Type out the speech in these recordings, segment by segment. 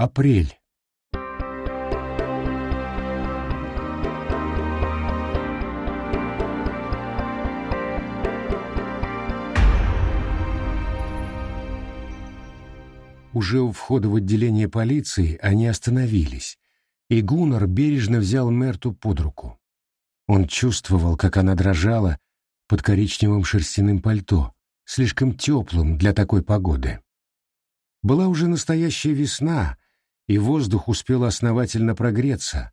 Апрель. Уже у входа в отделение полиции они остановились, и Гуннар бережно взял Мерту под руку. Он чувствовал, как она дрожала под коричневым шерстяным пальто, слишком теплым для такой погоды. Была уже настоящая весна, и воздух успел основательно прогреться,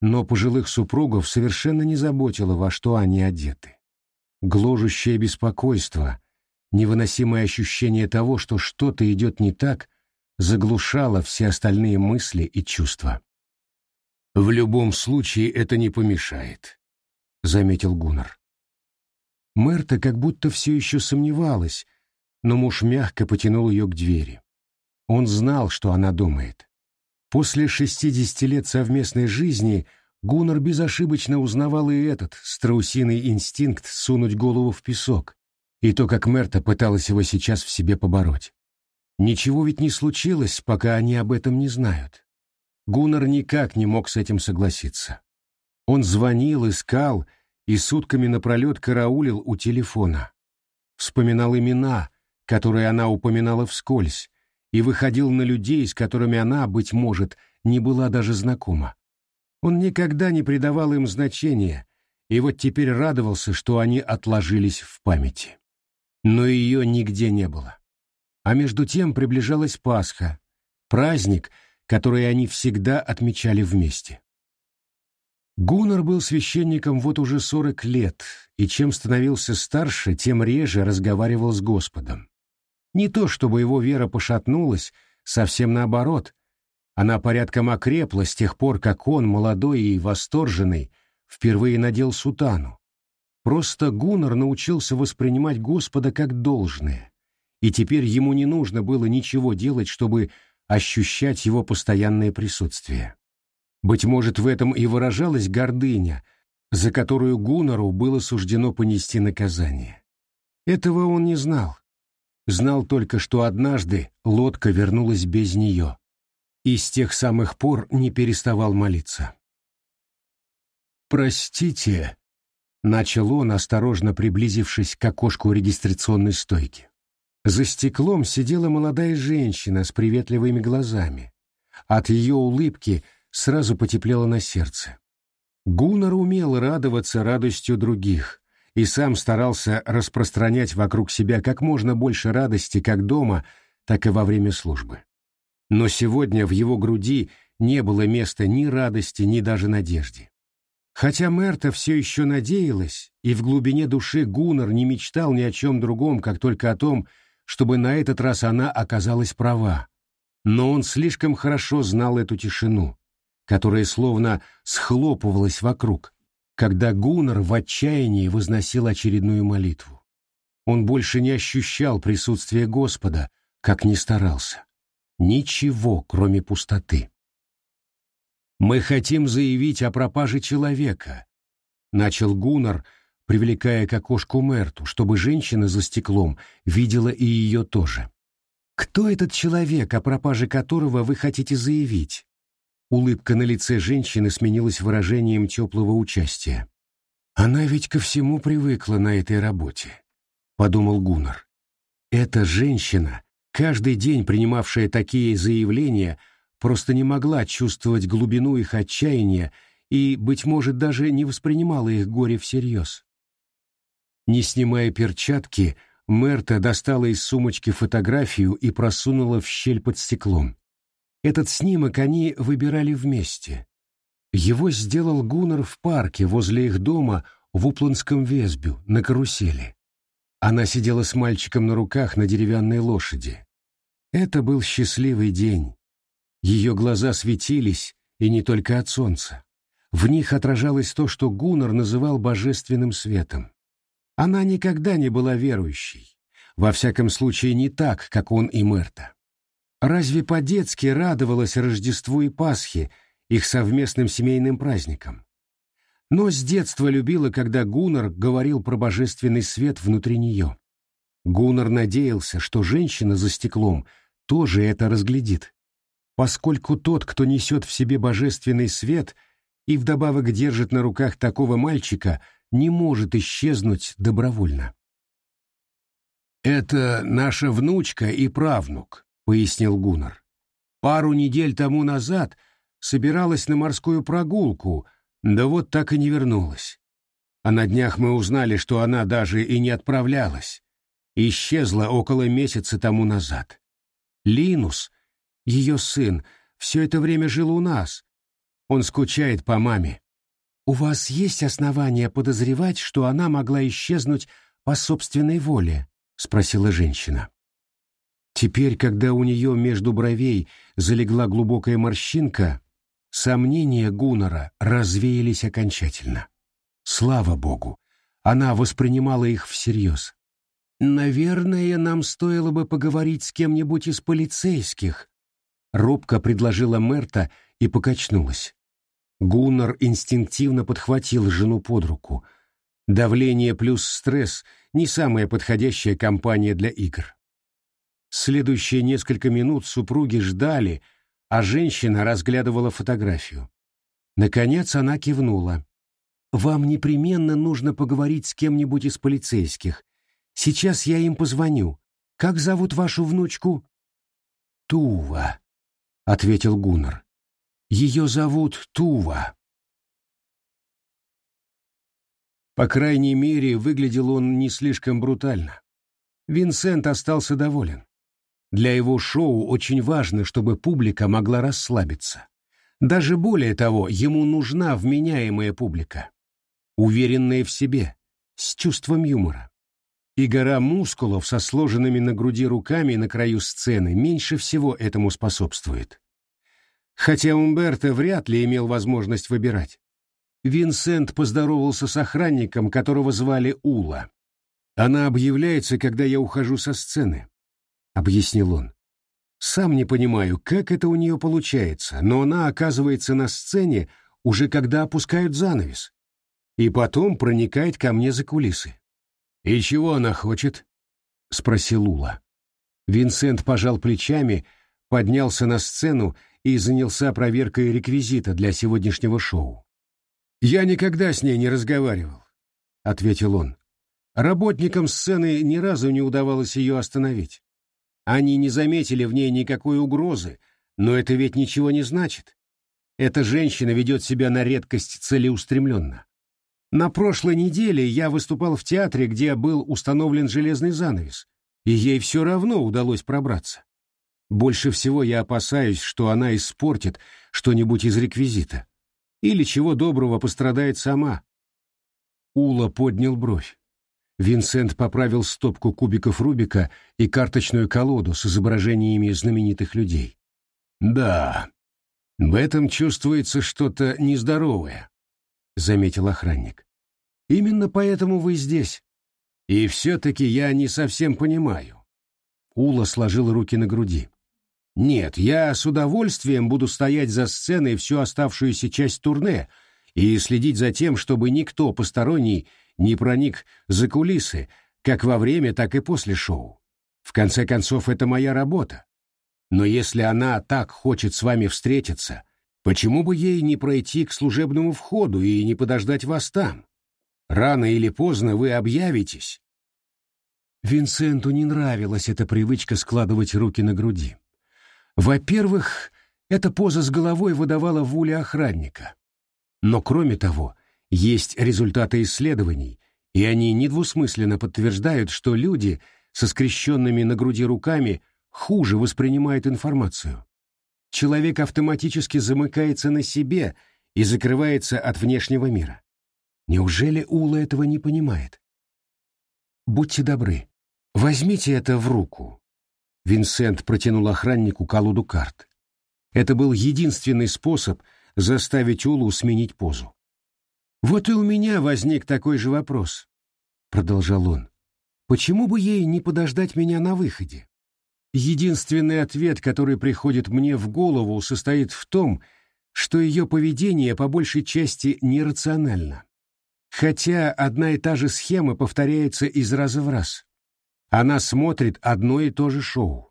но пожилых супругов совершенно не заботило, во что они одеты. Гложущее беспокойство, невыносимое ощущение того, что что-то идет не так, заглушало все остальные мысли и чувства. «В любом случае это не помешает», — заметил Гуннар. Мерта как будто все еще сомневалась, но муж мягко потянул ее к двери. Он знал, что она думает. После шестидесяти лет совместной жизни Гуннар безошибочно узнавал и этот страусиный инстинкт сунуть голову в песок, и то, как Мерта пыталась его сейчас в себе побороть. Ничего ведь не случилось, пока они об этом не знают. Гуннар никак не мог с этим согласиться. Он звонил, искал и сутками напролет караулил у телефона. Вспоминал имена, которые она упоминала вскользь, и выходил на людей, с которыми она, быть может, не была даже знакома. Он никогда не придавал им значения, и вот теперь радовался, что они отложились в памяти. Но ее нигде не было. А между тем приближалась Пасха, праздник, который они всегда отмечали вместе. Гуннар был священником вот уже сорок лет, и чем становился старше, тем реже разговаривал с Господом. Не то чтобы его вера пошатнулась, совсем наоборот. Она порядком окрепла с тех пор, как он, молодой и восторженный, впервые надел сутану. Просто Гуннар научился воспринимать Господа как должное и теперь ему не нужно было ничего делать, чтобы ощущать его постоянное присутствие. Быть может, в этом и выражалась гордыня, за которую Гуннару было суждено понести наказание. Этого он не знал. Знал только, что однажды лодка вернулась без нее, и с тех самых пор не переставал молиться. «Простите», — начал он, осторожно приблизившись к окошку регистрационной стойки. За стеклом сидела молодая женщина с приветливыми глазами. От ее улыбки сразу потеплело на сердце. Гуннар умел радоваться радостью других и сам старался распространять вокруг себя как можно больше радости как дома, так и во время службы. Но сегодня в его груди не было места ни радости, ни даже надежде. Хотя Мерта все еще надеялась, и в глубине души Гуннар не мечтал ни о чем другом, как только о том, чтобы на этот раз она оказалась права. Но он слишком хорошо знал эту тишину, которая словно схлопывалась вокруг, когда Гуннар в отчаянии возносил очередную молитву. Он больше не ощущал присутствия Господа, как ни старался. Ничего, кроме пустоты. «Мы хотим заявить о пропаже человека», — начал Гуннар, — привлекая к окошку Мерту, чтобы женщина за стеклом видела и ее тоже. «Кто этот человек, о пропаже которого вы хотите заявить?» Улыбка на лице женщины сменилась выражением теплого участия. «Она ведь ко всему привыкла на этой работе», — подумал Гуннар. «Эта женщина, каждый день принимавшая такие заявления, просто не могла чувствовать глубину их отчаяния и, быть может, даже не воспринимала их горе всерьез. Не снимая перчатки, Мерта достала из сумочки фотографию и просунула в щель под стеклом. Этот снимок они выбирали вместе. Его сделал Гуннар в парке возле их дома в Упландском Весбю на карусели. Она сидела с мальчиком на руках на деревянной лошади. Это был счастливый день. Ее глаза светились, и не только от солнца. В них отражалось то, что Гуннар называл божественным светом. Она никогда не была верующей, во всяком случае не так, как он и Мерта. Разве по-детски радовалась Рождеству и Пасхе, их совместным семейным праздникам? Но с детства любила, когда Гуннар говорил про божественный свет внутри нее. Гуннар надеялся, что женщина за стеклом тоже это разглядит. поскольку тот, кто несет в себе божественный свет и вдобавок держит на руках такого мальчика, не может исчезнуть добровольно. «Это наша внучка и правнук», — пояснил Гуннар. «Пару недель тому назад собиралась на морскую прогулку, да вот так и не вернулась. А на днях мы узнали, что она даже и не отправлялась. Исчезла около месяца тому назад. Линус, ее сын, все это время жил у нас. Он скучает по маме. У вас есть основания подозревать, что она могла исчезнуть по собственной воле? спросила женщина. Теперь, когда у нее между бровей залегла глубокая морщинка, сомнения Гуннера развеялись окончательно. Слава богу, она воспринимала их всерьез. «Наверное, нам стоило бы поговорить с кем-нибудь из полицейских», — робко предложила Мерта и покачнулась. Гуннар инстинктивно подхватил жену под руку. Давление плюс стресс — не самая подходящая компания для игр. Следующие несколько минут супруги ждали, а женщина разглядывала фотографию. Наконец она кивнула. «Вам непременно нужно поговорить с кем-нибудь из полицейских. Сейчас я им позвоню. Как зовут вашу внучку?» «Тува», — ответил Гуннар. «Ее зовут Тува». По крайней мере, выглядел он не слишком брутально. Винсент остался доволен. Для его шоу очень важно, чтобы публика могла расслабиться. Даже более того, ему нужна вменяемая публика уверенные в себе, с чувством юмора. И гора мускулов со сложенными на груди руками на краю сцены меньше всего этому способствует. Хотя Умберто вряд ли имел возможность выбирать. Винсент поздоровался с охранником, которого звали Ула. «Она объявляется, когда я ухожу со сцены», — объяснил он. «Сам не понимаю, как это у нее получается, но она оказывается на сцене уже когда опускают занавес и потом проникает ко мне за кулисы. «И чего она хочет?» — спросил Ула. Винсент пожал плечами, поднялся на сцену и занялся проверкой реквизита для сегодняшнего шоу. «Я никогда с ней не разговаривал», — ответил он. Работникам сцены ни разу не удавалось ее остановить. Они не заметили в ней никакой угрозы, но это ведь ничего не значит. Эта женщина ведет себя на редкость целеустремленно. На прошлой неделе я выступал в театре, где был установлен железный занавес, и ей все равно удалось пробраться. Больше всего я опасаюсь, что она испортит что-нибудь из реквизита. Или чего доброго пострадает сама. Ула поднял бровь. Винсент поправил стопку кубиков Рубика и карточную колоду с изображениями знаменитых людей. «Да, в этом чувствуется что-то нездоровое», — заметил охранник. «Именно поэтому вы здесь. И все-таки я не совсем понимаю». Ула сложил руки на груди. «Нет, я с удовольствием буду стоять за сценой всю оставшуюся часть турне и следить за тем, чтобы никто посторонний не проник за кулисы, как во время, так и после шоу. В конце концов, это моя работа. Но если она так хочет с вами встретиться, Почему бы ей не пройти к служебному входу и не подождать вас там? Рано или поздно вы объявитесь. Винсенту не нравилась эта привычка складывать руки на груди. Во-первых, эта поза с головой выдавала волю охранника. Но кроме того, есть результаты исследований, и они недвусмысленно подтверждают, что люди со скрещенными на груди руками хуже воспринимают информацию человек автоматически замыкается на себе и закрывается от внешнего мира. Неужели Ула этого не понимает? Будьте добры, возьмите это в руку. Винсент протянул охраннику колоду карт. Это был единственный способ заставить Улу сменить позу. «Вот и у меня возник такой же вопрос», — продолжал он. «Почему бы ей не подождать меня на выходе? Единственный ответ, который приходит мне в голову, состоит в том, что ее поведение по большей части нерационально. Хотя одна и та же схема повторяется из раза в раз. Она смотрит одно и то же шоу.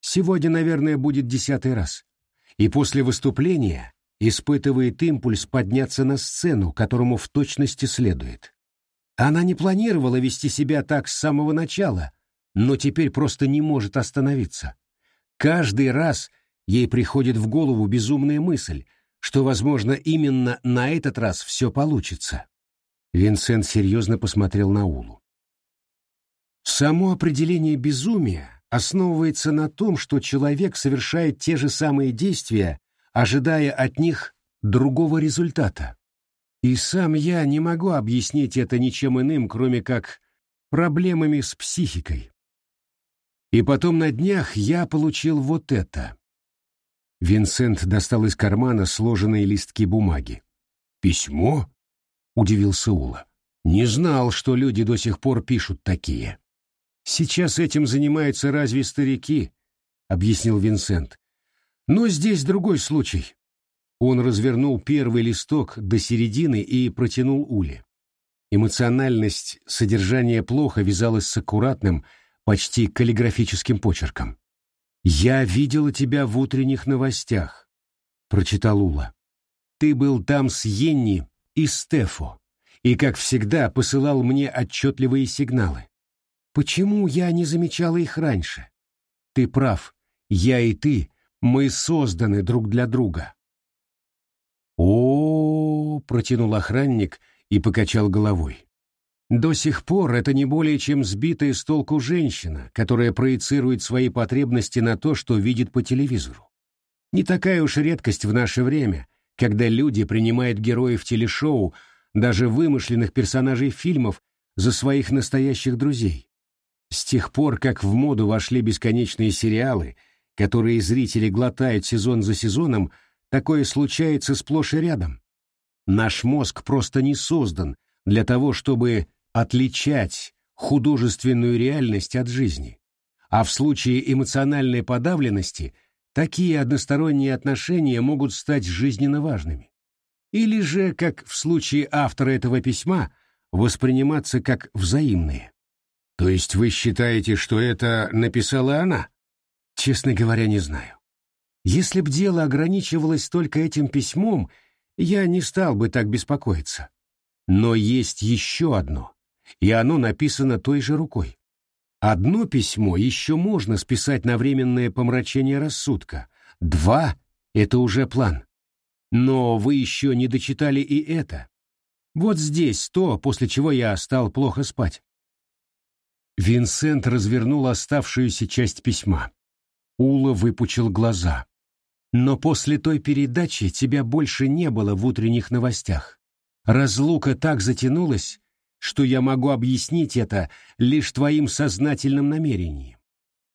Сегодня, наверное, будет десятый раз. и после выступления испытывает импульс подняться на сцену, которому в точности следует. Она не планировала вести себя так с самого начала, но теперь просто не может остановиться. Каждый раз ей приходит в голову безумная мысль, что, возможно, именно на этот раз все получится. Винсент серьезно посмотрел на Улу. Само определение безумия основывается на том, что человек совершает те же самые действия, ожидая от них другого результата. И сам я не могу объяснить это ничем иным, кроме как проблемами с психикой. И потом на днях я получил вот это. Винсент достал из кармана сложенные листки бумаги. «Письмо?» — удивился Ула. «Не знал, что люди до сих пор пишут такие». «Сейчас этим занимаются разве старики?» — объяснил Винсент. «Но здесь другой случай. Он развернул первый листок до середины и протянул Уле. Эмоциональность содержания плохо вязалась с аккуратным, почти каллиграфическим почерком. «Я видела тебя в утренних новостях», — прочитал Ула. «Ты был там с Йенни и Стефо, и, как всегда, посылал мне отчетливые сигналы. Почему я не замечала их раньше? Ты прав, я и ты, мы созданы друг для друга. О, протянул охранник и покачал головой. До сих пор это не более чем сбитая с толку женщина, которая проецирует свои потребности на то, что видит по телевизору. Не такая уж редкость в наше время, когда люди принимают героев телешоу, даже вымышленных персонажей фильмов, за своих настоящих друзей. С тех пор, как в моду вошли бесконечные сериалы, которые зрители глотают сезон за сезоном, Такое случается сплошь и рядом. Наш мозг просто не создан для того, чтобы отличать художественную реальность от жизни. А в случае эмоциональной подавленности такие односторонние отношения могут стать жизненно важными. Или же, как в случае автора этого письма, восприниматься как взаимные. То есть вы считаете, что это написала она? Честно говоря, не знаю. Если б дело ограничивалось только этим письмом, я не стал бы так беспокоиться. Но есть еще одно, и оно написано той же рукой. Одно письмо еще можно списать на временное помрачение рассудка, два — это уже план. Но вы еще не дочитали и это. Вот здесь то, после чего я стал плохо спать. Винсент развернул оставшуюся часть письма. Ула выпучил глаза. Но после той передачи тебя больше не было в утренних новостях. Разлука так затянулась, что я могу объяснить это лишь твоим сознательным намерением.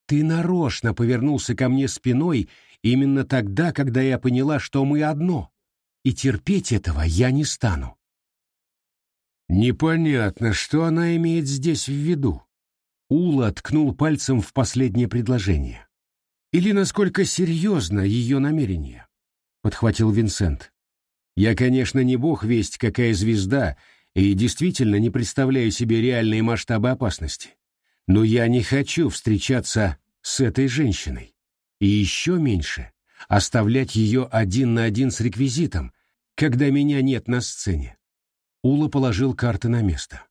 Ты нарочно повернулся ко мне спиной именно тогда, когда я поняла, что мы одно, и терпеть этого я не стану. Непонятно, что она имеет здесь в виду. Ула ткнул пальцем в последнее предложение. Или насколько серьезно ее намерение? Подхватил Винсент. Я, конечно, не бог весть, какая звезда, и действительно не представляю себе реальные масштабы опасности. Но я не хочу встречаться с этой женщиной. И еще меньше оставлять ее один на один с реквизитом, когда меня нет на сцене. Ула положил карты на место.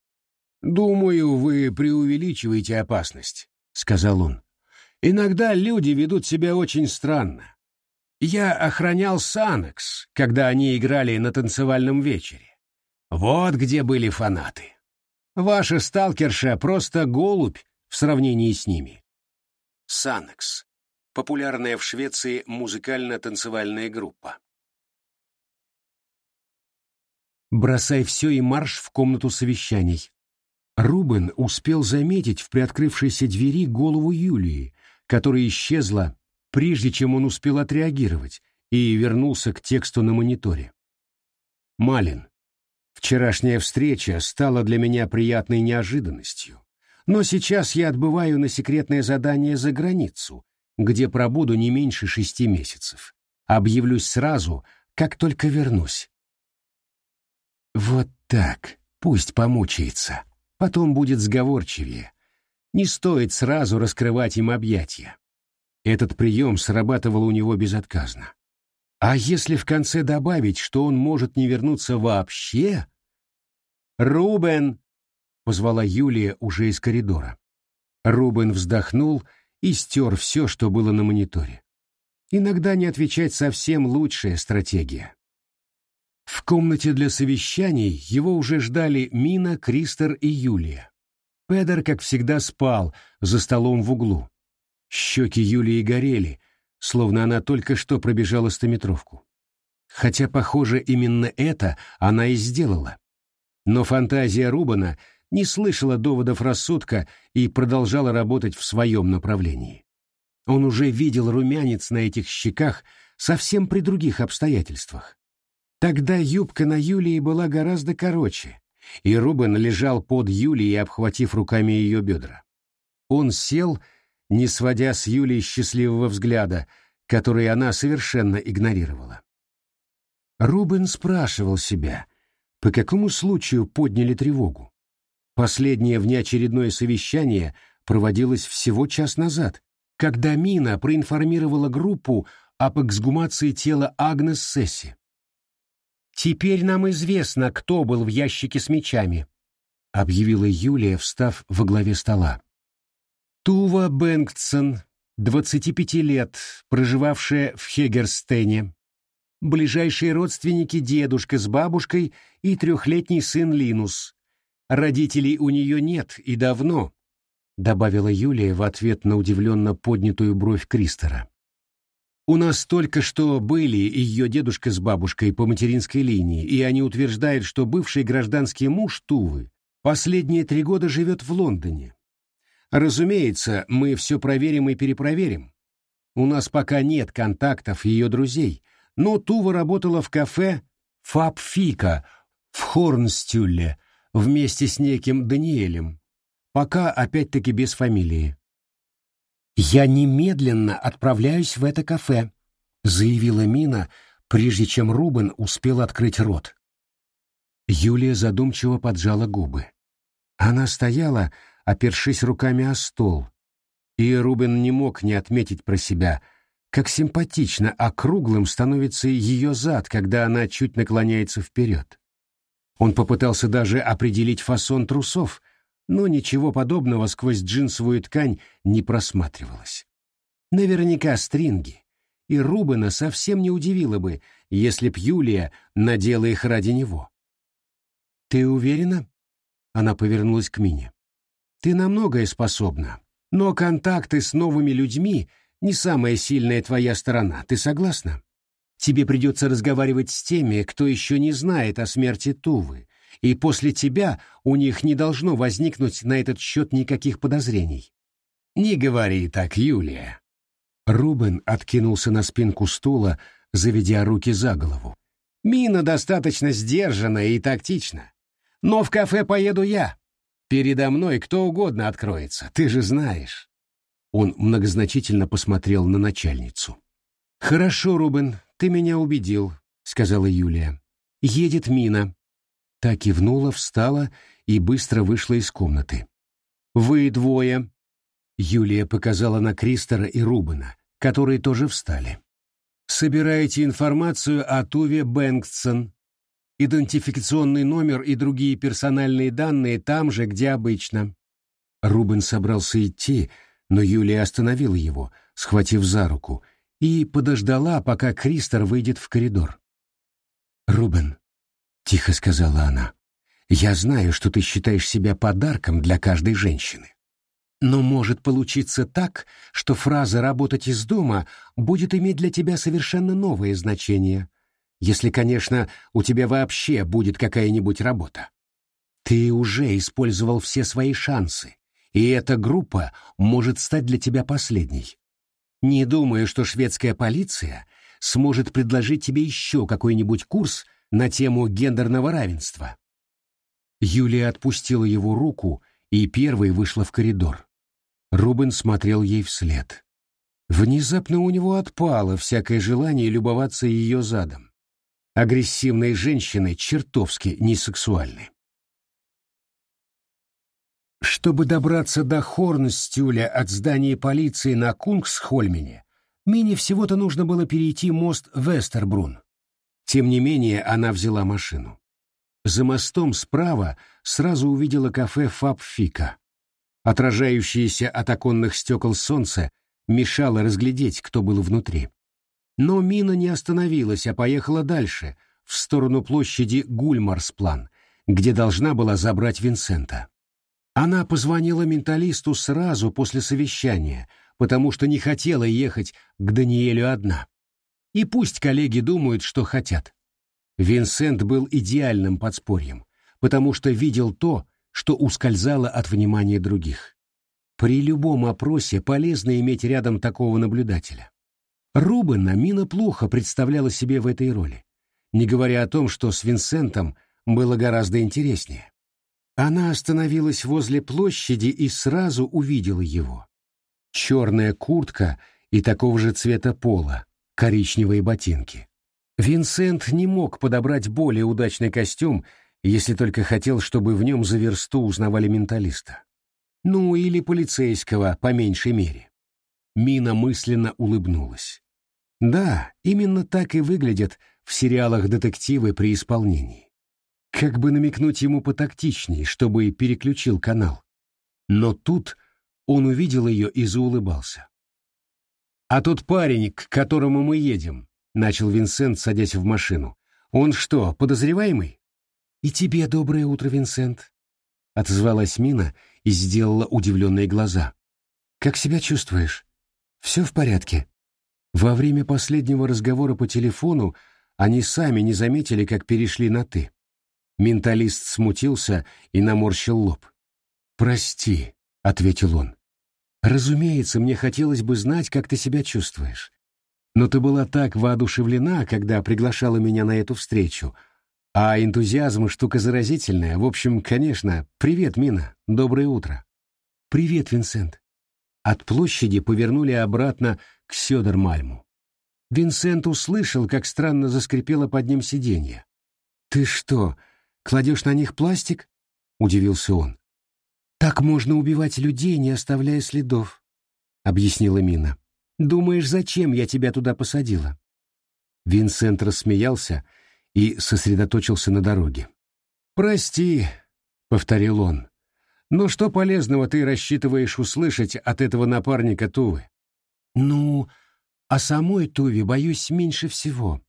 «Думаю, вы преувеличиваете опасность», — сказал он. Иногда люди ведут себя очень странно. Я охранял Санекс, когда они играли на танцевальном вечере. Вот где были фанаты. Ваша сталкерша просто голубь в сравнении с ними. Санекс. Популярная в Швеции музыкально-танцевальная группа. Бросай все и марш в комнату совещаний. Рубен успел заметить в приоткрывшейся двери голову Юлии, которая исчезла, прежде чем он успел отреагировать, и вернулся к тексту на мониторе. Малин. Вчерашняя встреча стала для меня приятной неожиданностью. Но сейчас я отбываю на секретное задание за границу, где пробуду не меньше шести месяцев. Объявлюсь сразу, как только вернусь. Вот так, пусть помучается. Потом будет сговорчивее, не стоит сразу раскрывать им объятия. Этот прием срабатывал у него безотказно. А если в конце добавить, что он может не вернуться вообще? «Рубен!» — позвала Юлия уже из коридора. Рубен вздохнул и стер все, что было на мониторе. Иногда не отвечать совсем лучшая стратегия. В комнате для совещаний его уже ждали Мина, Кристер и Юлия. Педер, как всегда, спал за столом в углу. Щеки Юлии горели, словно она только что пробежала стометровку. Хотя, похоже, именно это она и сделала. Но фантазия Рубана не слышала доводов рассудка и продолжала работать в своем направлении. Он уже видел румянец на этих щеках совсем при других обстоятельствах. Тогда юбка на Юлии была гораздо короче, и Рубен лежал под Юлией, обхватив руками ее бедра. Он сел, не сводя с Юлии счастливого взгляда, который она совершенно игнорировала. Рубен спрашивал себя, по какому случаю подняли тревогу. Последнее внеочередное совещание проводилось всего час назад, когда Мина проинформировала группу об эксгумации тела Агнес Сесси. «Теперь нам известно, кто был в ящике с мечами», — объявила Юлия, встав во главе стола. Тува Бенгтсон, 25 лет, проживавшая в Хегерстене. Ближайшие родственники дедушка с бабушкой и трехлетний сын Линус. Родителей у нее нет и давно, — добавила Юлия в ответ на удивленно поднятую бровь Кристера. «У нас только что были ее дедушка с бабушкой по материнской линии, и они утверждают, что бывший гражданский муж Тувы последние три года живет в Лондоне. Разумеется, мы все проверим и перепроверим. У нас пока нет контактов ее друзей, но Тува работала в кафе «Фаб Фика» в Хорнстюлле вместе с неким Даниэлем, Пока опять-таки без фамилии. «Я немедленно отправляюсь в это кафе», — заявила Мина, прежде чем Рубен успел открыть рот. Юлия задумчиво поджала губы. Она стояла, опершись руками о стол, и Рубен не мог не отметить про себя, как симпатично округлым становится ее зад, когда она чуть наклоняется вперед. Он попытался даже определить фасон трусов — но ничего подобного сквозь джинсовую ткань не просматривалось. Наверняка стринги, и Рубена совсем не удивило бы, если б Юлия надела их ради него. «Ты уверена?» — она повернулась к Мине. «Ты на многое способна, но контакты с новыми людьми — не самая сильная твоя сторона, ты согласна? Тебе придется разговаривать с теми, кто еще не знает о смерти Тувы, и после тебя у них не должно возникнуть на этот счет никаких подозрений. Не говори так, Юлия. Рубен откинулся на спинку стула, заведя руки за голову. Мина достаточно сдержана и тактична. Но в кафе поеду я. Передо мной кто угодно откроется, ты же знаешь. Он многозначительно посмотрел на начальницу. «Хорошо, Рубен, ты меня убедил», — сказала Юлия. «Едет Мина. Та кивнула, встала и быстро вышла из комнаты. «Вы двое!» Юлия показала на Кристера и Рубена, которые тоже встали. «Собираете информацию о Туве Бэнксон. Идентификационный номер и другие персональные данные там же, где обычно». Рубен собрался идти, но Юлия остановила его, схватив за руку, и подождала, пока Кристер выйдет в коридор. «Рубен, — тихо сказала она. «Я знаю, что ты считаешь себя подарком для каждой женщины. Но может получиться так, что фраза «работать из дома» будет иметь для тебя совершенно новое значение, если, конечно, у тебя вообще будет какая-нибудь работа. Ты уже использовал все свои шансы, и эта группа может стать для тебя последней. Не думаю, что шведская полиция сможет предложить тебе еще какой-нибудь курс на тему гендерного равенства. Юлия отпустила его руку и первой вышла в коридор. Рубен смотрел ей вслед. Внезапно у него отпало всякое желание любоваться ее задом. Агрессивные женщины чертовски несексуальны. Чтобы добраться до Хорнстюля от здания полиции на Кунгсхольмене, Мине всего-то нужно было перейти мост Вестербрун. Тем не менее, она взяла машину. За мостом справа сразу увидела кафе «Фаб Фика». Отражающееся от оконных стекол солнце мешало разглядеть, кто был внутри. Но Мина не остановилась, а поехала дальше, в сторону площади Гульмарсплан, где должна была забрать Винсента. Она позвонила менталисту сразу после совещания, потому что не хотела ехать к Даниэлю одна. И пусть коллеги думают, что хотят. Винсент был идеальным подспорьем, потому что видел то, что ускользало от внимания других. При любом опросе полезно иметь рядом такого наблюдателя. Рубена Мина плохо представляла себе в этой роли, не говоря о том, что с Винсентом было гораздо интереснее. Она остановилась возле площади и сразу увидела его. Черная куртка и такого же цвета пола, коричневые ботинки. Винсент не мог подобрать более удачный костюм, если только хотел, чтобы в нем за версту узнавали менталиста. Ну, или полицейского, по меньшей мере. Мина мысленно улыбнулась. Да, именно так и выглядят в сериалах детективы при исполнении. Как бы намекнуть ему потактичней, чтобы переключил канал. Но тут он увидел ее и заулыбался. «А тот парень, к которому мы едем», — начал Винсент, садясь в машину. «Он что, подозреваемый?» «И тебе доброе утро, Винсент», — отозвалась Мина и сделала удивленные глаза. «Как себя чувствуешь? Все в порядке?» Во время последнего разговора по телефону они сами не заметили, как перешли на «ты». Менталист смутился и наморщил лоб. «Прости», — ответил он. «Разумеется, мне хотелось бы знать, как ты себя чувствуешь. Но ты была так воодушевлена, когда приглашала меня на эту встречу. А энтузиазм — штука заразительная. В общем, конечно, привет, Мина, доброе утро». «Привет, Винсент». От площади повернули обратно к Сёдермальму. Винсент услышал, как странно заскрипело под ним сиденье. «Ты что, кладешь на них пластик?» — удивился он. «Так можно убивать людей, не оставляя следов», — объяснила Мина. «Думаешь, зачем я тебя туда посадила?» Винсент рассмеялся и сосредоточился на дороге. «Прости», — повторил он, — «но что полезного ты рассчитываешь услышать от этого напарника Тувы?» Ну, а самой Туве боюсь меньше всего.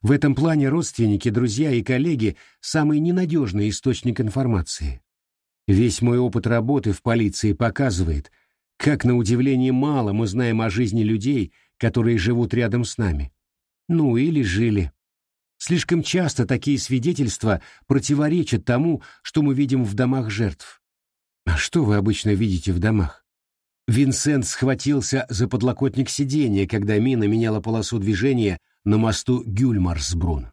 В этом плане родственники, друзья и коллеги – самый ненадежный источник информации. Весь мой опыт работы в полиции показывает, как на удивление мало мы знаем о жизни людей, которые живут рядом с нами. Ну, или жили. Слишком часто такие свидетельства противоречат тому, что мы видим в домах жертв. А что вы обычно видите в домах? Винсент схватился за подлокотник сиденья, когда Мина меняла полосу движения на мосту Гюльмарсбрун.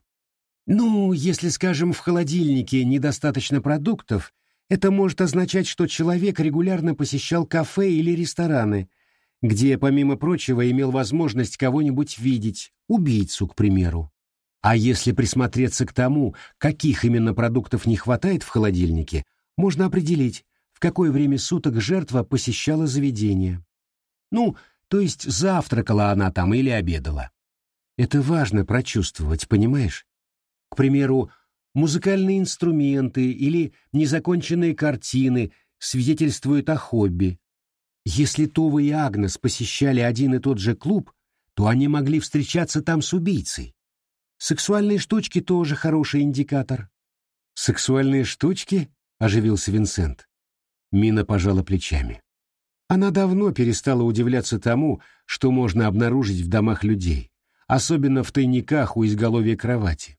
«Ну, если, скажем, в холодильнике недостаточно продуктов, это может означать, что человек регулярно посещал кафе или рестораны, где, помимо прочего, имел возможность кого-нибудь видеть, убийцу, к примеру. А если присмотреться к тому, каких именно продуктов не хватает в холодильнике, можно определить, в какое время суток жертва посещала заведение. Ну, то есть завтракала она там или обедала. Это важно прочувствовать, понимаешь? К примеру, музыкальные инструменты или незаконченные картины свидетельствуют о хобби. Если Това и Агнес посещали один и тот же клуб, то они могли встречаться там с убийцей. Сексуальные штучки тоже хороший индикатор. «Сексуальные штучки?» — оживился Винсент. Мина пожала плечами. Она давно перестала удивляться тому, что можно обнаружить в домах людей, особенно в тайниках у изголовья кровати.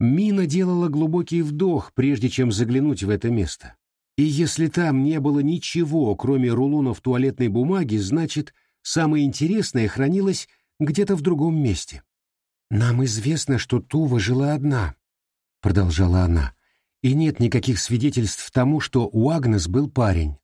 Мина делала глубокий вдох, прежде чем заглянуть в это место. И если там не было ничего, кроме рулонов туалетной бумаги, значит, самое интересное хранилось где-то в другом месте. «Нам известно, что Тува жила одна», — продолжала она и нет никаких свидетельств тому, что у Агнес был парень.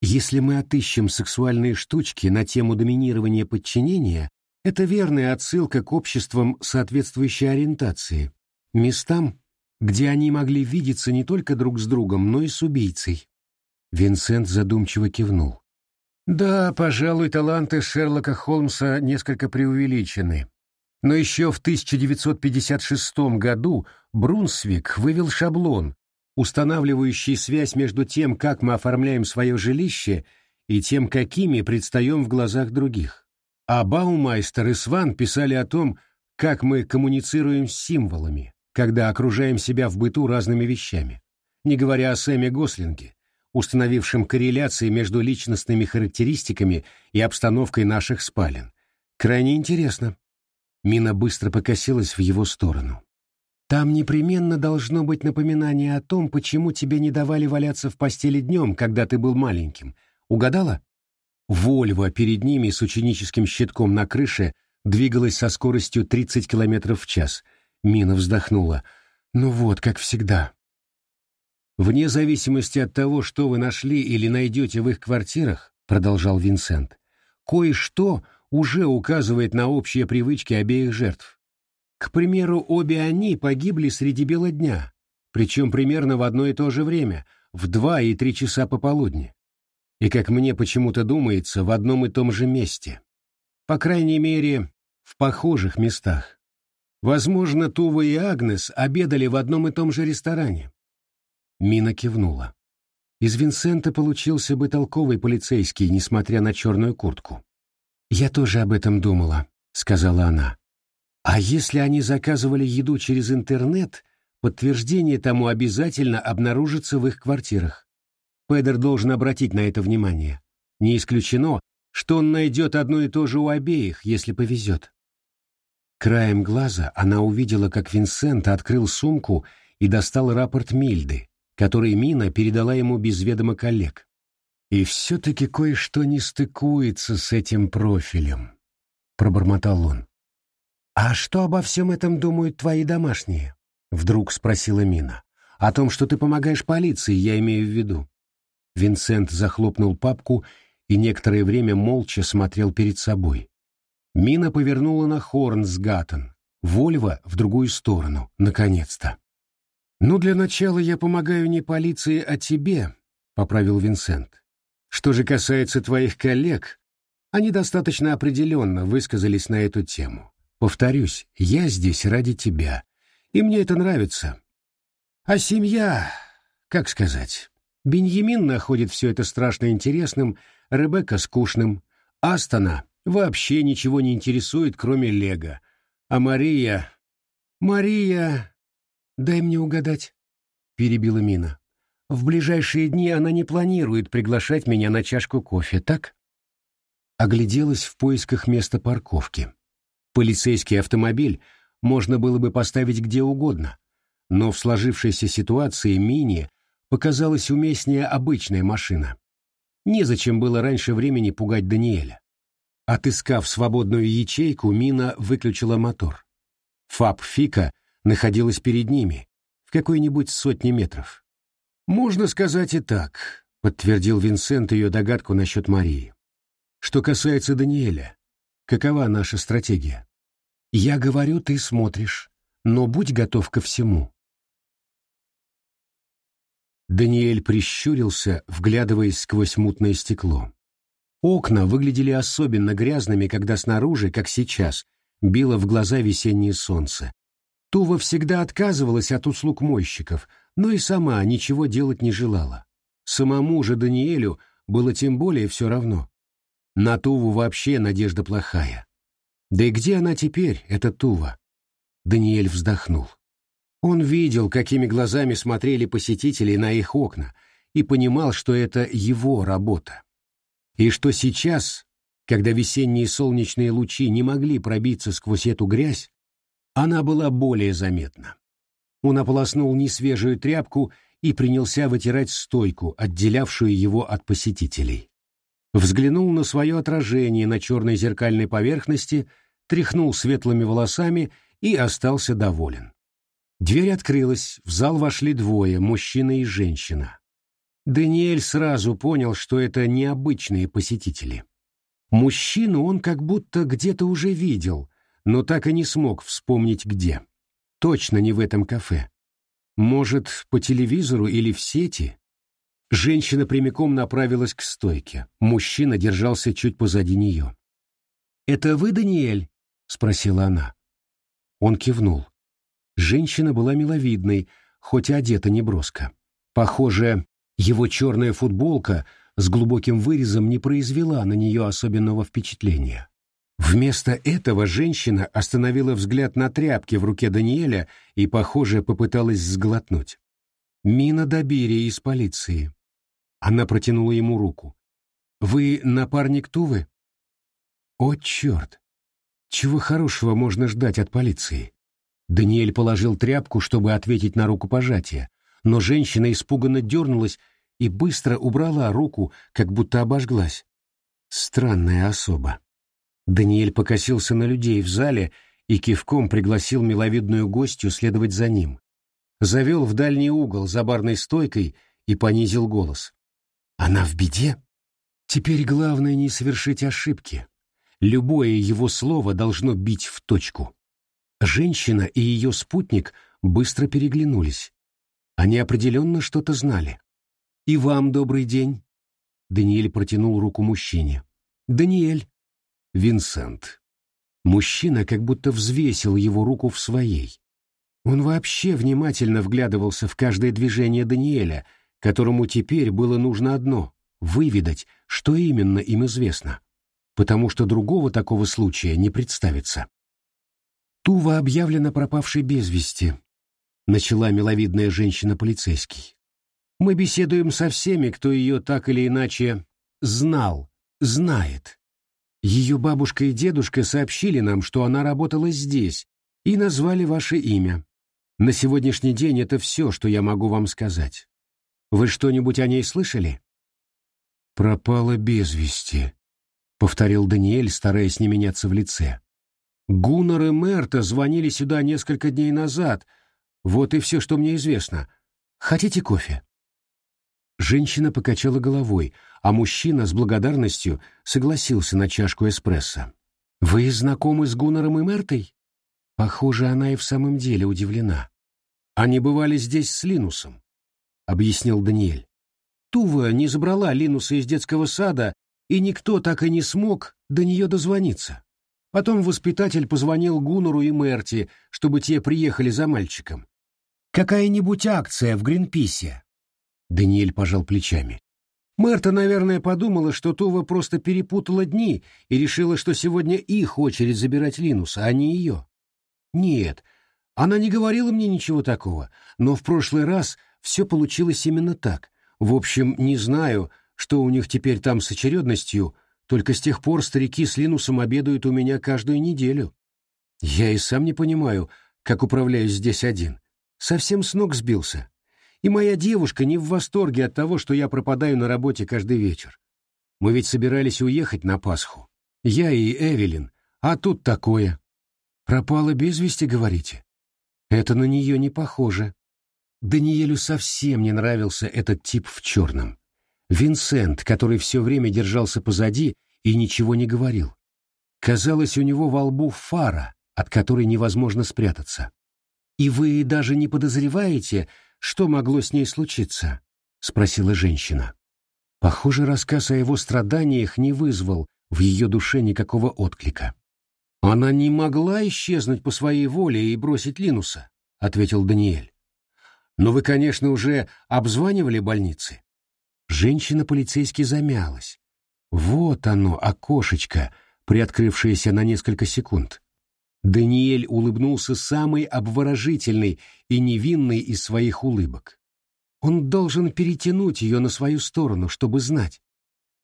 Если мы отыщем сексуальные штучки на тему доминирования подчинения, это верная отсылка к обществам соответствующей ориентации, местам, где они могли видеться не только друг с другом, но и с убийцей. Винсент задумчиво кивнул. Да, пожалуй, таланты Шерлока Холмса несколько преувеличены. Но еще в 1956 году Брунсвик вывел шаблон, устанавливающий связь между тем, как мы оформляем свое жилище, и тем, какими предстаем в глазах других. А Баумайстер и Сван писали о том, как мы коммуницируем с символами, когда окружаем себя в быту разными вещами, не говоря о Сэме Гослинге, установившем корреляции между личностными характеристиками и обстановкой наших спален. Крайне интересно. Мина быстро покосилась в его сторону. Там непременно должно быть напоминание о том, почему тебе не давали валяться в постели днем, когда ты был маленьким. Угадала? Вольво перед ними с ученическим щитком на крыше двигалась со скоростью 30 км в час. Мина вздохнула. Ну вот, как всегда. Вне зависимости от того, что вы нашли или найдете в их квартирах, продолжал Винсент, кое-что уже указывает на общие привычки обеих жертв. К примеру, обе они погибли среди бела дня, причем примерно в одно и то же время, в два и три часа пополудни. И, как мне почему-то думается, в одном и том же месте. По крайней мере, в похожих местах. Возможно, Тува и Агнес обедали в одном и том же ресторане. Мина кивнула. Из Винсента получился бы толковый полицейский, несмотря на черную куртку. «Я тоже об этом думала», — сказала она. «А если они заказывали еду через интернет, подтверждение тому обязательно обнаружится в их квартирах. Педер должен обратить на это внимание. Не исключено, что он найдет одно и то же у обеих, если повезет». Краем глаза она увидела, как Винсент открыл сумку и достал рапорт Мильды, который Мина передала ему без ведома коллег. И все-таки кое-что не стыкуется с этим профилем, — пробормотал он. «А что обо всем этом думают твои домашние?» — вдруг спросила Мина. «О том, что ты помогаешь полиции, я имею в виду». Винсент захлопнул папку и некоторое время молча смотрел перед собой. Мина повернула на Хорнсгаттен, Вольво в другую сторону, наконец-то. «Ну, для начала я помогаю не полиции, а тебе», — поправил Винсент. Что же касается твоих коллег, они достаточно определенно высказались на эту тему. Повторюсь, я здесь ради тебя, и мне это нравится. А семья, как сказать, Беньямин находит все это страшно интересным, Ребекка скучным, Астона вообще ничего не интересует, кроме Лего, а Мария... Мария... Дай мне угадать, — перебила Мина. В ближайшие дни она не планирует приглашать меня на чашку кофе, так? Огляделась в поисках места парковки. Полицейский автомобиль можно было бы поставить где угодно, но в сложившейся ситуации Мини показалась уместнее обычная машина. Незачем было раньше времени пугать Даниэля. Отыскав свободную ячейку, Мина выключила мотор. Фаб Фика находилась перед ними, в какой-нибудь сотне метров. «Можно сказать и так», — подтвердил Винсент ее догадку насчет Марии. «Что касается Даниэля, какова наша стратегия?» «Я говорю, ты смотришь, но будь готов ко всему». Даниэль прищурился, вглядываясь сквозь мутное стекло. Окна выглядели особенно грязными, когда снаружи, как сейчас, било в глаза весеннее солнце. Тува всегда отказывалась от услуг мойщиков, но и сама ничего делать не желала. Самому же Даниэлю было тем более все равно. На Туву вообще надежда плохая. Да и где она теперь, эта Тува? Даниэль вздохнул. Он видел, какими глазами смотрели посетители на их окна, и понимал, что это его работа. И что сейчас, когда весенние солнечные лучи не могли пробиться сквозь эту грязь, она была более заметна. Он ополоснул несвежую тряпку и принялся вытирать стойку, отделявшую его от посетителей. Взглянул на свое отражение на черной зеркальной поверхности, тряхнул светлыми волосами и остался доволен. Дверь открылась, в зал вошли двое, мужчина и женщина. Даниэль сразу понял, что это необычные посетители. Мужчину он как будто где-то уже видел, но так и не смог вспомнить где. Точно не в этом кафе. Может, по телевизору или в сети? Женщина прямиком направилась к стойке. Мужчина держался чуть позади нее. «Это вы, Даниэль?» — спросила она. Он кивнул. Женщина была миловидной, хоть и одета неброско. Похоже, его черная футболка с глубоким вырезом не произвела на нее особенного впечатления. Вместо этого женщина остановила взгляд на тряпке в руке Даниэля и, похоже, попыталась сглотнуть. «Мина Добирия из полиции». Она протянула ему руку. «Вы напарник Тувы?» «О, черт! Чего хорошего можно ждать от полиции?» Даниэль положил тряпку, чтобы ответить на руку пожатия, но женщина испуганно дернулась и быстро убрала руку, как будто обожглась. Странная особа. Даниэль покосился на людей в зале и кивком пригласил миловидную гостью следовать за ним. Завел в дальний угол за барной стойкой и понизил голос. «Она в беде? Теперь главное не совершить ошибки. Любое его слово должно бить в точку». Женщина и ее спутник быстро переглянулись. Они определенно что-то знали. «И вам добрый день!» Даниэль протянул руку мужчине. «Даниэль!» Винсент. Мужчина как будто взвесил его руку в своей. Он вообще внимательно вглядывался в каждое движение Даниэля, которому теперь было нужно одно — выведать, что именно им известно, потому что другого такого случая не представится. «Тува объявлена пропавшей без вести», — начала миловидная женщина-полицейский. «Мы беседуем со всеми, кто ее так или иначе знал, знает. Ее бабушка и дедушка сообщили нам, что она работала здесь, и назвали ваше имя. На сегодняшний день это все, что я могу вам сказать. Вы что-нибудь о ней слышали?» «Пропала без вести», — повторил Даниэль, стараясь не меняться в лице. «Гуннар и Мерта звонили сюда несколько дней назад. Вот и все, что мне известно. Хотите кофе?» Женщина покачала головой, а мужчина с благодарностью согласился на чашку эспрессо. «Вы знакомы с Гуннером и Мертой?» Похоже, она и в самом деле удивлена. «Они бывали здесь с Линусом», — объяснил Даниэль. «Тува не забрала Линуса из детского сада, и никто так и не смог до нее дозвониться. Потом воспитатель позвонил Гуннеру и Мерти, чтобы те приехали за мальчиком. Какая-нибудь акция в Гринписе, Даниэль пожал плечами. Мэрта, наверное, подумала, что Това просто перепутала дни и решила, что сегодня их очередь забирать Линуса, а не ее. Нет, она не говорила мне ничего такого, но в прошлый раз все получилось именно так. В общем, не знаю, что у них теперь там с очередностью, только с тех пор старики с Линусом обедают у меня каждую неделю. Я и сам не понимаю, как управляюсь здесь один. Совсем с ног сбился. И моя девушка не в восторге от того, что я пропадаю на работе каждый вечер. Мы ведь собирались уехать на Пасху. Я и Эвелин. А тут такое. Пропала без вести, говорите? Это на нее не похоже. Даниэлю совсем не нравился этот тип в черном. Винсент, который все время держался позади и ничего не говорил. Казалось, у него во лбу фара, от которой невозможно спрятаться. И вы даже не подозреваете, что могло с ней случиться? — спросила женщина. Похоже, рассказ о его страданиях не вызвал в ее душе никакого отклика. «Она не могла исчезнуть по своей воле и бросить Линуса», — ответил Даниэль. «Но вы, конечно, уже обзванивали больницы?» Женщина-полицейский замялась. Вот оно, окошечко, приоткрывшееся на несколько секунд. Даниэль улыбнулся самой обворожительной и невинной из своих улыбок. Он должен перетянуть ее на свою сторону, чтобы знать.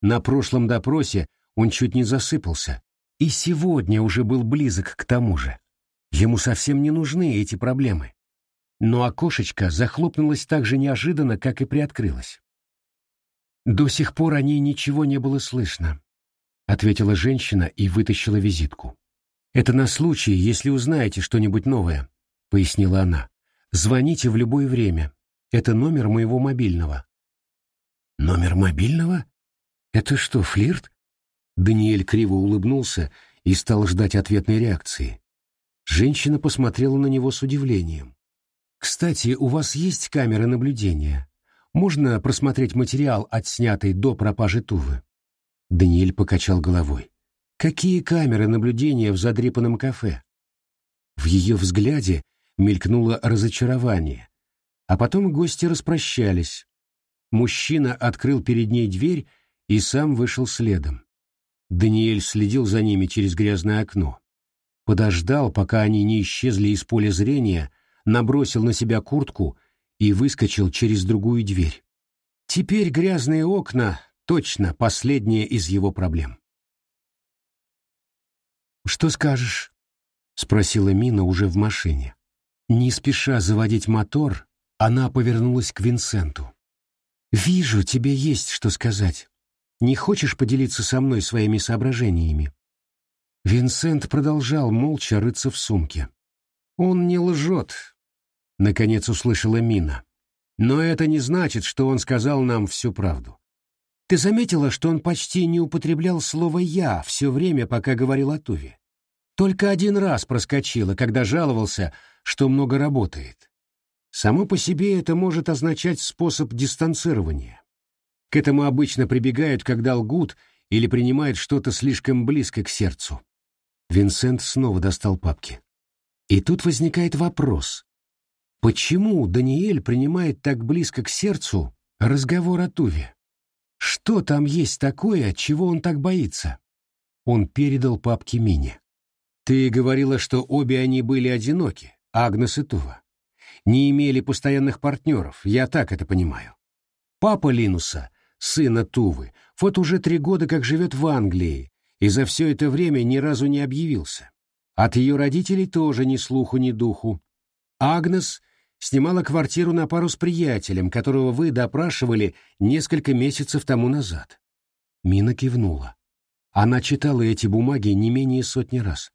На прошлом допросе он чуть не засыпался, и сегодня уже был близок к тому же. Ему совсем не нужны эти проблемы. Но окошечко захлопнулось так же неожиданно, как и приоткрылось. «До сих пор о ней ничего не было слышно», — ответила женщина и вытащила визитку. «Это на случай, если узнаете что-нибудь новое», — пояснила она. «Звоните в любое время. Это номер моего мобильного». «Номер мобильного? Это что, флирт?» Даниэль криво улыбнулся и стал ждать ответной реакции. Женщина посмотрела на него с удивлением. «Кстати, у вас есть камеры наблюдения. Можно просмотреть материал, отснятый до пропажи Тувы?» Даниэль покачал головой. «Какие камеры наблюдения в задрепанном кафе?» В ее взгляде мелькнуло разочарование, а потом гости распрощались. Мужчина открыл перед ней дверь и сам вышел следом. Даниэль следил за ними через грязное окно. Подождал, пока они не исчезли из поля зрения, набросил на себя куртку и выскочил через другую дверь. Теперь грязные окна — точно последняя из его проблем. «Что скажешь?» — спросила Мина уже в машине. Не спеша заводить мотор, она повернулась к Винсенту. «Вижу, тебе есть что сказать. Не хочешь поделиться со мной своими соображениями?» Винсент продолжал молча рыться в сумке. «Он не лжет, — наконец услышала Мина. «Но это не значит, что он сказал нам всю правду. Ты заметила, что он почти не употреблял слово «я» все время, пока говорил о Туве? Только один раз проскочило, когда жаловался, что много работает. Само по себе это может означать способ дистанцирования. К этому обычно прибегают, когда лгут или принимают что-то слишком близко к сердцу. Винсент снова достал папки. И тут возникает вопрос, Почему Даниэль принимает так близко к сердцу разговор о Туве? Что там есть такое, чего он так боится? Он передал папке Мине. Ты говорила, что обе они были одиноки, Агнес и Тува. Не имели постоянных партнеров, я так это понимаю. Папа Линуса, сына Тувы, вот уже три года как живет в Англии, и за все это время ни разу не объявился. От ее родителей тоже ни слуху, ни духу. Агнес снимала квартиру на пару с приятелем, которого вы допрашивали несколько месяцев тому назад. Мина кивнула. Она читала эти бумаги не менее сотни раз.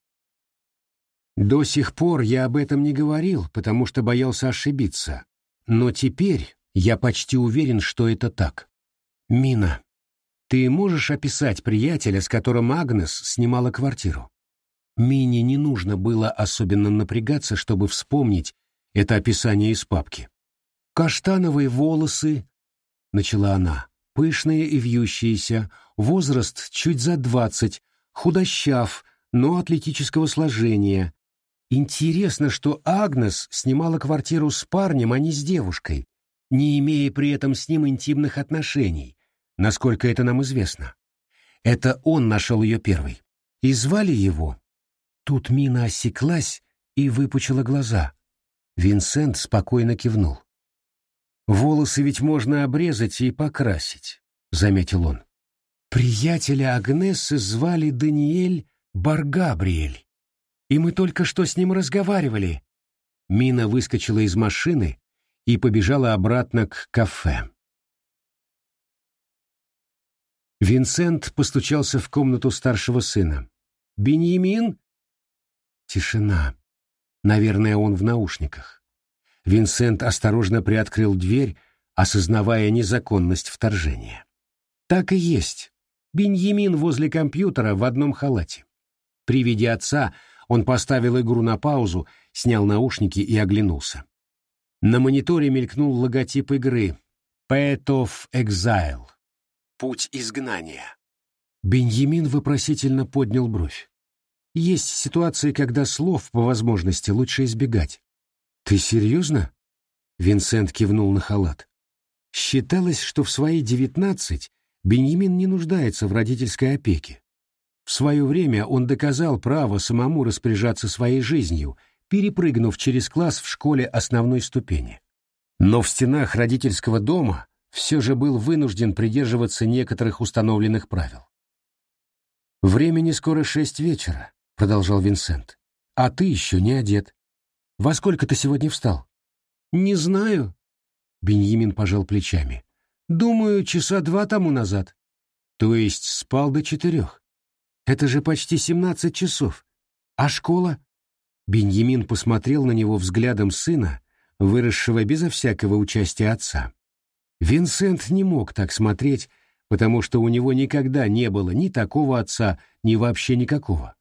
До сих пор я об этом не говорил, потому что боялся ошибиться. Но теперь я почти уверен, что это так. Мина, ты можешь описать приятеля, с которым Агнес снимала квартиру? Мине не нужно было особенно напрягаться, чтобы вспомнить, это описание из папки. «Каштановые волосы», — начала она, — «пышные и вьющиеся, возраст чуть за двадцать, худощав, но атлетического сложения. Интересно, что Агнес снимала квартиру с парнем, а не с девушкой, не имея при этом с ним интимных отношений, насколько это нам известно. Это он нашел ее первый. И звали его. Тут Мина осеклась и выпучила глаза. Винсент спокойно кивнул. «Волосы ведь можно обрезать и покрасить», — заметил он. «Приятеля Агнессы звали Даниэль Баргабриэль, и мы только что с ним разговаривали». Мина выскочила из машины и побежала обратно к кафе. Винсент постучался в комнату старшего сына. «Беньямин?» Тишина. Наверное, он в наушниках. Винсент осторожно приоткрыл дверь, осознавая незаконность вторжения. Так и есть. Беньямин возле компьютера в одном халате. При виде отца он поставил игру на паузу, снял наушники и оглянулся. На мониторе мелькнул логотип игры «Path of Exile» — «Путь изгнания». Беньямин вопросительно поднял бровь. Есть ситуации, когда слов по возможности лучше избегать. Ты серьезно? Винсент кивнул на халат. Считалось, что в свои девятнадцать Беньямин не нуждается в родительской опеке. В свое время он доказал право самому распоряжаться своей жизнью, перепрыгнув через класс в школе основной ступени. Но в стенах родительского дома все же был вынужден придерживаться некоторых установленных правил. Времени скоро шесть вечера продолжал Винсент. «А ты еще не одет. Во сколько ты сегодня встал?» «Не знаю», — Беньямин пожал плечами. «Думаю, часа два тому назад». «То есть спал до четырех? Это же почти семнадцать часов. А школа?» Беньямин посмотрел на него взглядом сына, выросшего безо всякого участия отца. Винсент не мог так смотреть, потому что у него никогда не было ни такого отца, ни вообще никакого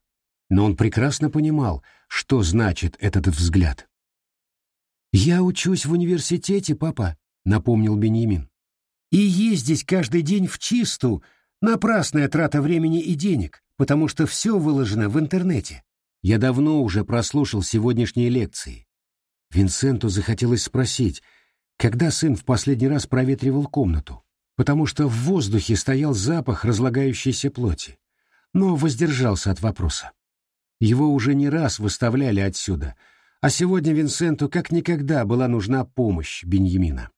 но он прекрасно понимал, что значит этот взгляд. «Я учусь в университете, папа», — напомнил Беньямин. И ездить каждый день в чисту — напрасная трата времени и денег, потому что все выложено в интернете. Я давно уже прослушал сегодняшние лекции. Винсенту захотелось спросить, когда сын в последний раз проветривал комнату, потому что в воздухе стоял запах разлагающейся плоти, но воздержался от вопроса. Его уже не раз выставляли отсюда, а сегодня Винсенту как никогда была нужна помощь Беньямина.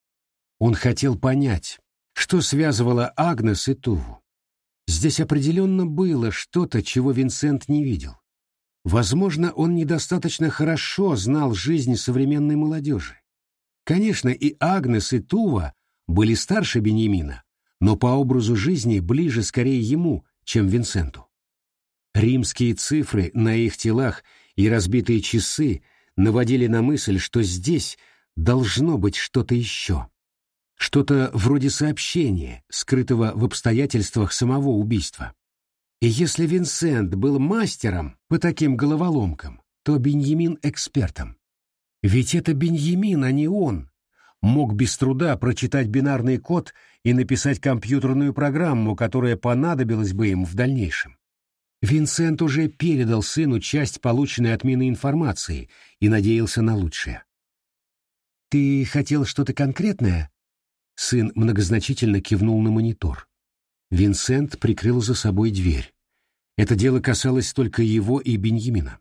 Он хотел понять, что связывало Агнес и Туву. Здесь определенно было что-то, чего Винсент не видел. Возможно, он недостаточно хорошо знал жизнь современной молодежи. Конечно, и Агнес, и Тува были старше Беньямина, но по образу жизни ближе скорее ему, чем Винсенту. Римские цифры на их телах и разбитые часы наводили на мысль, что здесь должно быть что-то еще. Что-то вроде сообщения, скрытого в обстоятельствах самого убийства. И если Винсент был мастером по таким головоломкам, то Беньямин — экспертом. Ведь это Беньямин, а не он, мог без труда прочитать бинарный код и написать компьютерную программу, которая понадобилась бы им в дальнейшем. Винсент уже передал сыну часть полученной от Мины информации и надеялся на лучшее. «Ты хотел что-то конкретное?» Сын многозначительно кивнул на монитор. Винсент прикрыл за собой дверь. Это дело касалось только его и Беньямина.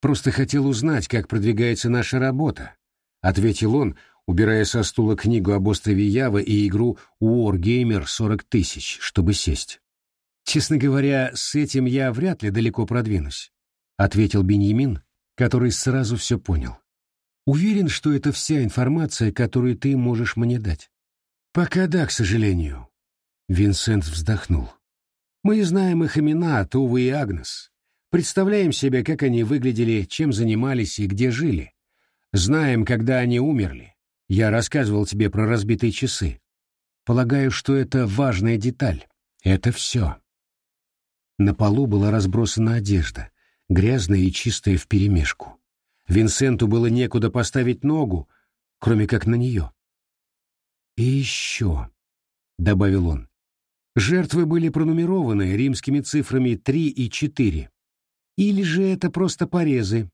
«Просто хотел узнать, как продвигается наша работа», — ответил он, убирая со стула книгу об острове Ява и игру Wargamer 40 тысяч, чтобы сесть. «Честно говоря, с этим я вряд ли далеко продвинусь», — ответил Беньямин, который сразу все понял. «Уверен, что это вся информация, которую ты можешь мне дать». «Пока да, к сожалению. Винсент вздохнул. «Мы знаем их имена, Тува и Агнес. Представляем себе, как они выглядели, чем занимались и где жили. Знаем, когда они умерли. Я рассказывал тебе про разбитые часы. Полагаю, что это важная деталь. Это все». На полу была разбросана одежда, грязная и чистая вперемешку. Винсенту было некуда поставить ногу, кроме как на нее. «И еще», — добавил он, Жертвы были пронумерованы римскими цифрами 3 и 4. Или же это просто порезы.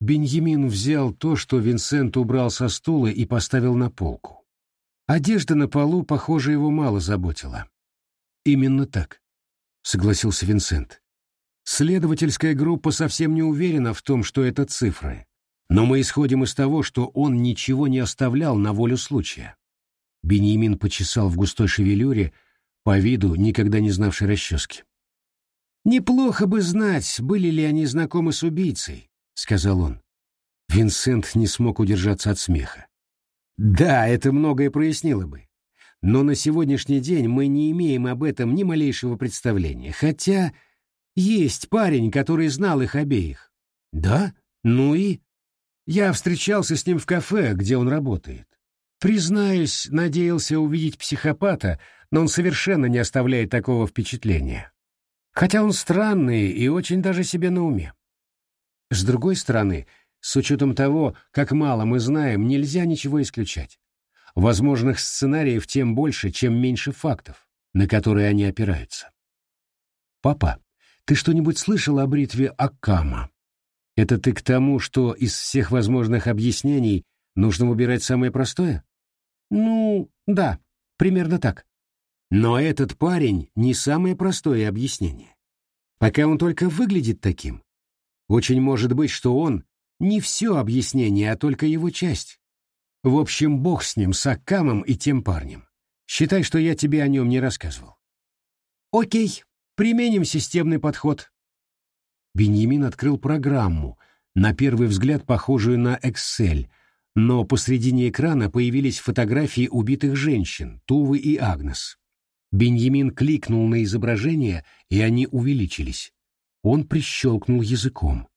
Беньямин взял то, что Винсент убрал со стула и поставил на полку. Одежда на полу, похоже, его мало заботила. «Именно так», — согласился Винсент. «Следовательская группа совсем не уверена в том, что это цифры, но мы исходим из того, что он ничего не оставлял на волю случая». Беньямин почесал в густой шевелюре, по виду никогда не знавший расчески. «Неплохо бы знать, были ли они знакомы с убийцей», — сказал он. Винсент не смог удержаться от смеха. «Да, это многое прояснило бы. Но на сегодняшний день мы не имеем об этом ни малейшего представления, хотя есть парень, который знал их обеих». «Да? Ну и?» «Я встречался с ним в кафе, где он работает. Признаюсь, надеялся увидеть психопата, но он совершенно не оставляет такого впечатления. Хотя он странный и очень даже себе на уме. С другой стороны, с учетом того, как мало мы знаем, нельзя ничего исключать. Возможных сценариев тем больше, чем меньше фактов, на которые они опираются. «Папа, ты что-нибудь слышал о бритве Аккама? Это ты к тому, что из всех возможных объяснений нужно выбирать самое простое?» «Ну, да, примерно так. Но этот парень не самое простое объяснение. Пока он только выглядит таким. Очень может быть, что он не все объяснение, а только его часть. В общем, бог с ним, с Аккамом и тем парнем. Считай, что я тебе о нем не рассказывал. Окей, применим системный подход. Беньямин открыл программу, на первый взгляд похожую на Excel, но посредине экрана появились фотографии убитых женщин, Тувы и Агнес. Беньямин кликнул на изображение, и они увеличились. Он прищелкнул языком.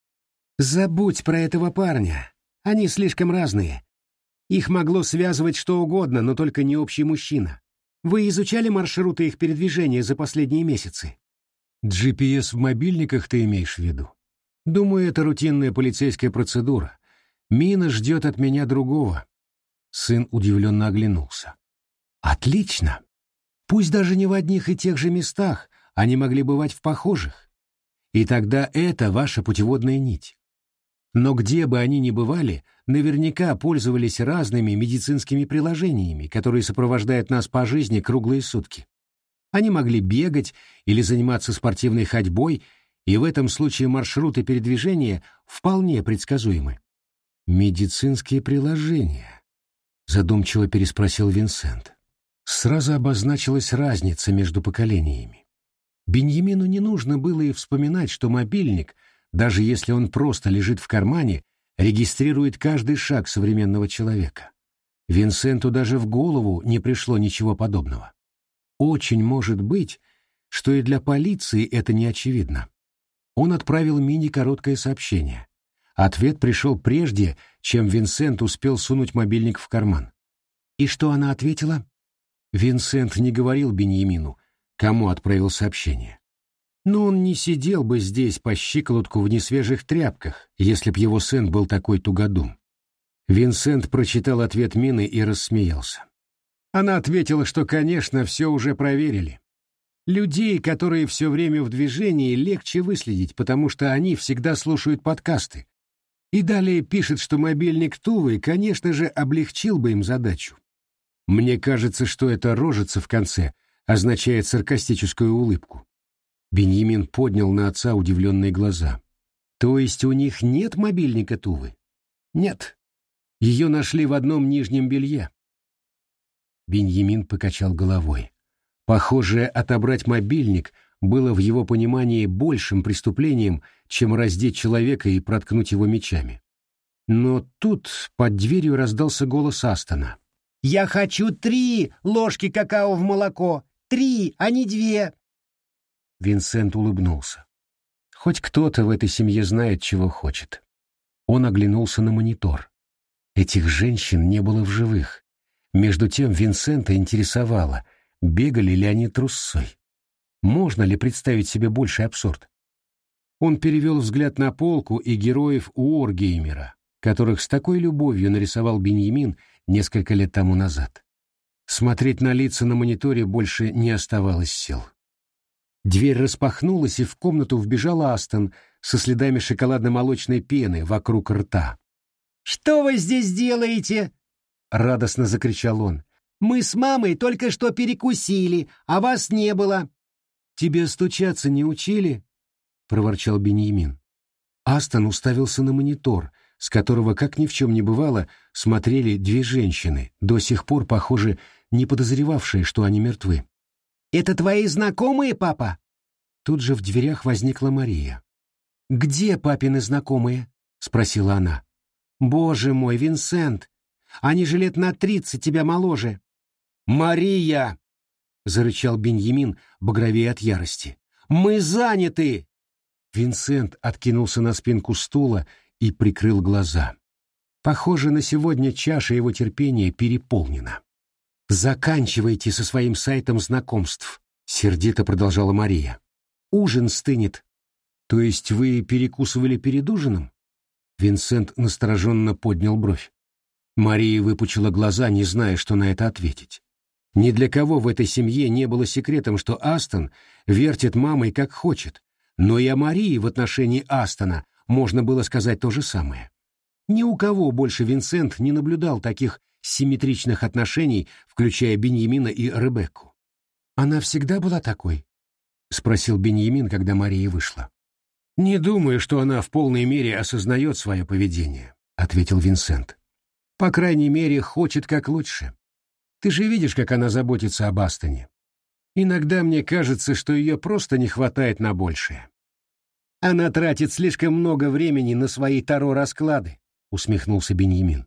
«Забудь про этого парня. Они слишком разные. Их могло связывать что угодно, но только не общий мужчина. Вы изучали маршруты их передвижения за последние месяцы?» «GPS в мобильниках ты имеешь в виду?» «Думаю, это рутинная полицейская процедура. Мина ждет от меня другого». Сын удивленно оглянулся. Отлично. Пусть даже не в одних и тех же местах, они могли бывать в похожих. И тогда это ваша путеводная нить. Но где бы они ни бывали, наверняка пользовались разными медицинскими приложениями, которые сопровождают нас по жизни круглые сутки. Они могли бегать или заниматься спортивной ходьбой, и в этом случае маршруты передвижения вполне предсказуемы. «Медицинские приложения», — задумчиво переспросил Винсент. Сразу обозначилась разница между поколениями. Беньямину не нужно было и вспоминать, что мобильник — даже если он просто лежит в кармане, регистрирует каждый шаг современного человека. Винсенту даже в голову не пришло ничего подобного. Очень может быть, что и для полиции это не очевидно. Он отправил Мини короткое сообщение. Ответ пришел прежде, чем Винсент успел сунуть мобильник в карман. И что она ответила? Винсент не говорил Беньямину, кому отправил сообщение. Но он не сидел бы здесь по щиколотку в несвежих тряпках, если б его сын был такой тугодум. Винсент прочитал ответ Мины и рассмеялся. Она ответила, что, конечно, все уже проверили. Людей, которые все время в движении, легче выследить, потому что они всегда слушают подкасты. И далее пишет, что мобильник Тувы, конечно же, облегчил бы им задачу. Мне кажется, что эта рожица в конце означает саркастическую улыбку. Беньямин поднял на отца удивленные глаза. «То есть у них нет мобильника Тувы?» «Нет. Ее нашли в одном нижнем белье». Беньямин покачал головой. Похоже, отобрать мобильник было в его понимании большим преступлением, чем раздеть человека и проткнуть его мечами. Но тут под дверью раздался голос Астона. «Я хочу три ложки какао в молоко! Три, а не две!» Винсент улыбнулся. Хоть кто-то в этой семье знает, чего хочет. Он оглянулся на монитор. Этих женщин не было в живых. Между тем Винсента интересовало, бегали ли они трусцой. Можно ли представить себе больший абсурд? Он перевел взгляд на полку и героев Уоргеймера, которых с такой любовью нарисовал Беньямин несколько лет тому назад. Смотреть на лица на мониторе больше не оставалось сил. Дверь распахнулась, и в комнату вбежал Астон со следами шоколадно-молочной пены вокруг рта. «Что вы здесь делаете?» — радостно закричал он. «Мы с мамой только что перекусили, а вас не было». «Тебе стучаться не учили?» — проворчал Беньямин. Астон уставился на монитор, с которого, как ни в чем не бывало, смотрели две женщины, до сих пор, похоже, не подозревавшие, что они мертвы. Это твои знакомые, папа?» Тут же в дверях возникла Мария. «Где папины знакомые?» — спросила она. «Боже мой, Винсент! Они же лет на тридцать тебя моложе!» «Мария!» — зарычал Беньямин, багровее от ярости. «Мы заняты!» Винсент откинулся на спинку стула и прикрыл глаза. Похоже, на сегодня чаша его терпения переполнена. «Заканчивайте со своим сайтом знакомств», — сердито продолжала Мария. «Ужин стынет». «То есть вы перекусывали перед ужином?» Винсент настороженно поднял бровь. Мария выпучила глаза, не зная, что на это ответить. Ни для кого в этой семье не было секретом, что Астон вертит мамой как хочет, но и о Марии в отношении Астона можно было сказать то же самое. Ни у кого больше Винсент не наблюдал таких симметричных отношений, включая Беньямина и Ребекку. «Она всегда была такой?» — спросил Беньямин, когда Мария вышла. «Не думаю, что она в полной мере осознает свое поведение», — ответил Винсент. «По крайней мере, хочет как лучше. Ты же видишь, как она заботится об Астоне. Иногда мне кажется, что ее просто не хватает на большее». «Она тратит слишком много времени на свои таро-расклады», — усмехнулся Беньямин.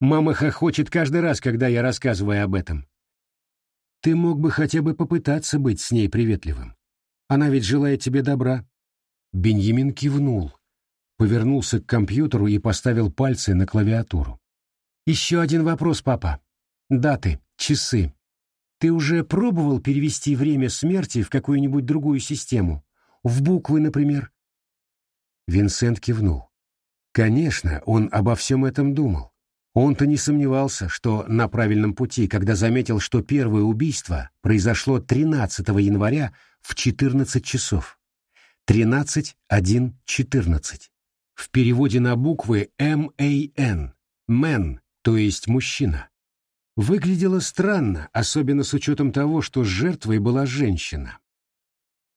Мама хохочет каждый раз, когда я рассказываю об этом. Ты мог бы хотя бы попытаться быть с ней приветливым. Она ведь желает тебе добра. Беньямин кивнул, повернулся к компьютеру и поставил пальцы на клавиатуру. Еще один вопрос, папа. Даты, часы. Ты уже пробовал перевести время смерти в какую-нибудь другую систему? В буквы, например? Винсент кивнул. Конечно, он обо всем этом думал. Он-то не сомневался, что на правильном пути, когда заметил, что первое убийство произошло 13 января в 14 часов. 13.1.14. В переводе на буквы M-A-N. «Man», то есть мужчина. Выглядело странно, особенно с учетом того, что жертвой была женщина.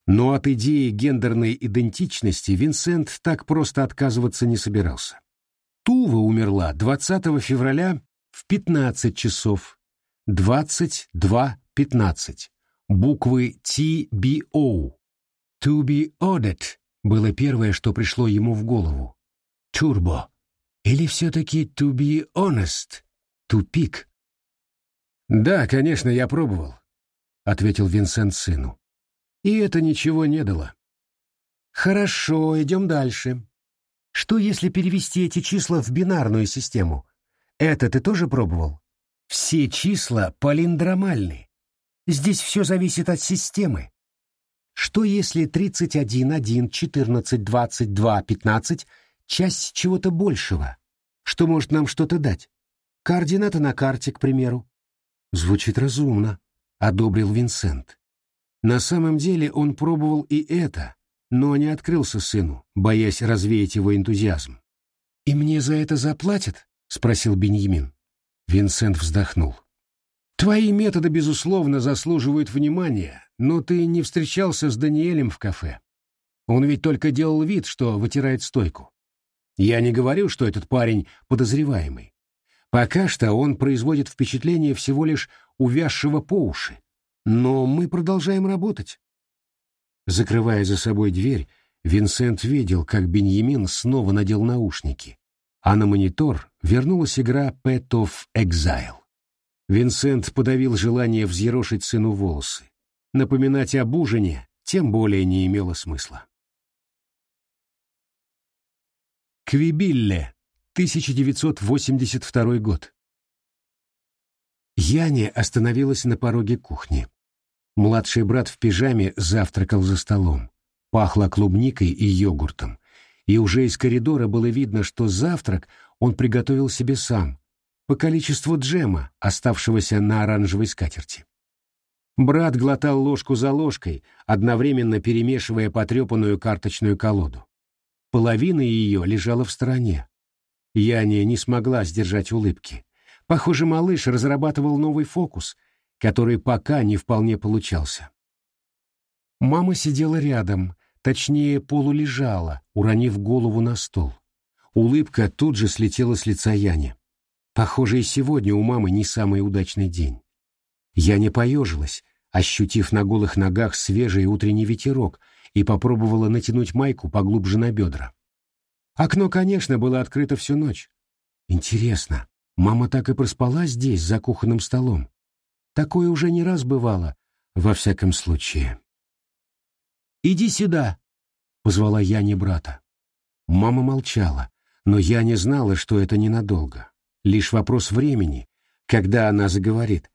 Но от идеи гендерной идентичности Винсент так просто отказываться не собирался. Тува умерла 20 февраля в 15 часов. 22.15. Буквы TBO. To be ordered было первое, что пришло ему в голову. Turbo. Или все-таки to be honest? Тупик. «Да, конечно, я пробовал», — ответил Винсент сыну. И это ничего не дало. Хорошо, идем дальше. Что если перевести эти числа в бинарную систему? Это ты тоже пробовал? Все числа полиндромальны. Здесь все зависит от системы. Что если 31, 1, 14, 22, 15 — часть чего-то большего? Что может нам что-то дать? Координаты на карте, к примеру. Звучит разумно, — одобрил Винсент. На самом деле он пробовал и это, но не открылся сыну, боясь развеять его энтузиазм. «И мне за это заплатят?» — спросил Беньямин. Винсент вздохнул. «Твои методы, безусловно, заслуживают внимания, но ты не встречался с Даниэлем в кафе. Он ведь только делал вид, что вытирает стойку. Я не говорю, что этот парень подозреваемый. Пока что он производит впечатление всего лишь увязшего по уши. Но мы продолжаем работать. Закрывая за собой дверь, Винсент видел, как Беньямин снова надел наушники, а на монитор вернулась игра Pet of Exile. Винсент подавил желание взъерошить сыну волосы. Напоминать об ужине тем более не имело смысла. Квибилле, 1982 год. Яне остановилась на пороге кухни. Младший брат в пижаме завтракал за столом. Пахло клубникой и йогуртом. И уже из коридора было видно, что завтрак он приготовил себе сам, по количеству джема, оставшегося на оранжевой скатерти. Брат глотал ложку за ложкой, одновременно перемешивая потрепанную карточную колоду. Половина ее лежала в стороне. Яня не смогла сдержать улыбки. Похоже, малыш разрабатывал новый фокус, который пока не вполне получался. Мама сидела рядом, точнее полулежала, уронив голову на стол. Улыбка тут же слетела с лица Яни. Похоже, и сегодня у мамы не самый удачный день. Яня поежилась, ощутив на голых ногах свежий утренний ветерок, и попробовала натянуть майку поглубже на бедра. Окно, конечно, было открыто всю ночь. Интересно, мама так и проспала здесь, за кухонным столом? Такое уже не раз бывало, во всяком случае. «Иди сюда!» — позвала я не брата. Мама молчала, но я не знала, что это ненадолго. Лишь вопрос времени, когда она заговорит.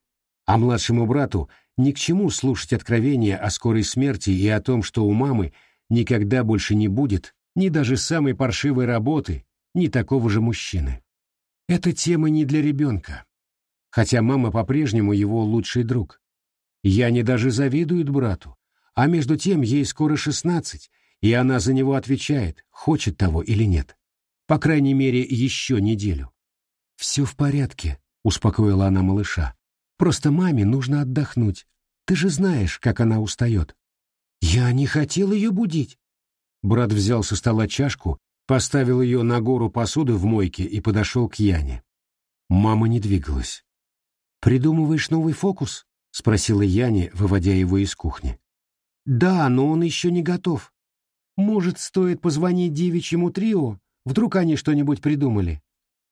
А младшему брату ни к чему слушать откровения о скорой смерти и о том, что у мамы никогда больше не будет ни даже самой паршивой работы, ни такого же мужчины. Эта тема не для ребенка хотя мама по-прежнему его лучший друг. Я не даже завидует брату, а между тем ей скоро шестнадцать, и она за него отвечает, хочет того или нет. По крайней мере, еще неделю. «Все в порядке», — успокоила она малыша. «Просто маме нужно отдохнуть. Ты же знаешь, как она устает». «Я не хотел ее будить». Брат взял со стола чашку, поставил ее на гору посуды в мойке и подошел к Яне. Мама не двигалась. «Придумываешь новый фокус?» — спросила Яне, выводя его из кухни. «Да, но он еще не готов. Может, стоит позвонить девичьему трио? Вдруг они что-нибудь придумали?»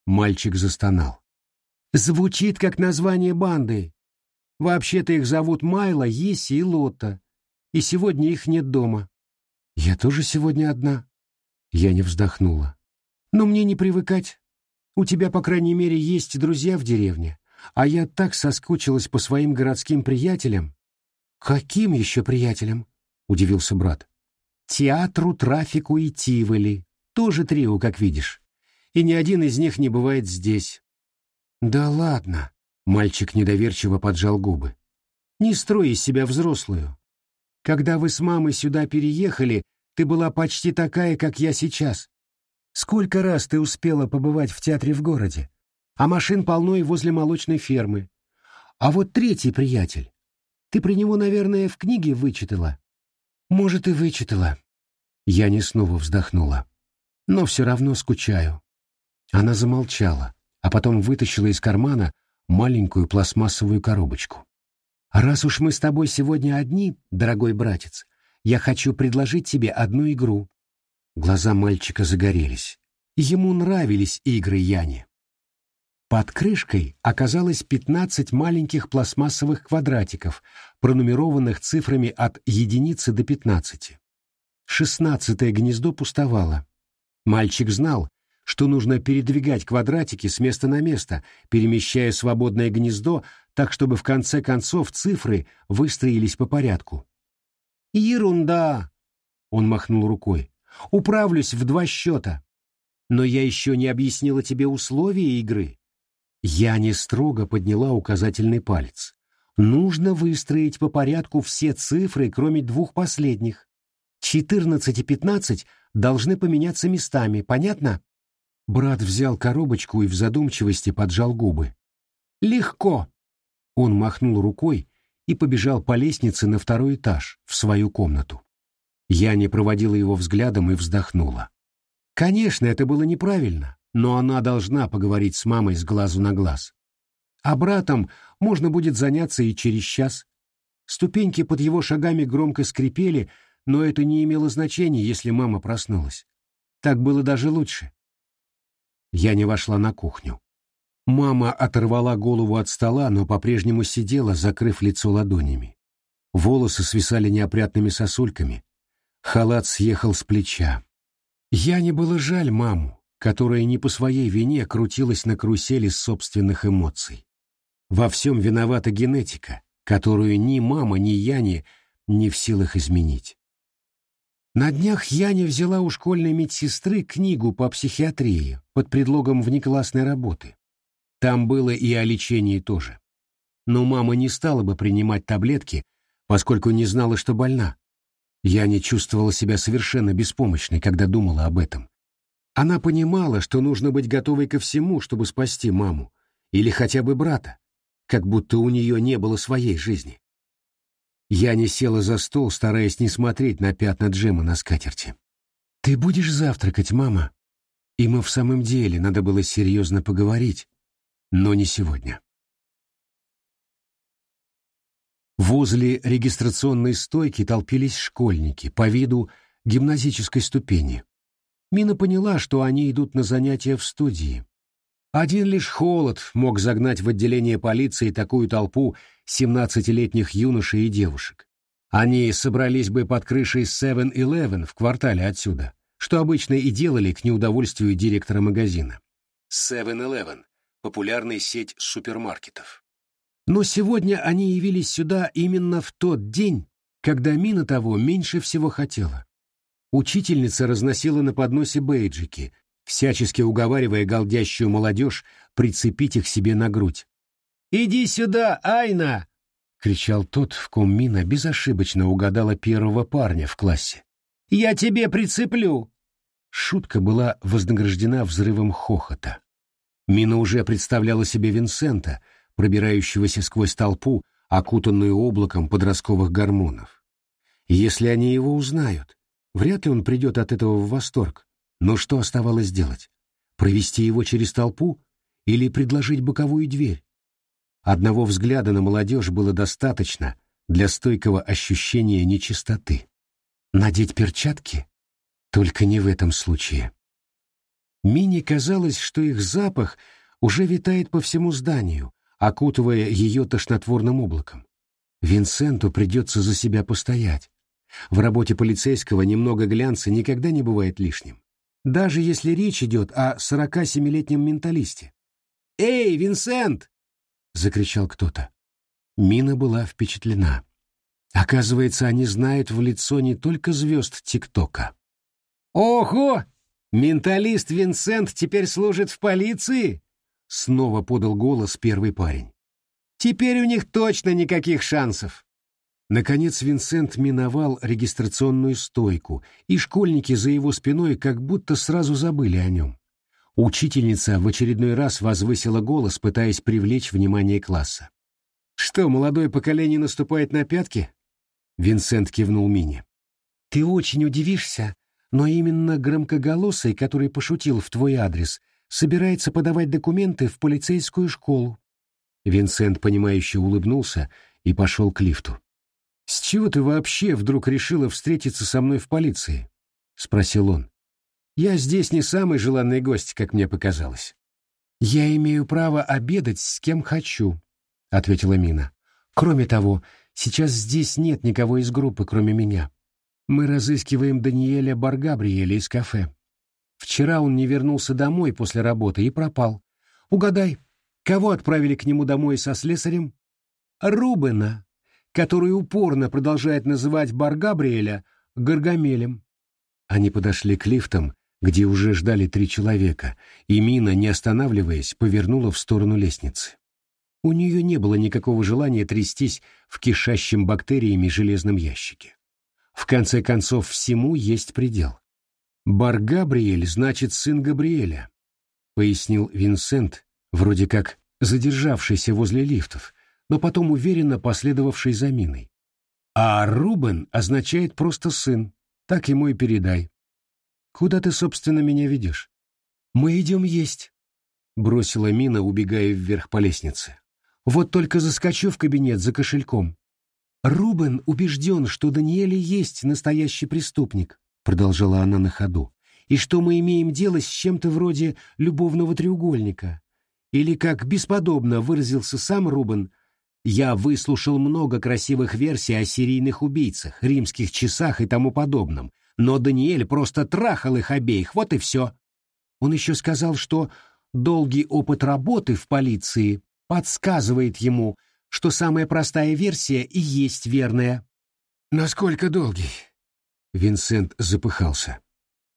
Мальчик застонал. «Звучит как название банды. Вообще-то их зовут Майла, Еси и Лотта. И сегодня их нет дома». «Я тоже сегодня одна». Я не вздохнула. «Но мне не привыкать. У тебя, по крайней мере, есть друзья в деревне. А я так соскучилась по своим городским приятелям. Каким еще приятелям? Удивился брат. Театру, трафику и Тиволи. Тоже трио, как видишь. И ни один из них не бывает здесь. Да ладно, мальчик недоверчиво поджал губы. Не строй из себя взрослую. Когда вы с мамой сюда переехали, ты была почти такая, как я сейчас. Сколько раз ты успела побывать в театре в городе? А машин полно и возле молочной фермы. А вот третий приятель. Ты про него, наверное, в книге вычитала. Может, и вычитала. Я не снова вздохнула. Но все равно скучаю. Она замолчала, а потом вытащила из кармана маленькую пластмассовую коробочку. «Раз уж мы с тобой сегодня одни, дорогой братец, я хочу предложить тебе одну игру». Глаза мальчика загорелись. Ему нравились игры Яни. Под крышкой оказалось пятнадцать маленьких пластмассовых квадратиков, пронумерованных цифрами от единицы до пятнадцати. Шестнадцатое гнездо пустовало. Мальчик знал, что нужно передвигать квадратики с места на место, перемещая свободное гнездо так, чтобы в конце концов цифры выстроились по порядку. «Ерунда!» — он махнул рукой. «Управлюсь в два счета. Но я еще не объяснила тебе условия игры. Я не строго подняла указательный палец. Нужно выстроить по порядку все цифры, кроме двух последних. 14 и 15 должны поменяться местами, понятно? Брат взял коробочку и в задумчивости поджал губы. Легко. Он махнул рукой и побежал по лестнице на второй этаж, в свою комнату. Я не проводила его взглядом и вздохнула. Конечно, это было неправильно но она должна поговорить с мамой с глазу на глаз. А братом можно будет заняться и через час. Ступеньки под его шагами громко скрипели, но это не имело значения, если мама проснулась. Так было даже лучше. Я не вошла на кухню. Мама оторвала голову от стола, но по-прежнему сидела, закрыв лицо ладонями. Волосы свисали неопрятными сосульками. Халат съехал с плеча. Я не было жаль маму которая не по своей вине крутилась на карусели собственных эмоций. Во всем виновата генетика, которую ни мама, ни Яне не в силах изменить. На днях Яня взяла у школьной медсестры книгу по психиатрии под предлогом внеклассной работы. Там было и о лечении тоже. Но мама не стала бы принимать таблетки, поскольку не знала, что больна. Яня чувствовала себя совершенно беспомощной, когда думала об этом. Она понимала, что нужно быть готовой ко всему, чтобы спасти маму, или хотя бы брата, как будто у нее не было своей жизни. Я не села за стол, стараясь не смотреть на пятна джема на скатерти. «Ты будешь завтракать, мама?» Им и в самом деле надо было серьезно поговорить, но не сегодня. Возле регистрационной стойки толпились школьники по виду гимназической ступени. Мина поняла, что они идут на занятия в студии. Один лишь холод мог загнать в отделение полиции такую толпу семнадцатилетних юношей и девушек. Они собрались бы под крышей 7-Eleven в квартале отсюда, что обычно и делали к неудовольствию директора магазина. 7-Eleven — популярная сеть супермаркетов. Но сегодня они явились сюда именно в тот день, когда Мина того меньше всего хотела. Учительница разносила на подносе бейджики, всячески уговаривая голдящую молодежь прицепить их себе на грудь. «Иди сюда, Айна!» — кричал тот, в ком Мина безошибочно угадала первого парня в классе. «Я тебе прицеплю!» Шутка была вознаграждена взрывом хохота. Мина уже представляла себе Винсента, пробирающегося сквозь толпу, окутанную облаком подростковых гормонов. Если они его узнают, Вряд ли он придет от этого в восторг. Но что оставалось делать? Провести его через толпу или предложить боковую дверь? Одного взгляда на молодежь было достаточно для стойкого ощущения нечистоты. Надеть перчатки? Только не в этом случае. Мине казалось, что их запах уже витает по всему зданию, окутывая ее тошнотворным облаком. Винсенту придется за себя постоять. В работе полицейского немного глянца никогда не бывает лишним. Даже если речь идет о 47-летнем менталисте. «Эй, Винсент!» — закричал кто-то. Мина была впечатлена. Оказывается, они знают в лицо не только звезд ТикТока. «Ого! Менталист Винсент теперь служит в полиции? — снова подал голос первый парень. «Теперь у них точно никаких шансов!» Наконец Винсент миновал регистрационную стойку, и школьники за его спиной как будто сразу забыли о нем. Учительница в очередной раз возвысила голос, пытаясь привлечь внимание класса. «Что, молодое поколение наступает на пятки?» Винсент кивнул Мине. «Ты очень удивишься, но именно громкоголосый, который пошутил в твой адрес, собирается подавать документы в полицейскую школу». Винсент, понимающе улыбнулся и пошел к лифту. «С чего ты вообще вдруг решила встретиться со мной в полиции?» — спросил он. «Я здесь не самый желанный гость, как мне показалось». «Я имею право обедать с кем хочу», — ответила Мина. «Кроме того, сейчас здесь нет никого из группы, кроме меня. Мы разыскиваем Даниэля Баргабриэля из кафе. Вчера он не вернулся домой после работы и пропал. Угадай, кого отправили к нему домой со слесарем? Рубена, который упорно продолжает называть Баргабриэля Гаргамелем. Они подошли к лифтам, где уже ждали три человека, и Мина, не останавливаясь, повернула в сторону лестницы. У нее не было никакого желания трястись в кишащем бактериями железном ящике. В конце концов, всему есть предел. «Бар Габриэль значит сын Габриэля», — пояснил Винсент, вроде как задержавшийся возле лифтов, но потом уверенно последовавший за Миной. «А Рубен означает просто сын, так ему и передай. Куда ты, собственно, меня ведешь?» «Мы идем есть», — бросила Мина, убегая вверх по лестнице. «Вот только заскочу в кабинет за кошельком. «Рубен убежден, что Даниэль есть настоящий преступник», — продолжала она на ходу, «и что мы имеем дело с чем-то вроде любовного треугольника. Или, как бесподобно выразился сам Рубен, я выслушал много красивых версий о серийных убийцах, римских часах и тому подобном, но Даниэль просто трахал их обеих, вот и все. Он еще сказал, что долгий опыт работы в полиции подсказывает ему, что самая простая версия и есть верная. Насколько долгий? Винсент запыхался.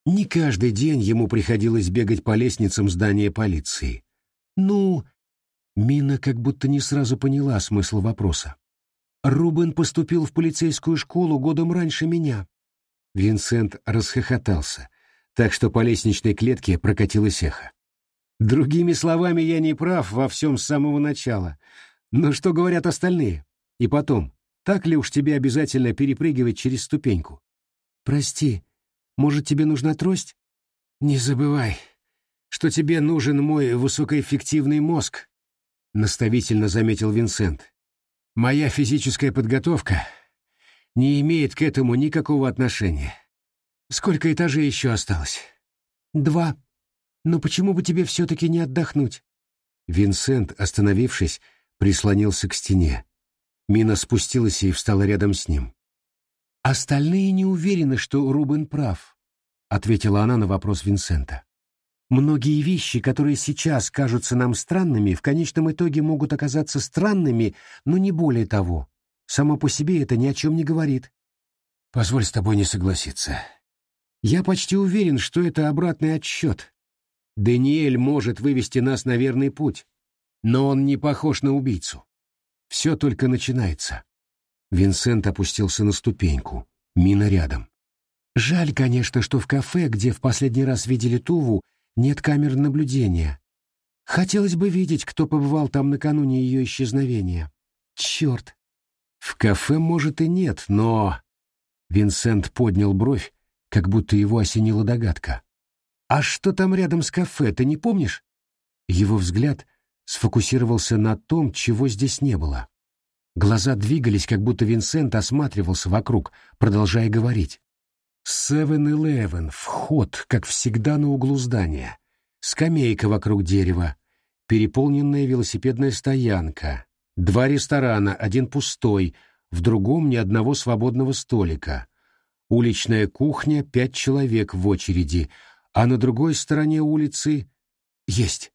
Не каждый день ему приходилось бегать по лестницам здания полиции. Ну, Мина как будто не сразу поняла смысл вопроса. Рубен поступил в полицейскую школу годом раньше меня. Винсент расхохотался, так что по лестничной клетке прокатилось эхо. Другими словами, я не прав во всем с самого начала. Но что говорят остальные? И потом, так ли уж тебе обязательно перепрыгивать через ступеньку? Прости, может, тебе нужна трость? Не забывай, что тебе нужен мой высокоэффективный мозг, наставительно заметил Винсент. Моя физическая подготовка не имеет к этому никакого отношения. Сколько этажей еще осталось? Два. Но почему бы тебе все-таки не отдохнуть? Винсент, остановившись, прислонился к стене. Мина спустилась и встала рядом с ним. «Остальные не уверены, что Рубен прав», — ответила она на вопрос Винсента. «Многие вещи, которые сейчас кажутся нам странными, в конечном итоге могут оказаться странными, но не более того. Само по себе это ни о чем не говорит». «Позволь с тобой не согласиться. Я почти уверен, что это обратный отсчет. Даниэль может вывести нас на верный путь, но он не похож на убийцу. Все только начинается. Винсент опустился на ступеньку. Мина рядом. Жаль, конечно, что в кафе, где в последний раз видели Туву, нет камер наблюдения. Хотелось бы видеть, кто побывал там накануне ее исчезновения. Черт! В кафе, может, и нет, но... Винсент поднял бровь, как будто его осенила догадка. «А что там рядом с кафе, ты не помнишь?» Его взгляд сфокусировался на том, чего здесь не было. Глаза двигались, как будто Винсент осматривался вокруг, продолжая говорить. «Севен-Элевен, вход, как всегда, на углу здания. Скамейка вокруг дерева, переполненная велосипедная стоянка, два ресторана, один пустой, в другом ни одного свободного столика, уличная кухня, пять человек в очереди, а на другой стороне улицы... Есть!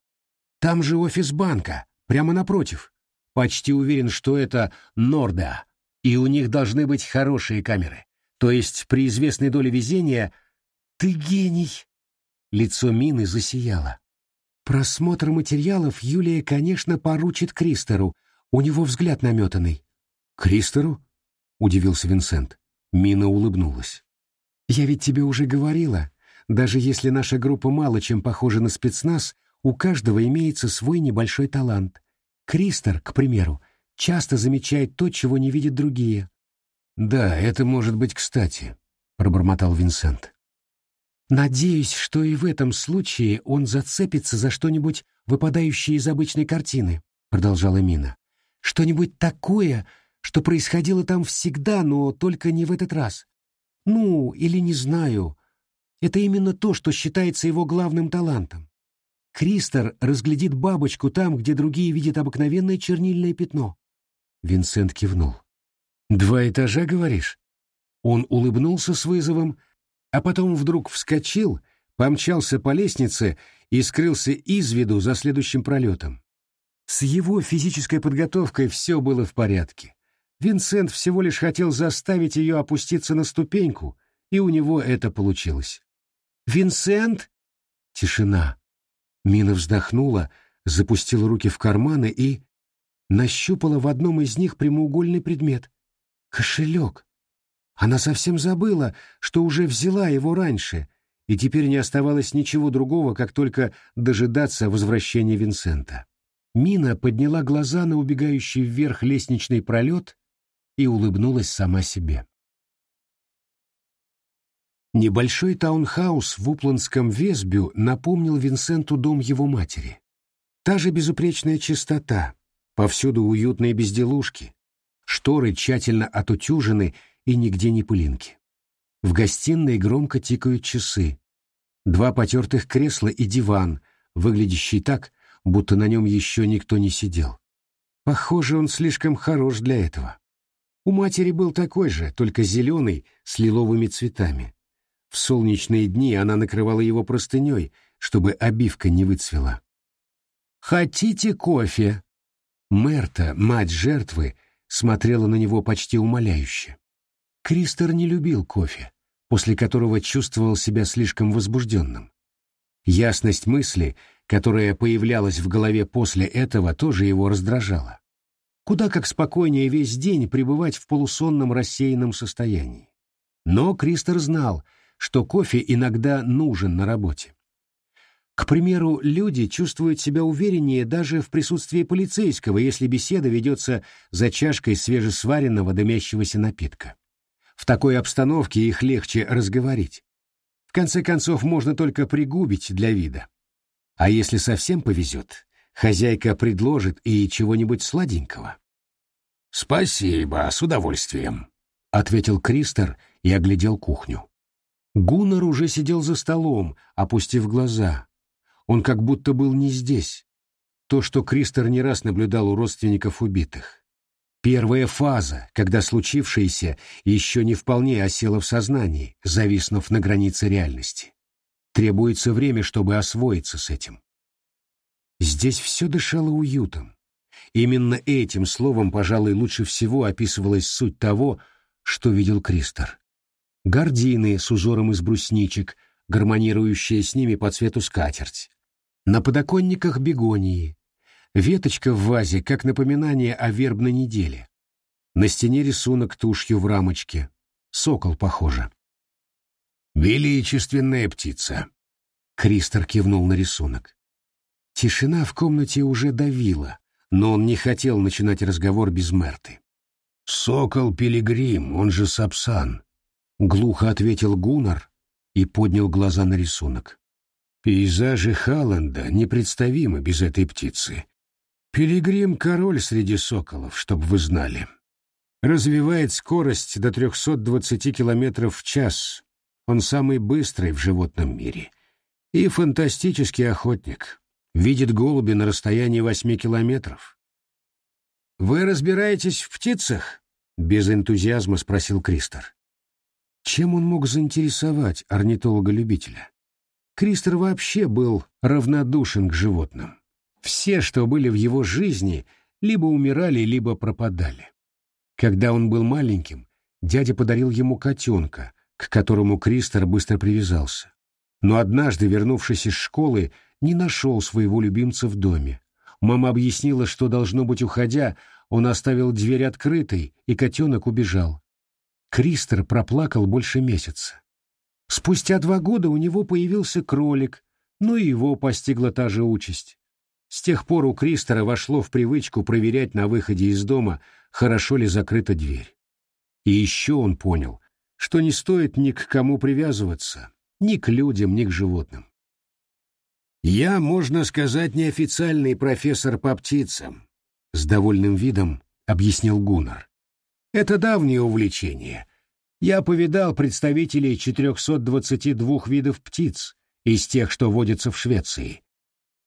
Там же офис банка, прямо напротив. Почти уверен, что это Норда, и у них должны быть хорошие камеры. То есть при известной доле везения... Ты гений! Лицо Мины засияло. Просмотр материалов Юлия, конечно, поручит Кристеру. У него взгляд наметанный. Кристеру? Удивился Винсент. Мина улыбнулась. Я ведь тебе уже говорила, даже если наша группа мало чем похожа на спецназ, у каждого имеется свой небольшой талант. Кристер, к примеру, часто замечает то, чего не видят другие. «Да, это может быть кстати», — пробормотал Винсент. «Надеюсь, что и в этом случае он зацепится за что-нибудь, выпадающее из обычной картины», — продолжала Мина. «Что-нибудь такое, что происходило там всегда, но только не в этот раз. Ну, или не знаю. Это именно то, что считается его главным талантом. Кристер разглядит бабочку там, где другие видят обыкновенное чернильное пятно. Винсент кивнул. «Два этажа, говоришь?» Он улыбнулся с вызовом, а потом вдруг вскочил, помчался по лестнице и скрылся из виду за следующим пролетом. С его физической подготовкой все было в порядке. Винсент всего лишь хотел заставить ее опуститься на ступеньку, и у него это получилось. «Винсент?» Тишина. Мина вздохнула, запустила руки в карманы и нащупала в одном из них прямоугольный предмет. Кошелек. Она совсем забыла, что уже взяла его раньше, и теперь не оставалось ничего другого, как только дожидаться возвращения Винсента. Мина подняла глаза на убегающий вверх лестничный пролет и улыбнулась сама себе. Небольшой таунхаус в Упландском Весбю напомнил Винсенту дом его матери. Та же безупречная чистота, повсюду уютные безделушки, шторы тщательно отутюжены и нигде не пылинки. В гостиной громко тикают часы. Два потертых кресла и диван, выглядящий так, будто на нем еще никто не сидел. Похоже, он слишком хорош для этого. У матери был такой же, только зеленый, с лиловыми цветами. В солнечные дни она накрывала его простыней, чтобы обивка не выцвела. «Хотите кофе?» Мерта, мать жертвы, смотрела на него почти умоляюще. Кристер не любил кофе, после которого чувствовал себя слишком возбужденным. Ясность мысли, которая появлялась в голове после этого, тоже его раздражала. Куда как спокойнее весь день пребывать в полусонном рассеянном состоянии. Но Кристер знал, что кофе иногда нужен на работе. К примеру, люди чувствуют себя увереннее даже в присутствии полицейского, если беседа ведется за чашкой свежесваренного дымящегося напитка. В такой обстановке их легче разговорить. В конце концов, можно только пригубить для вида. А если совсем повезет, Хозяйка предложит и чего-нибудь сладенького. «Спасибо, с удовольствием», — ответил Кристер и оглядел кухню. Гуннар уже сидел за столом, опустив глаза. Он как будто был не здесь. То, что Кристер не раз наблюдал у родственников убитых. Первая фаза, когда случившееся еще не вполне осело в сознании, зависнув на границе реальности. Требуется время, чтобы освоиться с этим. Здесь все дышало уютом. Именно этим словом, пожалуй, лучше всего описывалась суть того, что видел Кристор. Гардины с узором из брусничек, гармонирующие с ними по цвету скатерть. На подоконниках бегонии. Веточка в вазе, как напоминание о вербной неделе. На стене рисунок тушью в рамочке. Сокол, похоже. «Величественная птица!» Кристор кивнул на рисунок. Тишина в комнате уже давила, но он не хотел начинать разговор без Мерты. «Сокол-пилигрим, он же Сапсан», — глухо ответил Гуннар и поднял глаза на рисунок. «Пейзажи Халланда непредставимы без этой птицы. Пилигрим — король среди соколов, чтобы вы знали. Развивает скорость до 320 километров в час. Он самый быстрый в животном мире. И фантастический охотник видит голуби на расстоянии восьми километров. «Вы разбираетесь в птицах?» — без энтузиазма спросил Кристор. Чем он мог заинтересовать орнитолога-любителя? Кристор вообще был равнодушен к животным. Все, что были в его жизни, либо умирали, либо пропадали. Когда он был маленьким, дядя подарил ему котенка, к которому Кристор быстро привязался. Но однажды, вернувшись из школы, не нашел своего любимца в доме. Мама объяснила, что, должно быть, уходя, он оставил дверь открытой, и котенок убежал. Кристер проплакал больше месяца. Спустя два года у него появился кролик, но его постигла та же участь. С тех пор у Кристера вошло в привычку проверять на выходе из дома, хорошо ли закрыта дверь. И еще он понял, что не стоит ни к кому привязываться, ни к людям, ни к животным. «Я, можно сказать, неофициальный профессор по птицам», — с довольным видом объяснил Гуннар. «Это давнее увлечение. Я повидал представителей 422 видов птиц из тех, что водятся в Швеции.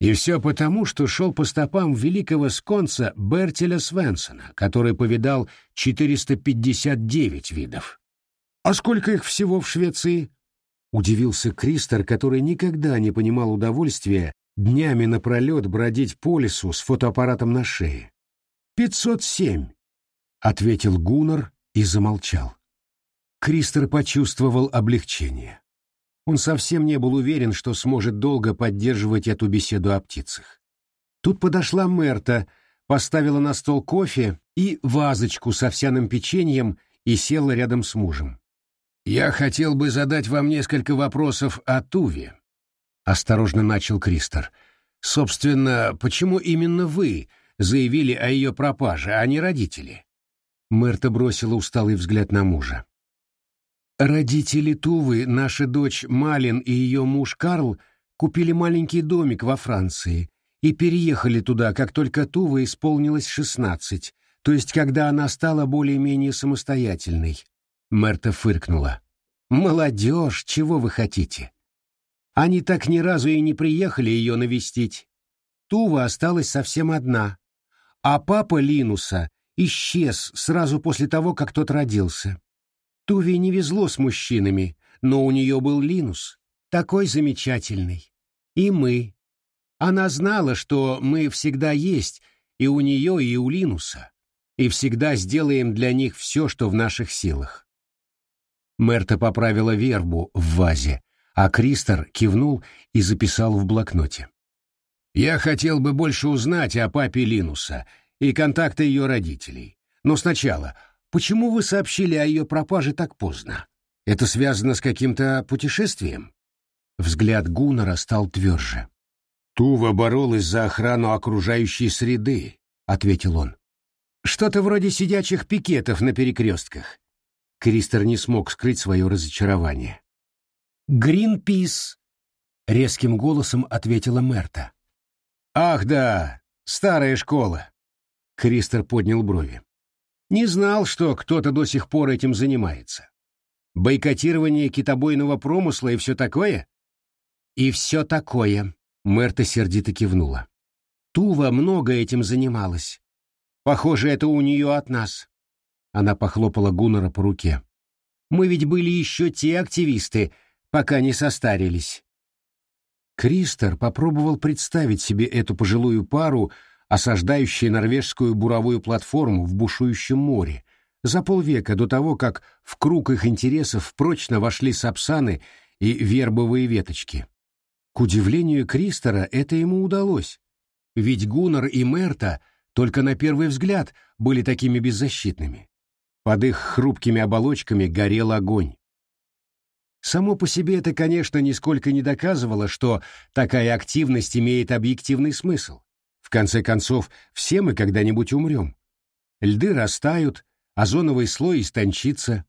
И все потому, что шел по стопам великого сконца Бертеля Свенсона, который повидал 459 видов. А сколько их всего в Швеции? Удивился Кристер, который никогда не понимал удовольствия днями напролет бродить по лесу с фотоаппаратом на шее. «Пятьсот семь», — ответил Гуннар и замолчал. Кристер почувствовал облегчение. Он совсем не был уверен, что сможет долго поддерживать эту беседу о птицах. Тут подошла Мерта, поставила на стол кофе и вазочку с овсяным печеньем и села рядом с мужем. «Я хотел бы задать вам несколько вопросов о Туве», — осторожно начал Кристер. «Собственно, почему именно вы заявили о ее пропаже, а не родители?» Мерта бросила усталый взгляд на мужа. Родители Тувы, наша дочь Малин и ее муж Карл, купили маленький домик во Франции и переехали туда, как только Тува исполнилось шестнадцать, то есть когда она стала более-менее самостоятельной. Мерта фыркнула. «Молодежь, чего вы хотите?» Они так ни разу и не приехали ее навестить. Тува осталась совсем одна, а папа Линуса исчез сразу после того, как тот родился. Туве не везло с мужчинами, но у нее был Линус, такой замечательный. И мы. Она знала, что мы всегда есть и у нее, и у Линуса, и всегда сделаем для них все, что в наших силах. Мерта поправила вербу в вазе, а Кристер кивнул и записал в блокноте. «Я хотел бы больше узнать о папе Линуса и контакты ее родителей. Но сначала, почему вы сообщили о ее пропаже так поздно? Это связано с каким-то путешествием?» Взгляд Гуннера стал тверже. «Тува боролась за охрану окружающей среды», — ответил он. «Что-то вроде сидячих пикетов на перекрестках. Кристер не смог скрыть свое разочарование. «Гринпис!» — резким голосом ответила Мерта. «Ах да, старая школа!» Кристер поднял брови. «Не знал, что кто-то до сих пор этим занимается. Бойкотирование китобойного промысла и все такое?» «И все такое», — Мерта сердито кивнула. «Тува много этим занималась. Похоже, это у нее от нас. Она похлопала Гуннера по руке. «Мы ведь были еще те активисты, пока не состарились». Кристер попробовал представить себе эту пожилую пару, осаждающую норвежскую буровую платформу в бушующем море, за полвека до того, как в круг их интересов прочно вошли сапсаны и вербовые веточки. К удивлению Кристера это ему удалось, ведь Гуннар и Мерта только на первый взгляд были такими беззащитными. Под их хрупкими оболочками горел огонь. Само по себе это, конечно, нисколько не доказывало, что такая активность имеет объективный смысл. В конце концов, все мы когда-нибудь умрем. Льды растают, озоновый слой истончится.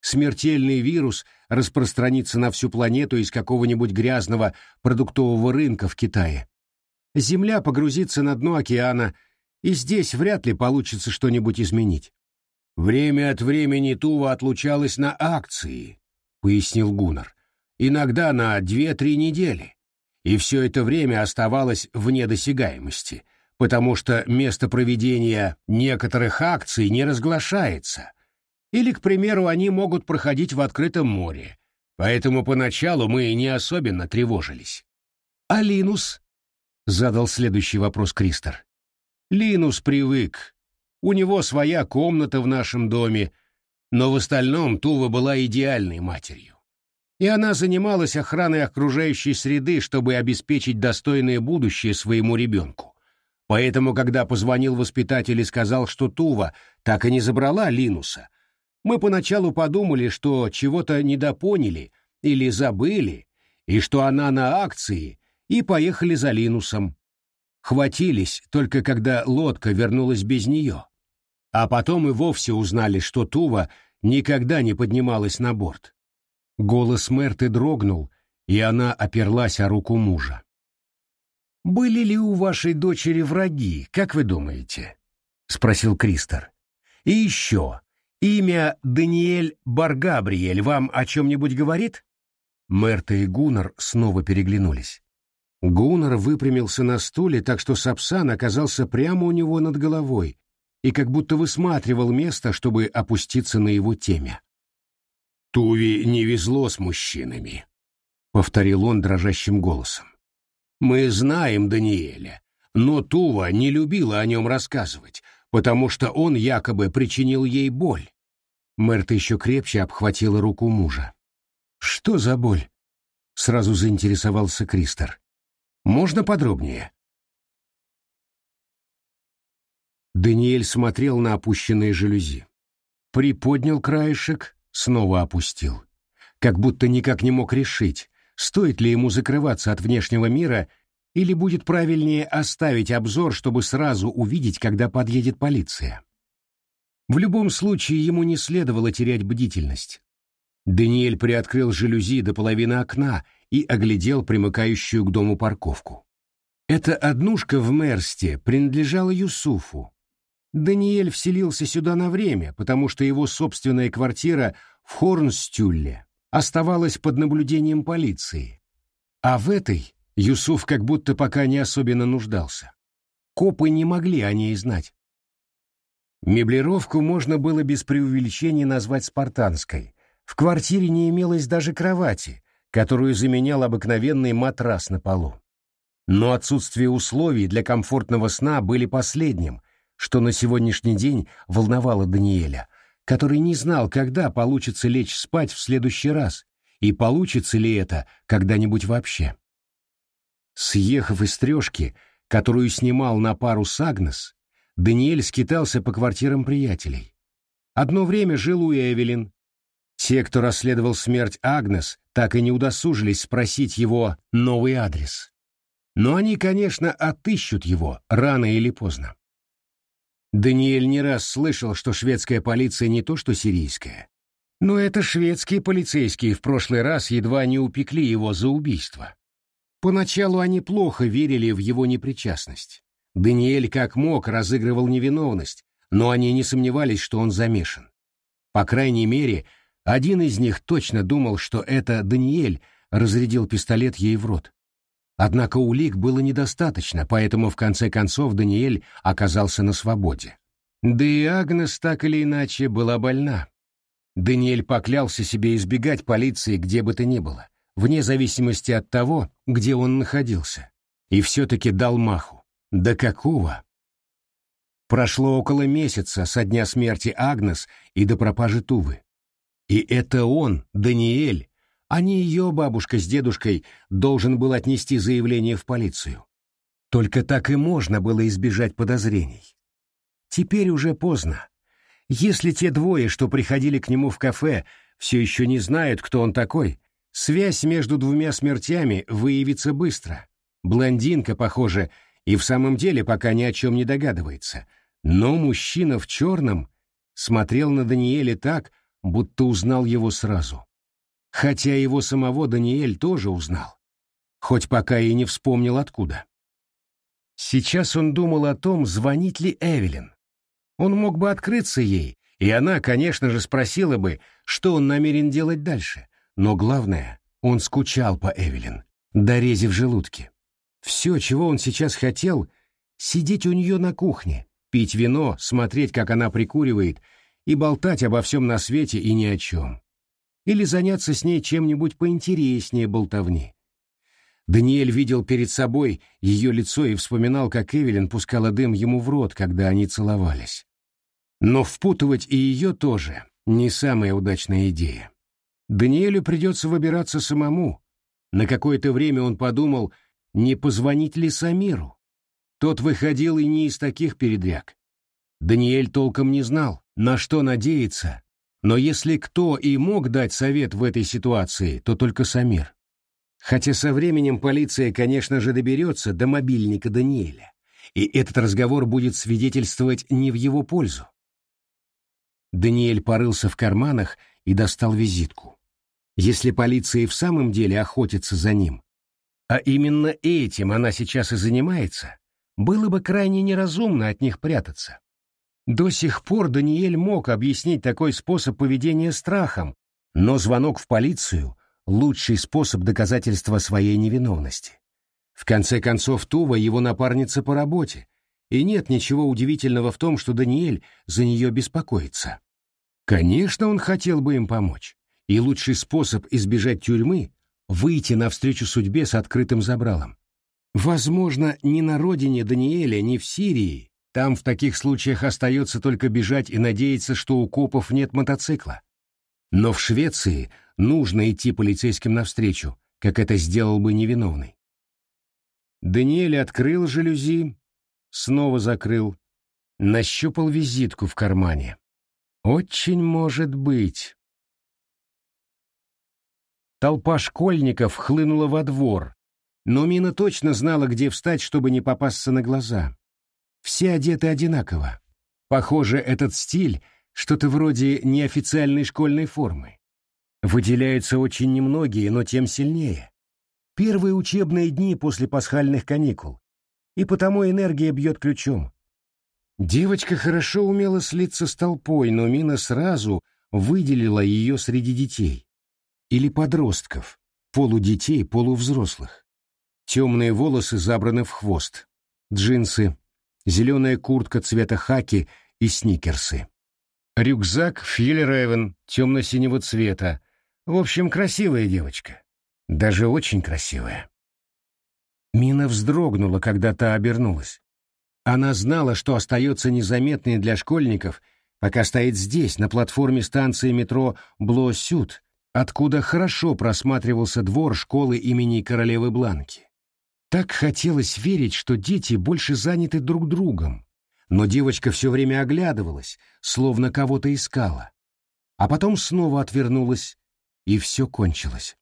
Смертельный вирус распространится на всю планету из какого-нибудь грязного продуктового рынка в Китае. Земля погрузится на дно океана, и здесь вряд ли получится что-нибудь изменить. Время от времени Тува отлучалась на акции, пояснил Гуннар. Иногда на две-три недели. И все это время оставалось вне досягаемости, потому что место проведения некоторых акций не разглашается. Или, к примеру, они могут проходить в открытом море. Поэтому поначалу мы не особенно тревожились. «А Линус?» — задал следующий вопрос Кристер. «Линус привык», у него своя комната в нашем доме, но в остальном Тува была идеальной матерью. И она занималась охраной окружающей среды, чтобы обеспечить достойное будущее своему ребенку. Поэтому, когда позвонил воспитатель и сказал, что Тува так и не забрала Линуса, мы поначалу подумали, что чего-то недопоняли или забыли, и что она на акции, и поехали за Линусом. Хватились только когда лодка вернулась без нее. А потом и вовсе узнали, что Тува никогда не поднималась на борт. Голос Мерты дрогнул, и она оперлась о руку мужа. «Были ли у вашей дочери враги, как вы думаете?» — спросил Кристор. «И еще, имя Даниэль Баргабриэль вам о чем-нибудь говорит?» Мерта и Гуннар снова переглянулись. Гуннар выпрямился на стуле, так что Сапсан оказался прямо у него над головой и как будто высматривал место, чтобы опуститься на его теме. Туви не везло с мужчинами, — повторил он дрожащим голосом. Мы знаем Даниэля, но Тува не любила о нем рассказывать, потому что он якобы причинил ей боль. Мэрта еще крепче обхватила руку мужа. «Что за боль?» — сразу заинтересовался Кристер. «Можно подробнее?» Даниэль смотрел на опущенные жалюзи. Приподнял краешек, снова опустил. Как будто никак не мог решить, стоит ли ему закрываться от внешнего мира или будет правильнее оставить обзор, чтобы сразу увидеть, когда подъедет полиция. В любом случае ему не следовало терять бдительность. Даниэль приоткрыл жалюзи до половины окна и оглядел примыкающую к дому парковку. Эта однушка в Мерсте принадлежала Юсуфу, Даниэль вселился сюда на время, потому что его собственная квартира в Хорнстюлле оставалась под наблюдением полиции. А в этой Юсуф как будто пока не особенно нуждался. Копы не могли о ней знать. Меблировку можно было без преувеличения назвать спартанской. В квартире не имелось даже кровати, которую заменял обыкновенный матрас на полу. Но отсутствие условий для комфортного сна были последним, что на сегодняшний день волновало Даниэля, который не знал, когда получится лечь спать в следующий раз, и получится ли это когда-нибудь вообще. Съехав из трешки, которую снимал на пару с Агнес, Даниэль скитался по квартирам приятелей. Одно время жил у Эвелин. Те, кто расследовал смерть Агнес, так и не удосужились спросить его новый адрес. Но они, конечно, отыщут его рано или поздно. Даниэль не раз слышал, что шведская полиция не то что сирийская. Но это шведские полицейские в прошлый раз едва не упекли его за убийство. Поначалу они плохо верили в его непричастность. Даниэль как мог разыгрывал невиновность, но они не сомневались, что он замешан. По крайней мере, один из них точно думал, что это Даниэль разрядил пистолет ей в рот. Однако улик было недостаточно, поэтому в конце концов Даниэль оказался на свободе. Да и Агнес так или иначе была больна. Даниэль поклялся себе избегать полиции где бы то ни было, вне зависимости от того, где он находился. И все-таки дал маху. Да какого? Прошло около месяца со дня смерти Агнес и до пропажи Тувы. И это он, Даниэль, а не ее бабушка с дедушкой должен был отнести заявление в полицию. Только так и можно было избежать подозрений. Теперь уже поздно. Если те двое, что приходили к нему в кафе, все еще не знают, кто он такой, связь между двумя смертями выявится быстро. Блондинка, похоже, и в самом деле пока ни о чем не догадывается. Но мужчина в черном смотрел на Даниэля так, будто узнал его сразу хотя его самого Даниэль тоже узнал, хоть пока и не вспомнил откуда. Сейчас он думал о том, звонить ли Эвелин. Он мог бы открыться ей, и она, конечно же, спросила бы, что он намерен делать дальше. Но главное, он скучал по Эвелин, дорезив желудки. Все, чего он сейчас хотел, сидеть у нее на кухне, пить вино, смотреть, как она прикуривает, и болтать обо всем на свете и ни о чем или заняться с ней чем-нибудь поинтереснее болтовни. Даниэль видел перед собой ее лицо и вспоминал, как Эвелин пускала дым ему в рот, когда они целовались. Но впутывать и ее тоже не самая удачная идея. Даниэлю придется выбираться самому. На какое-то время он подумал, не позвонить ли Самиру. Тот выходил и не из таких передряг. Даниэль толком не знал, на что надеяться, но если кто и мог дать совет в этой ситуации, то только Самир. Хотя со временем полиция, конечно же, доберется до мобильника Даниэля, и этот разговор будет свидетельствовать не в его пользу. Даниэль порылся в карманах и достал визитку. Если полиция и в самом деле охотится за ним, а именно этим она сейчас и занимается, было бы крайне неразумно от них прятаться. До сих пор Даниэль мог объяснить такой способ поведения страхом, но звонок в полицию — лучший способ доказательства своей невиновности. В конце концов, Тува — его напарница по работе, и нет ничего удивительного в том, что Даниэль за нее беспокоится. Конечно, он хотел бы им помочь, и лучший способ избежать тюрьмы — выйти навстречу судьбе с открытым забралом. Возможно, ни на родине Даниэля, ни в Сирии там в таких случаях остается только бежать и надеяться, что у копов нет мотоцикла. Но в Швеции нужно идти полицейским навстречу, как это сделал бы невиновный. Даниэль открыл жалюзи, снова закрыл, нащупал визитку в кармане. Очень может быть. Толпа школьников хлынула во двор, но Мина точно знала, где встать, чтобы не попасться на глаза. Все одеты одинаково. Похоже, этот стиль — что-то вроде неофициальной школьной формы. Выделяются очень немногие, но тем сильнее. Первые учебные дни после пасхальных каникул. И потому энергия бьет ключом. Девочка хорошо умела слиться с толпой, но Мина сразу выделила ее среди детей. Или подростков, полудетей, полувзрослых. Темные волосы забраны в хвост. Джинсы, зеленая куртка цвета хаки и сникерсы. Рюкзак Филеревен темно-синего цвета. В общем, красивая девочка. Даже очень красивая. Мина вздрогнула, когда та обернулась. Она знала, что остается незаметной для школьников, пока стоит здесь, на платформе станции метро Бло-Сют, откуда хорошо просматривался двор школы имени королевы Бланки. Так хотелось верить, что дети больше заняты друг другом, но девочка все время оглядывалась, словно кого-то искала. А потом снова отвернулась, и все кончилось.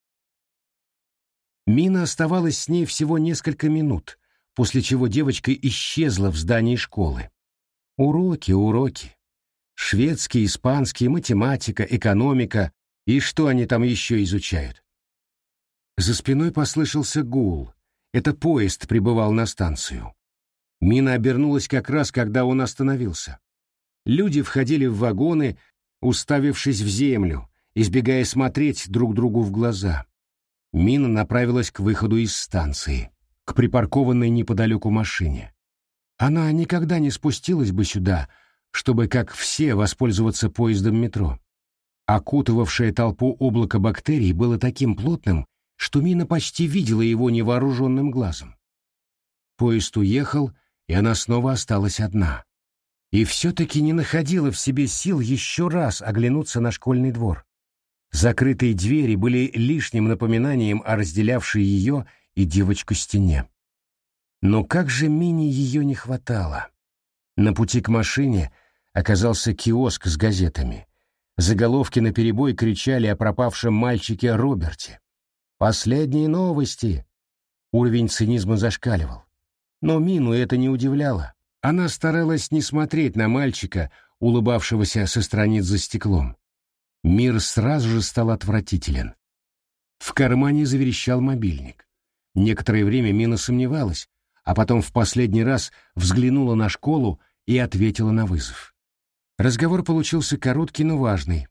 Мина оставалась с ней всего несколько минут, после чего девочка исчезла в здании школы. Уроки, уроки. Шведский, испанский, математика, экономика и что они там еще изучают. За спиной послышался гул, это поезд прибывал на станцию. Мина обернулась как раз, когда он остановился. Люди входили в вагоны, уставившись в землю, избегая смотреть друг другу в глаза. Мина направилась к выходу из станции, к припаркованной неподалеку машине. Она никогда не спустилась бы сюда, чтобы, как все, воспользоваться поездом метро. Окутывавшее толпу облако бактерий было таким плотным, что Мина почти видела его невооруженным глазом. Поезд уехал, и она снова осталась одна. И все-таки не находила в себе сил еще раз оглянуться на школьный двор. Закрытые двери были лишним напоминанием о разделявшей ее и девочку стене. Но как же Мине ее не хватало? На пути к машине оказался киоск с газетами. Заголовки наперебой кричали о пропавшем мальчике Роберте. Последние новости. Уровень цинизма зашкаливал. Но Мину это не удивляло. Она старалась не смотреть на мальчика, улыбавшегося со страниц за стеклом. Мир сразу же стал отвратителен. В кармане заверещал мобильник. Некоторое время Мина сомневалась, а потом в последний раз взглянула на школу и ответила на вызов. Разговор получился короткий, но важный.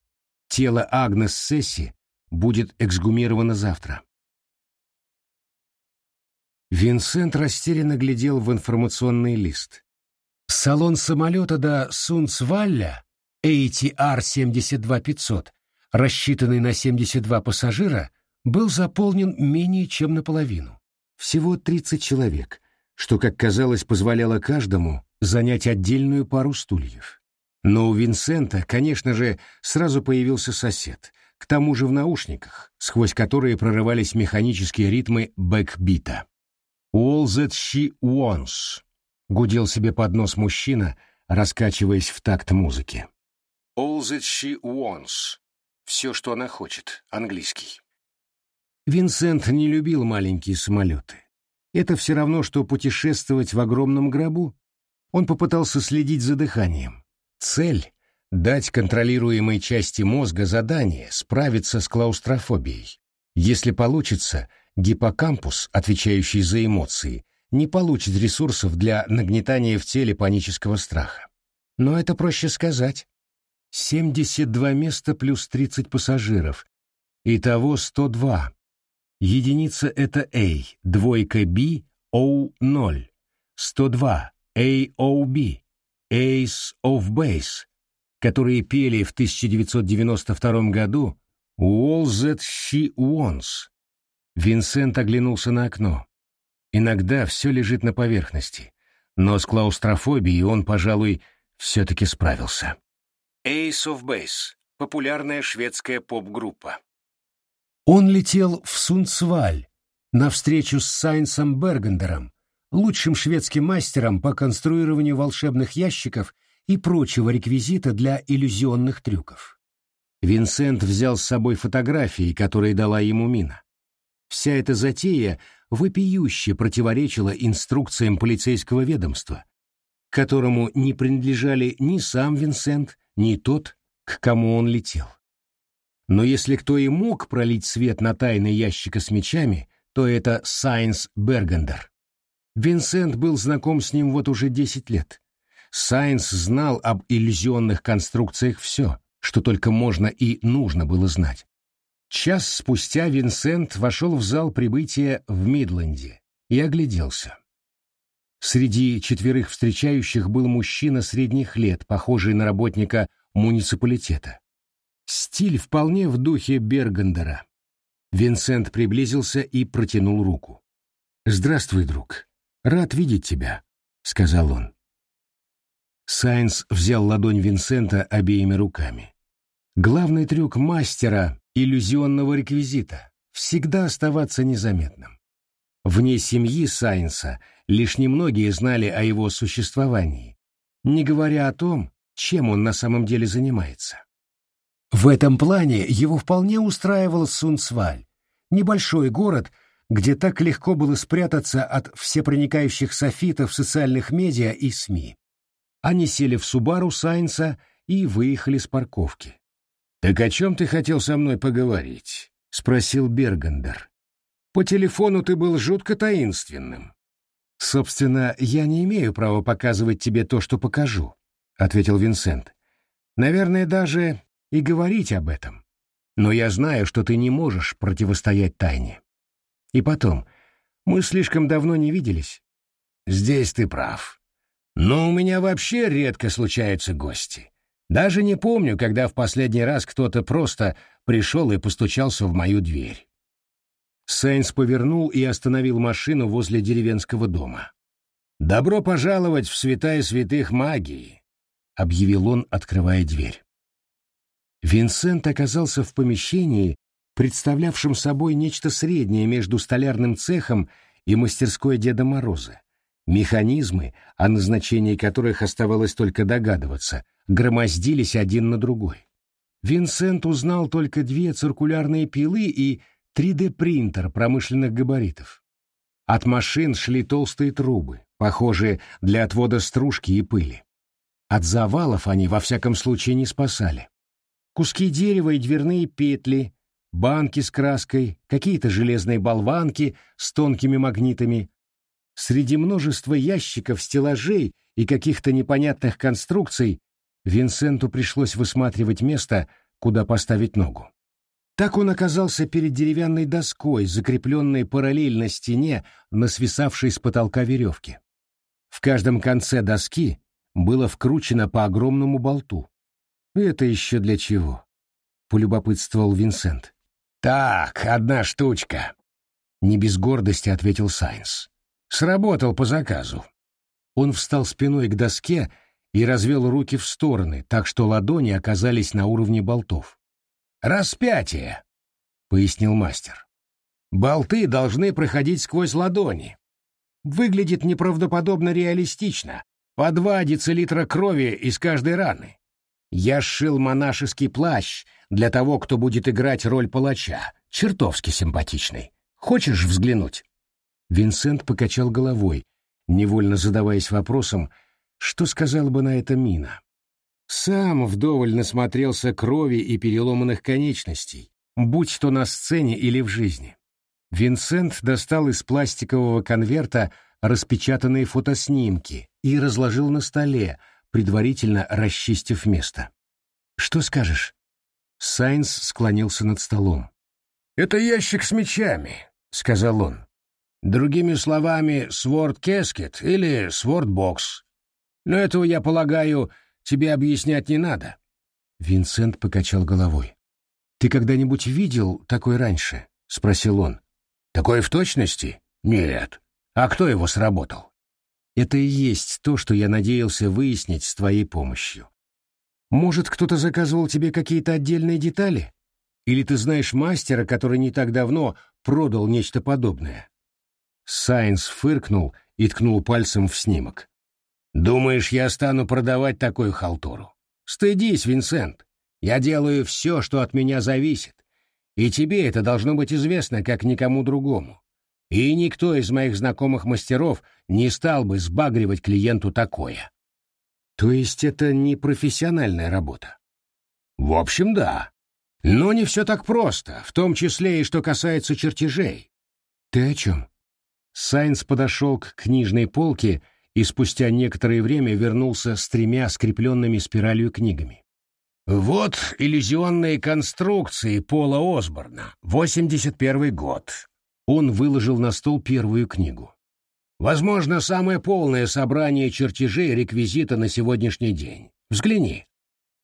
Тело Агнес Сесси будет эксгумировано завтра. Винсент растерянно глядел в информационный лист. Салон самолета до Сунцвалля ATR-72500, рассчитанный на 72 пассажира, был заполнен менее чем наполовину. Всего 30 человек, что, как казалось, позволяло каждому занять отдельную пару стульев. Но у Винсента, конечно же, сразу появился сосед — к тому же в наушниках, сквозь которые прорывались механические ритмы бэкбита. «All that she wants», — гудел себе под нос мужчина, раскачиваясь в такт музыки. «All that she wants» — все, что она хочет, английский. Винсент не любил маленькие самолеты. Это все равно, что путешествовать в огромном гробу. Он попытался следить за дыханием. Цель — дать контролируемой части мозга задание справиться с клаустрофобией. Если получится, гиппокампус, отвечающий за эмоции, не получит ресурсов для нагнетания в теле панического страха. Но это проще сказать. 72 места плюс 30 пассажиров. Итого 102. Единица — это A, двойка B, O0, 102, AOB, Ace of Base, которые пели в 1992 году All That She Wants. Винсент оглянулся на окно. Иногда все лежит на поверхности, но с клаустрофобией он, пожалуй, все-таки справился. Ace of Base — популярная шведская поп-группа. Он летел в Сунцваль на встречу с Сайнсом Бергендером, лучшим шведским мастером по конструированию волшебных ящиков и прочего реквизита для иллюзионных трюков. Винсент взял с собой фотографии, которые дала ему Мина. Вся эта затея вопиюще противоречила инструкциям полицейского ведомства, которому не принадлежали ни сам Винсент, ни тот, к кому он летел. Но если кто и мог пролить свет на тайны ящика с мечами, то это Сайнс Бергендер. Винсент был знаком с ним вот уже десять лет. Сайнс знал об иллюзионных конструкциях все, что только можно и нужно было знать. Час спустя Винсент вошел в зал прибытия в Мидленде и огляделся. Среди четверых встречающих был мужчина средних лет, похожий на работника муниципалитета. Стиль вполне в духе Бергендера. Винсент приблизился и протянул руку. «Здравствуй, друг. Рад видеть тебя», — сказал он. Сайнс взял ладонь Винсента обеими руками. Главный трюк мастера иллюзионного реквизита — всегда оставаться незаметным. Вне семьи Сайнса лишь немногие знали о его существовании, не говоря о том, чем он на самом деле занимается. В этом плане его вполне устраивал Сунцваль, небольшой город, где так легко было спрятаться от всепроникающих софитов социальных медиа и СМИ. Они сели в Субару Сайнса и выехали с парковки. «Так о чем ты хотел со мной поговорить?» — спросил Бергандер. «По телефону ты был жутко таинственным». «Собственно, я не имею права показывать тебе то, что покажу», — ответил Винсент. «Наверное, даже и говорить об этом. Но я знаю, что ты не можешь противостоять тайне. И потом, мы слишком давно не виделись. Здесь ты прав. Но у меня вообще редко случаются гости. Даже не помню, когда в последний раз кто-то просто пришел и постучался в мою дверь. Сейнс повернул и остановил машину возле деревенского дома. «Добро пожаловать в святая святых магии», — объявил он, открывая дверь. Винсент оказался в помещении, представлявшем собой нечто среднее между столярным цехом и мастерской Деда Мороза. Механизмы, о назначении которых оставалось только догадываться, громоздились один на другой. Винсент узнал только две циркулярные пилы и 3D-принтер промышленных габаритов. От машин шли толстые трубы, похожие для отвода стружки и пыли. От завалов они, во всяком случае, не спасали куски дерева и дверные петли, банки с краской, какие-то железные болванки с тонкими магнитами. Среди множества ящиков, стеллажей и каких-то непонятных конструкций Винсенту пришлось высматривать место, куда поставить ногу. Так он оказался перед деревянной доской, закрепленной параллельно стене на свисавшей с потолка веревке. В каждом конце доски было вкручено по огромному болту. «Это еще для чего?» — полюбопытствовал Винсент. «Так, одна штучка», — не без гордости ответил Сайнс. «Сработал по заказу». Он встал спиной к доске и развел руки в стороны, так что ладони оказались на уровне болтов. «Распятие», — пояснил мастер. «Болты должны проходить сквозь ладони. Выглядит неправдоподобно реалистично. По два децилитра крови из каждой раны. Я сшил монашеский плащ для того, кто будет играть роль палача. Чертовски симпатичный. Хочешь взглянуть?» Винсент покачал головой, невольно задаваясь вопросом, что сказала бы на это Мина. Сам вдоволь насмотрелся крови и переломанных конечностей, будь то на сцене или в жизни. Винсент достал из пластикового конверта распечатанные фотоснимки и разложил на столе, предварительно расчистив место. «Что скажешь?» Сайнс склонился над столом. «Это ящик с мечами», — сказал он. «Другими словами, сворд-кескет или сворд-бокс. Но этого, я полагаю, тебе объяснять не надо». Винсент покачал головой. «Ты когда-нибудь видел такой раньше?» — спросил он. «Такой в точности? Нет. А кто его сработал?» «Это и есть то, что я надеялся выяснить с твоей помощью. Может, кто-то заказывал тебе какие-то отдельные детали? Или ты знаешь мастера, который не так давно продал нечто подобное?» Сайнс фыркнул и ткнул пальцем в снимок. Думаешь, я стану продавать такую халтуру? Стыдись, Винсент. Я делаю все, что от меня зависит. И тебе это должно быть известно, как никому другому. И никто из моих знакомых мастеров не стал бы сбагривать клиенту такое. То есть это не профессиональная работа? В общем, да. Но не все так просто, в том числе и что касается чертежей. Ты о чем? Сайнс подошел к книжной полке и спустя некоторое время вернулся с тремя скрепленными спиралью книгами. «Вот иллюзионные конструкции Пола Осборна, 81 год». Он выложил на стол первую книгу. «Возможно, самое полное собрание чертежей реквизита на сегодняшний день. Взгляни.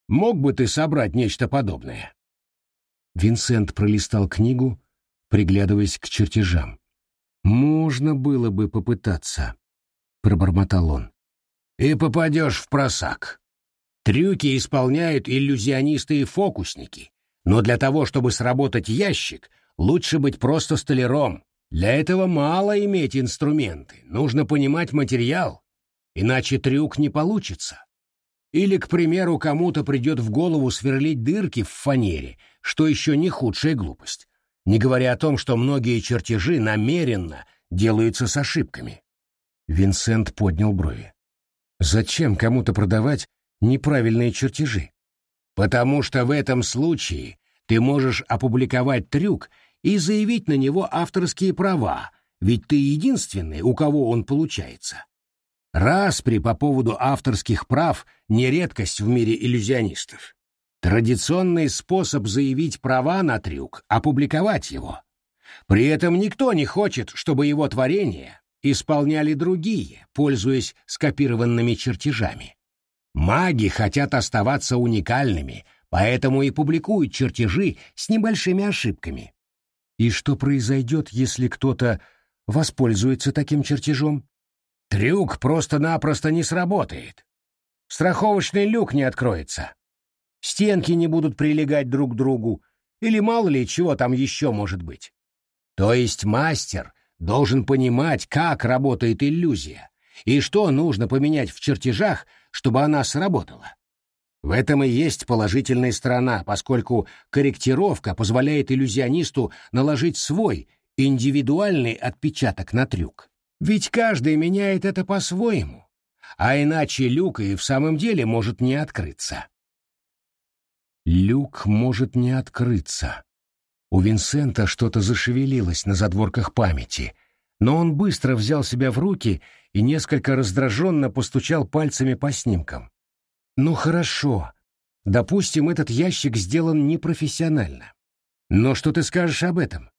Мог бы ты собрать нечто подобное?» Винсент пролистал книгу, приглядываясь к чертежам. «Можно было бы попытаться». — пробормотал он. «И попадешь в просак. Трюки исполняют иллюзионисты и фокусники, но для того, чтобы сработать ящик, лучше быть просто столяром. Для этого мало иметь инструменты, нужно понимать материал, иначе трюк не получится. Или, к примеру, кому-то придет в голову сверлить дырки в фанере, что еще не худшая глупость, не говоря о том, что многие чертежи намеренно делаются с ошибками. Винсент поднял брови. Зачем кому-то продавать неправильные чертежи? Потому что в этом случае ты можешь опубликовать трюк и заявить на него авторские права, ведь ты единственный, у кого он получается. Распри по поводу авторских прав не редкость в мире иллюзионистов. Традиционный способ заявить права на трюк — опубликовать его. При этом никто не хочет, чтобы его творение исполняли другие, пользуясь скопированными чертежами. Маги хотят оставаться уникальными, поэтому и публикуют чертежи с небольшими ошибками. И что произойдет, если кто-то воспользуется таким чертежом? Трюк просто-напросто не сработает. Страховочный люк не откроется. Стенки не будут прилегать друг к другу, или мало ли чего там еще может быть. То есть мастер должен понимать, как работает иллюзия и что нужно поменять в чертежах, чтобы она сработала. В этом и есть положительная сторона, поскольку корректировка позволяет иллюзионисту наложить свой индивидуальный отпечаток на трюк. Ведь каждый меняет это по-своему, а иначе люк и в самом деле может не открыться. Люк может не открыться. У Винсента что-то зашевелилось на задворках памяти, но он быстро взял себя в руки и несколько раздраженно постучал пальцами по снимкам. «Ну хорошо. Допустим, этот ящик сделан непрофессионально. Но что ты скажешь об этом?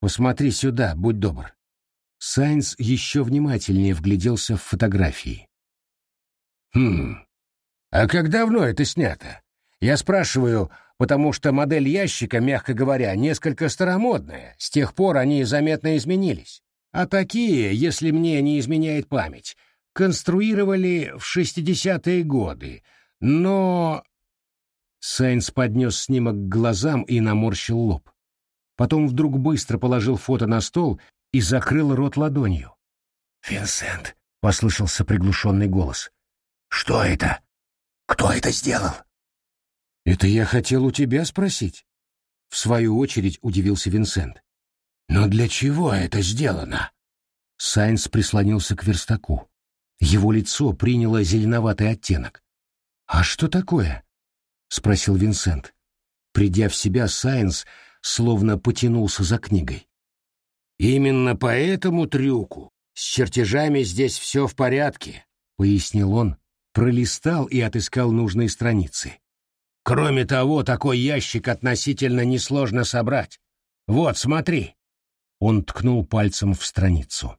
Посмотри сюда, будь добр». Сайнс еще внимательнее вгляделся в фотографии. «Хм, а как давно это снято? Я спрашиваю, потому что модель ящика, мягко говоря, несколько старомодная, с тех пор они заметно изменились. А такие, если мне не изменяет память, конструировали в 60-е годы, но... Сайнс поднес снимок к глазам и наморщил лоб. Потом вдруг быстро положил фото на стол и закрыл рот ладонью. «Винсент», — послышался приглушенный голос. «Что это? Кто это сделал?» «Это я хотел у тебя спросить». В свою очередь удивился Винсент. «Но для чего это сделано?» Сайнс прислонился к верстаку. Его лицо приняло зеленоватый оттенок. «А что такое?» — спросил Винсент. Придя в себя, Сайнс словно потянулся за книгой. «Именно по этому трюку с чертежами здесь все в порядке», — пояснил он, пролистал и отыскал нужные страницы. «Кроме того, такой ящик относительно несложно собрать. Вот, смотри». Он ткнул пальцем в страницу.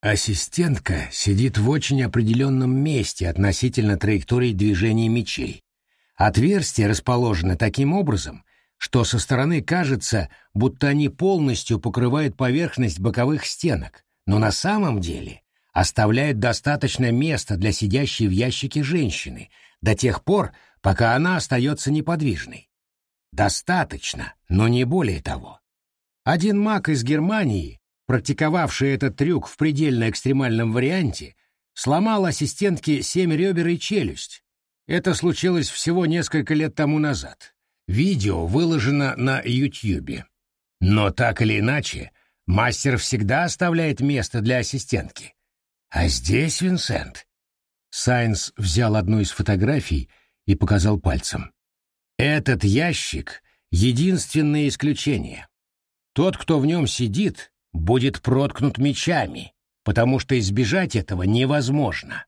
Ассистентка сидит в очень определенном месте относительно траектории движения мечей. Отверстия расположены таким образом, что со стороны кажется, будто они полностью покрывают поверхность боковых стенок, но на самом деле оставляют достаточно места для сидящей в ящике женщины до тех пор, пока она остается неподвижной. Достаточно, но не более того. Один маг из Германии практиковавший этот трюк в предельно экстремальном варианте, сломал ассистентке семь ребер и челюсть. Это случилось всего несколько лет тому назад. Видео выложено на Ютьюбе. Но так или иначе, мастер всегда оставляет место для ассистентки. А здесь Винсент. Сайнс взял одну из фотографий и показал пальцем. Этот ящик — единственное исключение. Тот, кто в нем сидит, будет проткнут мечами, потому что избежать этого невозможно.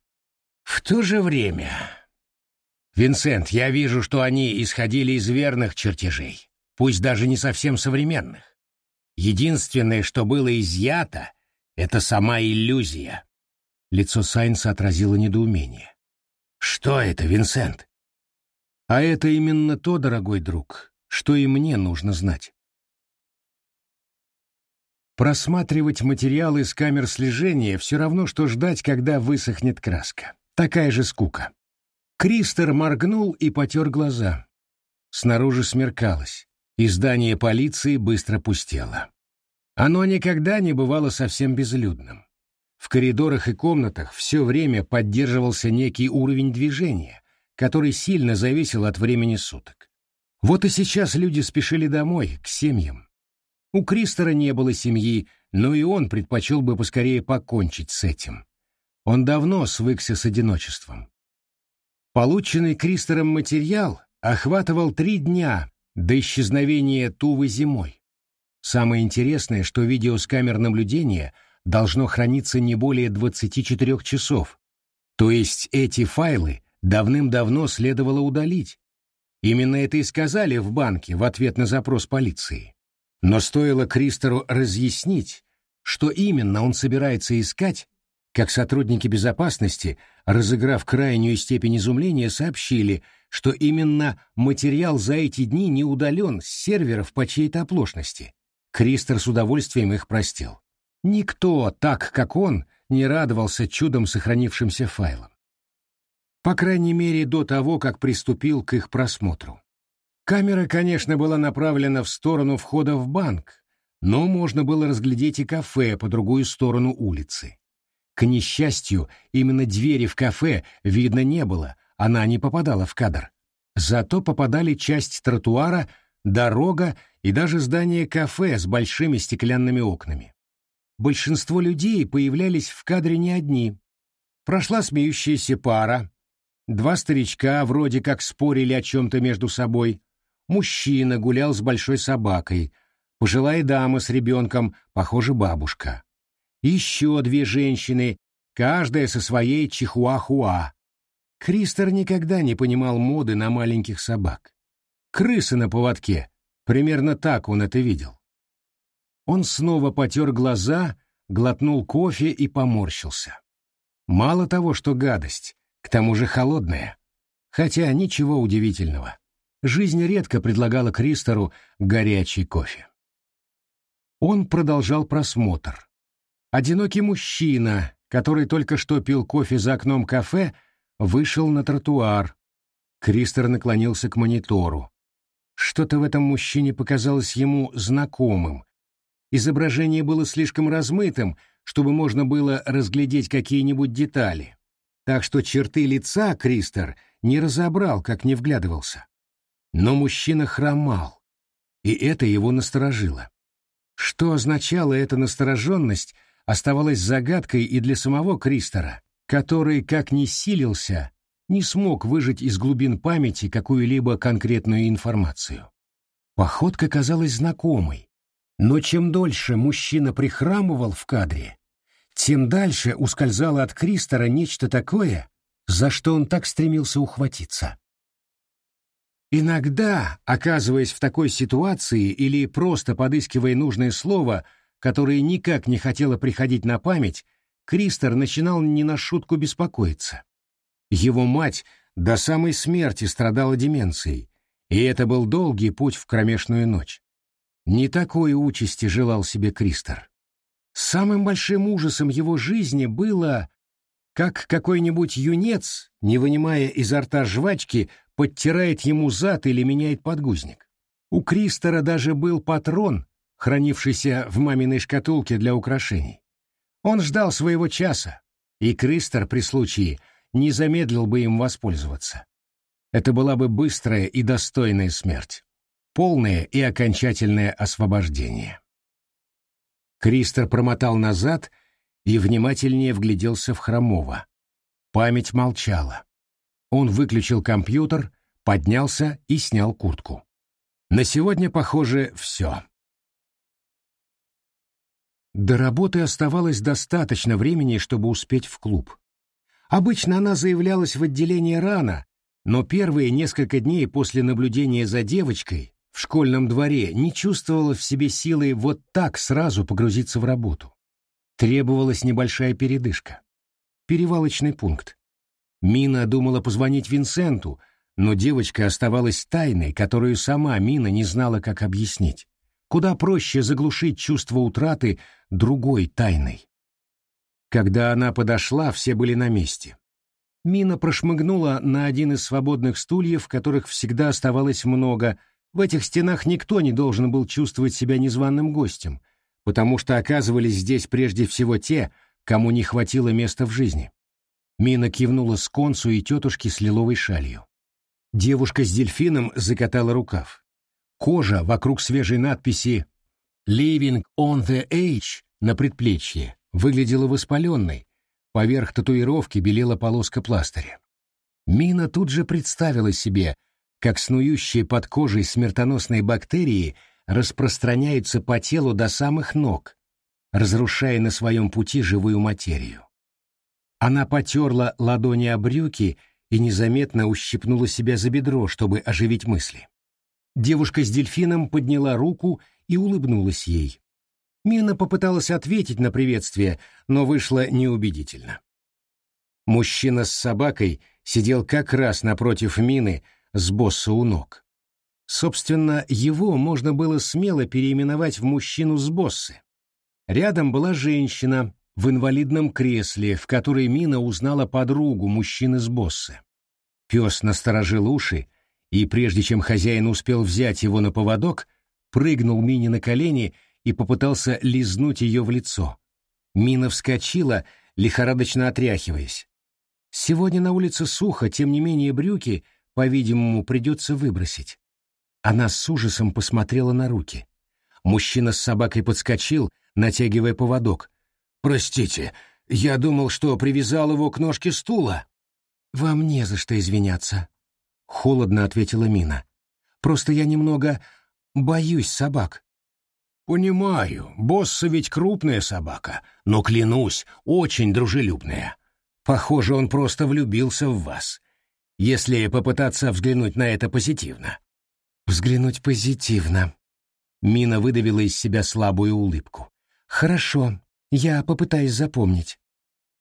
В то же время... Винсент, я вижу, что они исходили из верных чертежей, пусть даже не совсем современных. Единственное, что было изъято, это сама иллюзия. Лицо Сайнса отразило недоумение. Что это, Винсент? А это именно то, дорогой друг, что и мне нужно знать. Просматривать материалы с камер слежения все равно, что ждать, когда высохнет краска. Такая же скука. Кристер моргнул и потер глаза. Снаружи смеркалось, и здание полиции быстро пустело. Оно никогда не бывало совсем безлюдным. В коридорах и комнатах все время поддерживался некий уровень движения, который сильно зависел от времени суток. Вот и сейчас люди спешили домой, к семьям. У Кристера не было семьи, но и он предпочел бы поскорее покончить с этим. Он давно свыкся с одиночеством. Полученный Кристером материал охватывал три дня до исчезновения Тувы зимой. Самое интересное, что видео с камер наблюдения должно храниться не более 24 часов, то есть эти файлы давным-давно следовало удалить. Именно это и сказали в банке в ответ на запрос полиции. Но стоило Кристору разъяснить, что именно он собирается искать, как сотрудники безопасности, разыграв крайнюю степень изумления, сообщили, что именно материал за эти дни не удален с серверов по чьей-то оплошности. Кристор с удовольствием их простил. Никто, так как он, не радовался чудом сохранившимся файлам. По крайней мере, до того, как приступил к их просмотру. Камера, конечно, была направлена в сторону входа в банк, но можно было разглядеть и кафе по другую сторону улицы. К несчастью, именно двери в кафе видно не было, она не попадала в кадр. Зато попадали часть тротуара, дорога и даже здание кафе с большими стеклянными окнами. Большинство людей появлялись в кадре не одни. Прошла смеющаяся пара. Два старичка вроде как спорили о чем-то между собой. Мужчина гулял с большой собакой, пожилая дама с ребенком, похоже, бабушка. Еще две женщины, каждая со своей чихуахуа. Кристер никогда не понимал моды на маленьких собак. Крысы на поводке, примерно так он это видел. Он снова потер глаза, глотнул кофе и поморщился. Мало того, что гадость, к тому же холодная. Хотя ничего удивительного жизнь редко предлагала Кристору горячий кофе. Он продолжал просмотр. Одинокий мужчина, который только что пил кофе за окном кафе, вышел на тротуар. Кристер наклонился к монитору. Что-то в этом мужчине показалось ему знакомым. Изображение было слишком размытым, чтобы можно было разглядеть какие-нибудь детали. Так что черты лица Кристер не разобрал, как не вглядывался. Но мужчина хромал, и это его насторожило. Что означала эта настороженность, оставалось загадкой и для самого Кристера, который, как ни силился, не смог выжать из глубин памяти какую-либо конкретную информацию. Походка казалась знакомой, но чем дольше мужчина прихрамывал в кадре, тем дальше ускользало от Кристера нечто такое, за что он так стремился ухватиться. Иногда, оказываясь в такой ситуации или просто подыскивая нужное слово, которое никак не хотело приходить на память, Кристер начинал не на шутку беспокоиться. Его мать до самой смерти страдала деменцией, и это был долгий путь в кромешную ночь. Не такой участи желал себе Кристер. Самым большим ужасом его жизни было, как какой-нибудь юнец, не вынимая изо рта жвачки, подтирает ему зад или меняет подгузник. У Кристера даже был патрон, хранившийся в маминой шкатулке для украшений. Он ждал своего часа, и Кристер при случае не замедлил бы им воспользоваться. Это была бы быстрая и достойная смерть, полное и окончательное освобождение. Кристер промотал назад и внимательнее вгляделся в Хромова. Память молчала. Он выключил компьютер, поднялся и снял куртку. На сегодня, похоже, все. До работы оставалось достаточно времени, чтобы успеть в клуб. Обычно она заявлялась в отделение рано, но первые несколько дней после наблюдения за девочкой в школьном дворе не чувствовала в себе силы вот так сразу погрузиться в работу. Требовалась небольшая передышка. Перевалочный пункт. Мина думала позвонить Винсенту, но девочка оставалась тайной, которую сама Мина не знала, как объяснить. Куда проще заглушить чувство утраты другой тайной. Когда она подошла, все были на месте. Мина прошмыгнула на один из свободных стульев, которых всегда оставалось много. В этих стенах никто не должен был чувствовать себя незваным гостем, потому что оказывались здесь прежде всего те, кому не хватило места в жизни. Мина кивнула с концу и тетушке с лиловой шалью. Девушка с дельфином закатала рукав. Кожа вокруг свежей надписи «Living on the Age» на предплечье выглядела воспаленной, поверх татуировки белела полоска пластыря. Мина тут же представила себе, как снующие под кожей смертоносные бактерии распространяются по телу до самых ног, разрушая на своем пути живую материю. Она потерла ладони о брюки и незаметно ущипнула себя за бедро, чтобы оживить мысли. Девушка с дельфином подняла руку и улыбнулась ей. Мина попыталась ответить на приветствие, но вышло неубедительно. Мужчина с собакой сидел как раз напротив Мины с босса у ног. Собственно, его можно было смело переименовать в мужчину с боссы. Рядом была женщина, в инвалидном кресле, в которой Мина узнала подругу мужчины с босса. Пес насторожил уши, и прежде чем хозяин успел взять его на поводок, прыгнул Мине на колени и попытался лизнуть ее в лицо. Мина вскочила, лихорадочно отряхиваясь. Сегодня на улице сухо, тем не менее брюки, по-видимому, придется выбросить. Она с ужасом посмотрела на руки. Мужчина с собакой подскочил, натягивая поводок, «Простите, я думал, что привязал его к ножке стула». «Вам не за что извиняться», — холодно ответила Мина. «Просто я немного боюсь собак». «Понимаю, босса ведь крупная собака, но, клянусь, очень дружелюбная. Похоже, он просто влюбился в вас, если попытаться взглянуть на это позитивно». «Взглянуть позитивно», — Мина выдавила из себя слабую улыбку. «Хорошо, я попытаюсь запомнить.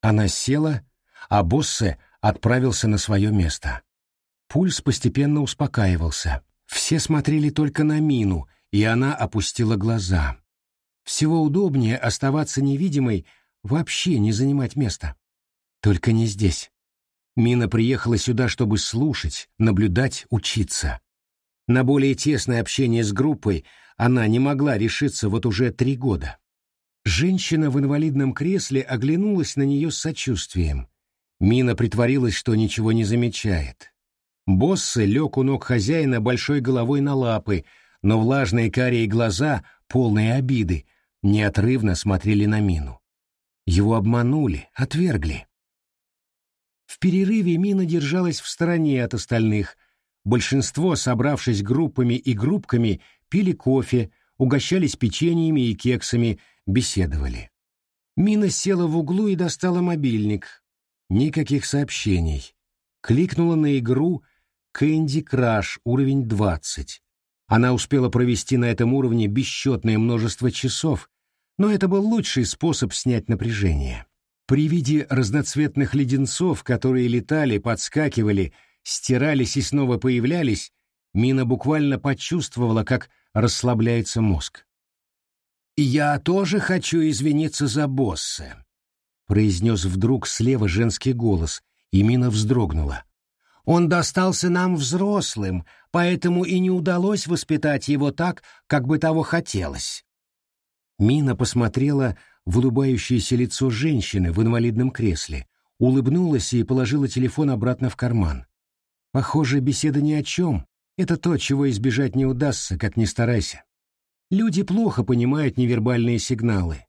Она села, а Боссе отправился на свое место. Пульс постепенно успокаивался. Все смотрели только на Мину, и она опустила глаза. Всего удобнее оставаться невидимой, вообще не занимать места. Только не здесь. Мина приехала сюда, чтобы слушать, наблюдать, учиться. На более тесное общение с группой она не могла решиться вот уже три года. Женщина в инвалидном кресле оглянулась на нее с сочувствием. Мина притворилась, что ничего не замечает. Боссы лег у ног хозяина большой головой на лапы, но влажные карие глаза, полные обиды, неотрывно смотрели на Мину. Его обманули, отвергли. В перерыве Мина держалась в стороне от остальных. Большинство, собравшись группами и группками, пили кофе, угощались печеньями и кексами, беседовали. Мина села в углу и достала мобильник. Никаких сообщений. Кликнула на игру Candy Crush уровень 20. Она успела провести на этом уровне бесчетное множество часов, но это был лучший способ снять напряжение. При виде разноцветных леденцов, которые летали, подскакивали, стирались и снова появлялись, Мина буквально почувствовала, как расслабляется мозг. «Я тоже хочу извиниться за босса», — произнес вдруг слева женский голос, и Мина вздрогнула. «Он достался нам взрослым, поэтому и не удалось воспитать его так, как бы того хотелось». Мина посмотрела в улыбающееся лицо женщины в инвалидном кресле, улыбнулась и положила телефон обратно в карман. Похоже, беседа ни о чем. Это то, чего избежать не удастся, как ни старайся. Люди плохо понимают невербальные сигналы.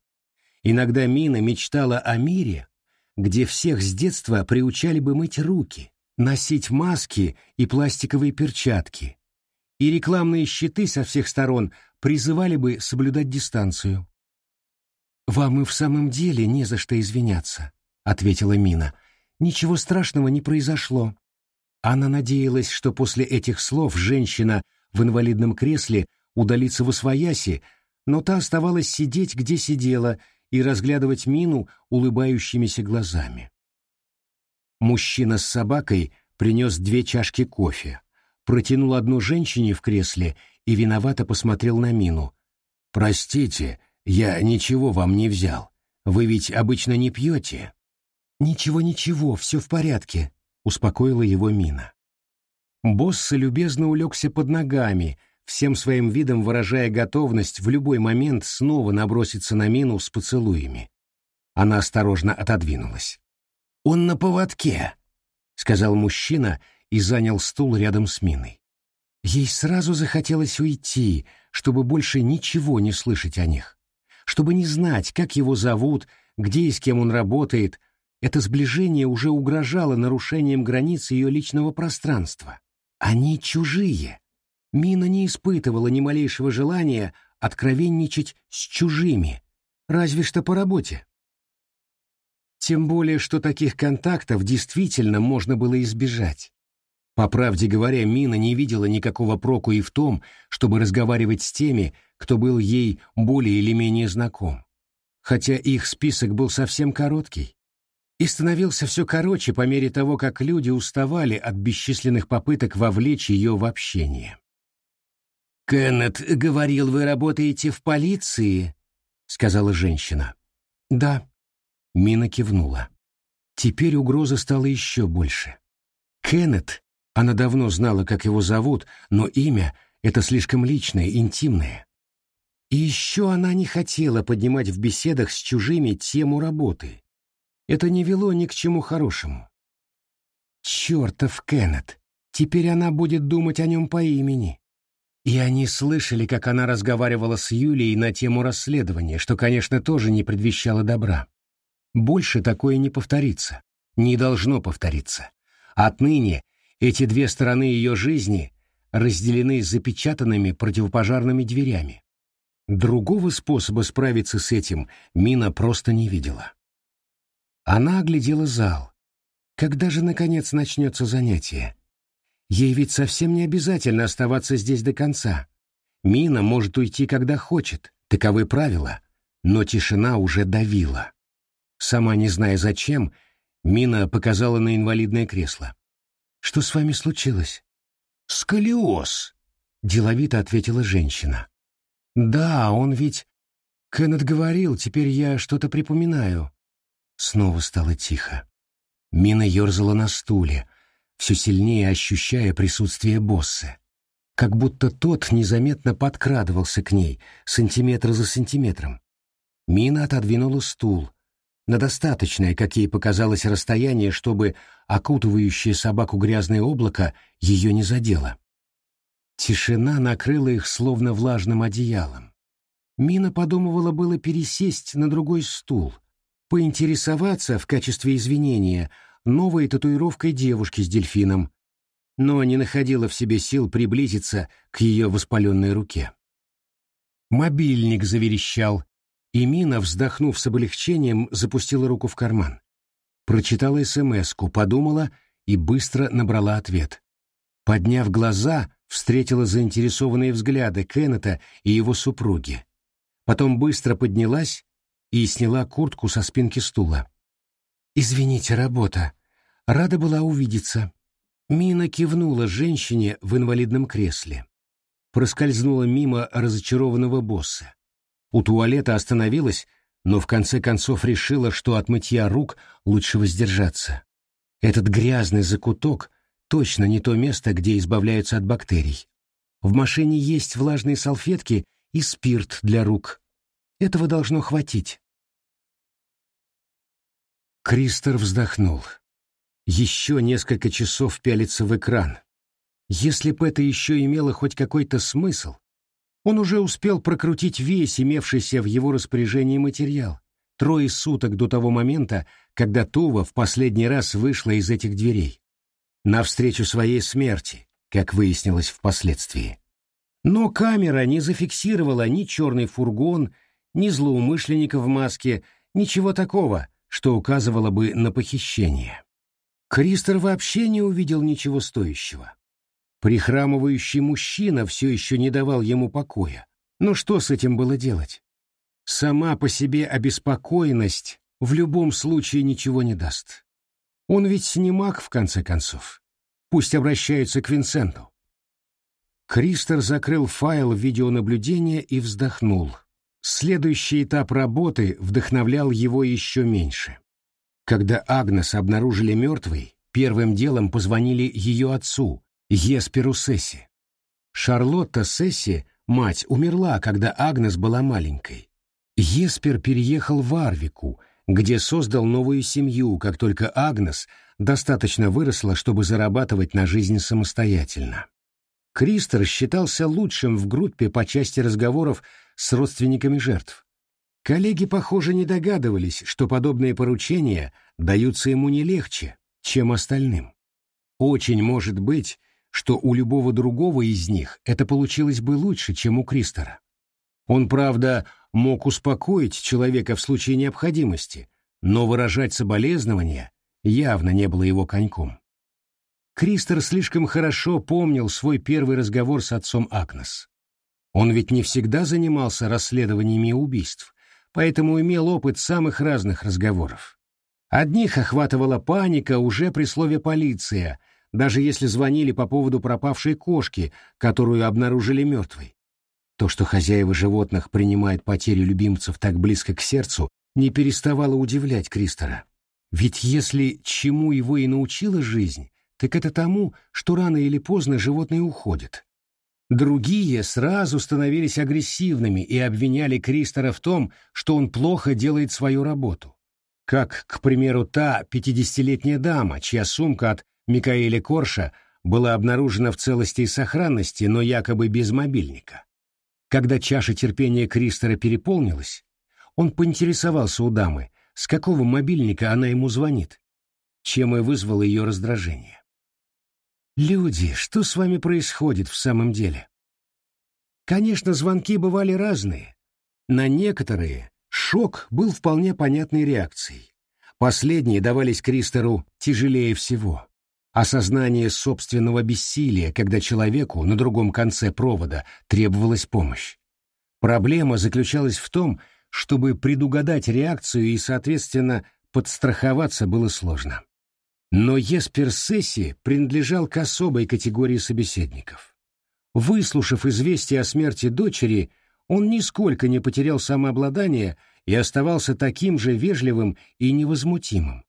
Иногда Мина мечтала о мире, где всех с детства приучали бы мыть руки, носить маски и пластиковые перчатки, и рекламные щиты со всех сторон призывали бы соблюдать дистанцию. «Вам и в самом деле не за что извиняться», — ответила Мина. «Ничего страшного не произошло». Она надеялась, что после этих слов женщина в инвалидном кресле удалится в освояси, но та оставалась сидеть, где сидела, и разглядывать Мину улыбающимися глазами. Мужчина с собакой принес две чашки кофе, протянул одну женщине в кресле и виновато посмотрел на Мину. «Простите, я ничего вам не взял. Вы ведь обычно не пьете?» «Ничего-ничего, все в порядке», — успокоила его Мина. Босс любезно улегся под ногами, всем своим видом выражая готовность в любой момент снова наброситься на Мину с поцелуями. Она осторожно отодвинулась. «Он на поводке», — сказал мужчина и занял стул рядом с Миной. Ей сразу захотелось уйти, чтобы больше ничего не слышать о них. Чтобы не знать, как его зовут, где и с кем он работает. Это сближение уже угрожало нарушением границ ее личного пространства. Они чужие. Мина не испытывала ни малейшего желания откровенничать с чужими, разве что по работе. Тем более, что таких контактов действительно можно было избежать. По правде говоря, Мина не видела никакого проку и в том, чтобы разговаривать с теми, кто был ей более или менее знаком. Хотя их список был совсем короткий. И становился все короче по мере того, как люди уставали от бесчисленных попыток вовлечь ее в общение. «Кеннет говорил, вы работаете в полиции?» — сказала женщина. «Да». Мина кивнула. Теперь угроза стала еще больше. Кеннет она давно знала, как его зовут, но имя — это слишком личное, интимное. И еще она не хотела поднимать в беседах с чужими тему работы. Это не вело ни к чему хорошему. Чертов Кеннет! Теперь она будет думать о нем по имени. И они слышали, как она разговаривала с Юлией на тему расследования, что, конечно, тоже не предвещало добра. Больше такое не повторится. Не должно повториться. Отныне эти две стороны ее жизни разделены запечатанными противопожарными дверями. Другого способа справиться с этим Мина просто не видела. Она оглядела зал. Когда же, наконец, начнется занятие? Ей ведь совсем не обязательно оставаться здесь до конца. Мина может уйти, когда хочет, таковы правила, но тишина уже давила. Сама не зная зачем, Мина показала на инвалидное кресло. Что с вами случилось? Сколиоз, деловито ответила женщина. Да, он ведь... Кеннет говорил, теперь я что-то припоминаю. Снова стало тихо. Мина ерзала на стуле, все сильнее ощущая присутствие босса. Как будто тот незаметно подкрадывался к ней, сантиметр за сантиметром. Мина отодвинула стул, на достаточное, как ей показалось, расстояние, чтобы окутывающее собаку грязное облако ее не задело. Тишина накрыла их словно влажным одеялом. Мина подумывала было пересесть на другой стул, поинтересоваться в качестве извинения новой татуировкой девушки с дельфином, но не находила в себе сил приблизиться к ее воспаленной руке. Мобильник заверещал, и Мина, вздохнув с облегчением, запустила руку в карман. Прочитала СМС-ку, подумала и быстро набрала ответ. Подняв глаза, встретила заинтересованные взгляды Кеннета и его супруги. Потом быстро поднялась и сняла куртку со спинки стула. «Извините, работа. Рада была увидеться». Мина кивнула женщине в инвалидном кресле. Проскользнула мимо разочарованного босса. У туалета остановилась, но в конце концов решила, что от мытья рук лучше воздержаться. Этот грязный закуток точно не то место, где избавляются от бактерий. В машине есть влажные салфетки и спирт для рук. Этого должно хватить. Кристер вздохнул. Еще несколько часов пялится в экран. Если бы это еще имело хоть какой-то смысл, он уже успел прокрутить весь имевшийся в его распоряжении материал. Трое суток до того момента, когда Тува в последний раз вышла из этих дверей. Навстречу своей смерти, как выяснилось впоследствии. Но камера не зафиксировала ни черный фургон, ни злоумышленника в маске, ничего такого, что указывало бы на похищение. Кристер вообще не увидел ничего стоящего. Прихрамывающий мужчина все еще не давал ему покоя. Но что с этим было делать? Сама по себе обеспокоенность в любом случае ничего не даст. Он ведь не маг, в конце концов. Пусть обращаются к Винсенту. Кристер закрыл файл видеонаблюдения и вздохнул. Следующий этап работы вдохновлял его еще меньше. Когда Агнес обнаружили мертвой, первым делом позвонили ее отцу, Есперу Сесси. Шарлотта Сесси, мать, умерла, когда Агнес была маленькой. Еспер переехал в Арвику, где создал новую семью, как только Агнес достаточно выросла, чтобы зарабатывать на жизнь самостоятельно. Кристер считался лучшим в группе по части разговоров с родственниками жертв. Коллеги, похоже, не догадывались, что подобные поручения даются ему не легче, чем остальным. Очень может быть, что у любого другого из них это получилось бы лучше, чем у Кристера. Он, правда, мог успокоить человека в случае необходимости, но выражать соболезнования явно не было его коньком. Кристер слишком хорошо помнил свой первый разговор с отцом Агнес. Он ведь не всегда занимался расследованиями убийств, поэтому имел опыт самых разных разговоров. Одних охватывала паника уже при слове «полиция», даже если звонили по поводу пропавшей кошки, которую обнаружили мертвой. То, что хозяева животных принимают потерю любимцев так близко к сердцу, не переставало удивлять Кристера. Ведь если чему его и научила жизнь, так это тому, что рано или поздно животные уходят. Другие сразу становились агрессивными и обвиняли Кристера в том, что он плохо делает свою работу. Как, к примеру, та пятидесятилетняя дама, чья сумка от Микаэля Корша была обнаружена в целости и сохранности, но якобы без мобильника. Когда чаша терпения Кристера переполнилась, он поинтересовался у дамы, с какого мобильника она ему звонит, чем и вызвало ее раздражение. «Люди, что с вами происходит в самом деле?» Конечно, звонки бывали разные. На некоторые шок был вполне понятной реакцией. Последние давались Кристеру тяжелее всего. Осознание собственного бессилия, когда человеку на другом конце провода требовалась помощь. Проблема заключалась в том, чтобы предугадать реакцию и, соответственно, подстраховаться было сложно. Но Еспер Сесси принадлежал к особой категории собеседников. Выслушав известие о смерти дочери, он нисколько не потерял самообладание и оставался таким же вежливым и невозмутимым.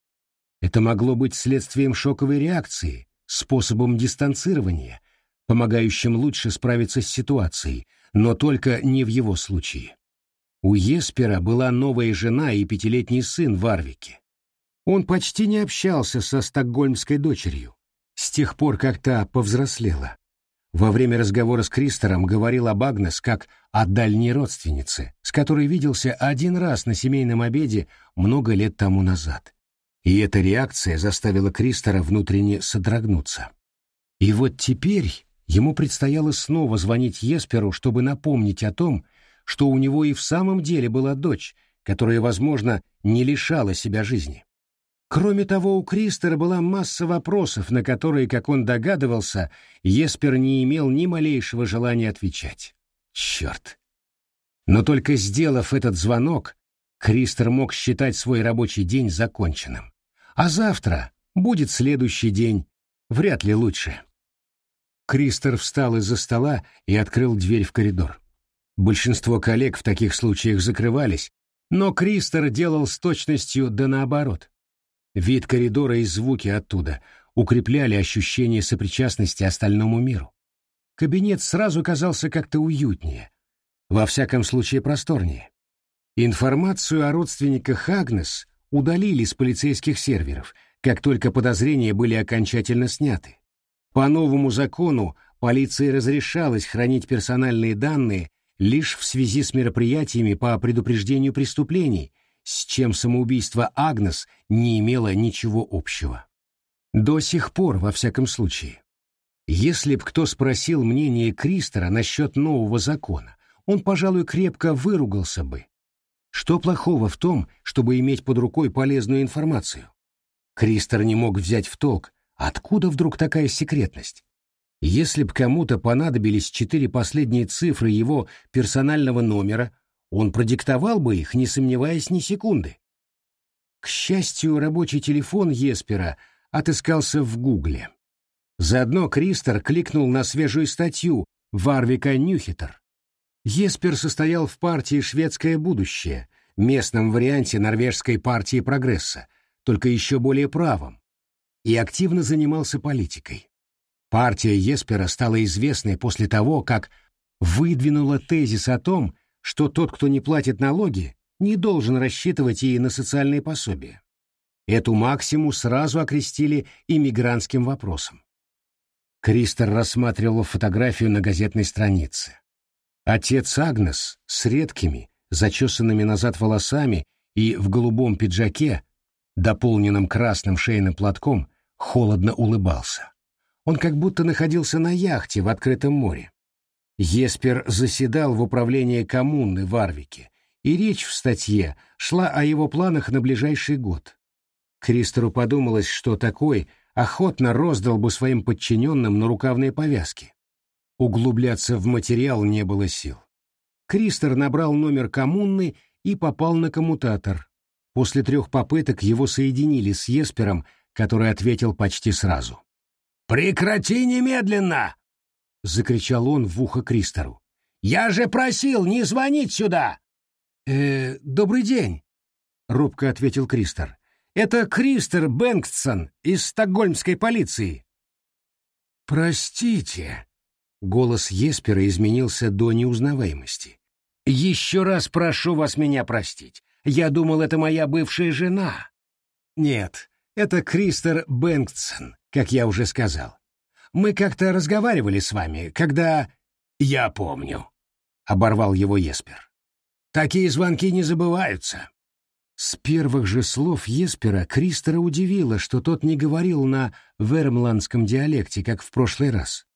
Это могло быть следствием шоковой реакции, способом дистанцирования, помогающим лучше справиться с ситуацией, но только не в его случае. У Еспера была новая жена и пятилетний сын в Арвике. Он почти не общался со стокгольмской дочерью, с тех пор, как та повзрослела. Во время разговора с Кристером говорил об Агнес как о дальней родственнице, с которой виделся один раз на семейном обеде много лет тому назад. И эта реакция заставила Кристера внутренне содрогнуться. И вот теперь ему предстояло снова звонить Есперу, чтобы напомнить о том, что у него и в самом деле была дочь, которая, возможно, не лишала себя жизни. Кроме того, у Кристера была масса вопросов, на которые, как он догадывался, Еспер не имел ни малейшего желания отвечать. Черт! Но только сделав этот звонок, Кристер мог считать свой рабочий день законченным. А завтра будет следующий день, вряд ли лучше. Кристер встал из-за стола и открыл дверь в коридор. Большинство коллег в таких случаях закрывались, но Кристер делал с точностью да наоборот. Вид коридора и звуки оттуда укрепляли ощущение сопричастности остальному миру. Кабинет сразу казался как-то уютнее, во всяком случае просторнее. Информацию о родственниках Агнес удалили с полицейских серверов, как только подозрения были окончательно сняты. По новому закону полиции разрешалось хранить персональные данные лишь в связи с мероприятиями по предупреждению преступлений, с чем самоубийство Агнес не имело ничего общего. До сих пор, во всяком случае. Если б кто спросил мнение Кристера насчет нового закона, он, пожалуй, крепко выругался бы. Что плохого в том, чтобы иметь под рукой полезную информацию? Кристер не мог взять в толк, откуда вдруг такая секретность. Если б кому-то понадобились четыре последние цифры его персонального номера, он продиктовал бы их, не сомневаясь ни секунды. К счастью, рабочий телефон Еспера отыскался в Гугле. Заодно Кристер кликнул на свежую статью Варвика Нюхитер. Еспер состоял в партии «Шведское будущее», местном варианте норвежской партии прогресса, только еще более правом, и активно занимался политикой. Партия Еспера стала известной после того, как выдвинула тезис о том, что тот, кто не платит налоги, не должен рассчитывать и на социальные пособия. Эту максиму сразу окрестили иммигрантским вопросом. Кристер рассматривал фотографию на газетной странице. Отец Агнес с редкими, зачесанными назад волосами и в голубом пиджаке, дополненном красным шейным платком, холодно улыбался. Он как будто находился на яхте в открытом море. Еспер заседал в управлении коммуны в Арвике, и речь в статье шла о его планах на ближайший год. Кристору подумалось, что такой охотно роздал бы своим подчиненным на рукавные повязки. Углубляться в материал не было сил. Кристор набрал номер коммуны и попал на коммутатор. После трех попыток его соединили с Еспером, который ответил почти сразу. «Прекрати немедленно!» — закричал он в ухо Кристору. «Я же просил не звонить сюда!» «Э, добрый день», — робко ответил Кристор. «Это Кристер Бэнкстсон из стокгольмской полиции». «Простите», — голос Еспера изменился до неузнаваемости. «Еще раз прошу вас меня простить. Я думал, это моя бывшая жена». «Нет, это Кристер Бэнкстсон, как я уже сказал. Мы как-то разговаривали с вами, когда...» «Я помню», — оборвал его Еспер. «Такие звонки не забываются». С первых же слов Еспера Кристера удивило, что тот не говорил на вермландском диалекте, как в прошлый раз.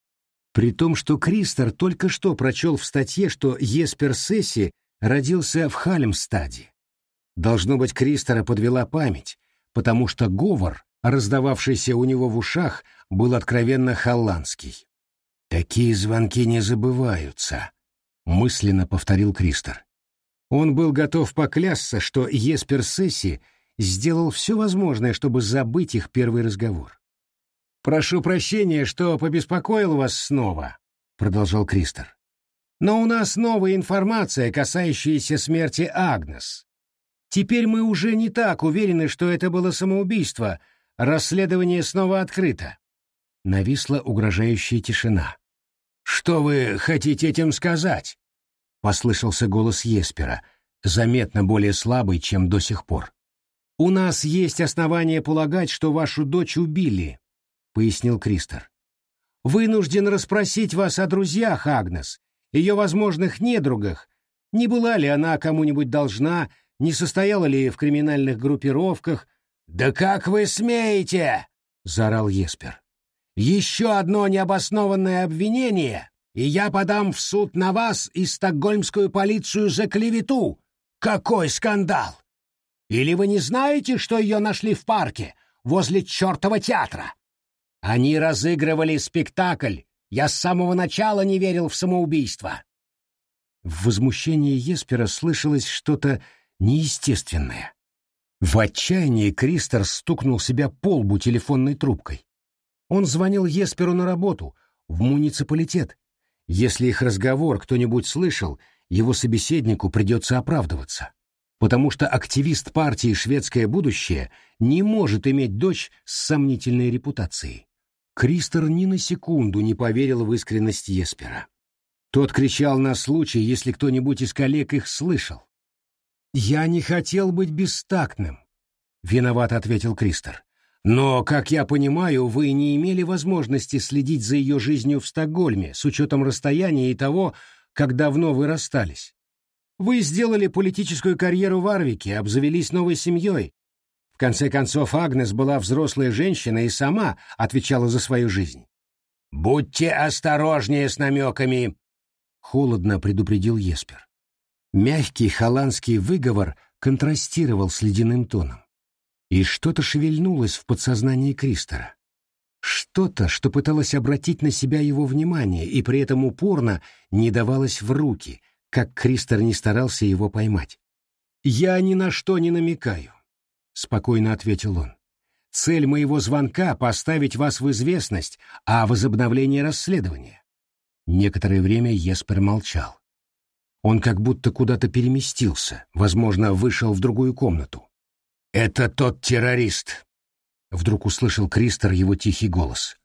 При том, что Кристер только что прочел в статье, что Еспер Сесси родился в Халемстаде. Должно быть, Кристера подвела память, потому что говор раздававшийся у него в ушах, был откровенно холландский. «Такие звонки не забываются», — мысленно повторил Кристер. Он был готов поклясться, что Еспер Сесси сделал все возможное, чтобы забыть их первый разговор. «Прошу прощения, что побеспокоил вас снова», — продолжал Кристер. «Но у нас новая информация, касающаяся смерти Агнес. Теперь мы уже не так уверены, что это было самоубийство, Расследование снова открыто. Нависла угрожающая тишина. «Что вы хотите этим сказать?» — послышался голос Еспера, заметно более слабый, чем до сих пор. «У нас есть основания полагать, что вашу дочь убили», — пояснил Кристер. «Вынужден расспросить вас о друзьях Агнес, ее возможных недругах. Не была ли она кому-нибудь должна, не состояла ли в криминальных группировках?» «Да как вы смеете!» — заорал Еспер. «Еще одно необоснованное обвинение, и я подам в суд на вас и стокгольмскую полицию за клевету. Какой скандал! Или вы не знаете, что ее нашли в парке, возле чертова театра? Они разыгрывали спектакль. Я с самого начала не верил в самоубийство. В возмущении Еспера слышалось что-то неестественное. В отчаянии Кристер стукнул себя по лбу телефонной трубкой. Он звонил Есперу на работу, в муниципалитет. Если их разговор кто-нибудь слышал, его собеседнику придется оправдываться потому что активист партии «Шведское будущее» не может иметь дочь с сомнительной репутацией. Кристер ни на секунду не поверил в искренность Еспера. Тот кричал на случай, если кто-нибудь из коллег их слышал. «Я не хотел быть бестактным», — виноват ответил Кристер. «Но, как я понимаю, вы не имели возможности следить за ее жизнью в Стокгольме с учетом расстояния и того, как давно вы расстались. Вы сделали политическую карьеру в Арвике, обзавелись новой семьей. Конце концов, Агнес была взрослая женщина и сама отвечала за свою жизнь. «Будьте осторожнее с намеками», — холодно предупредил Еспер. Мягкий холландский выговор контрастировал с ледяным тоном. И что-то шевельнулось в подсознании Кристера. Что-то, что пыталось обратить на себя его внимание и при этом упорно не давалось в руки — как Кристер не старался его поймать. «Я ни на что не намекаю», — спокойно ответил он. «Цель моего звонка — поставить вас в известность о возобновлении расследования». Некоторое время Еспер молчал. Он как будто куда-то переместился, возможно, вышел в другую комнату. «Это тот террорист», — вдруг услышал Кристер его тихий голос.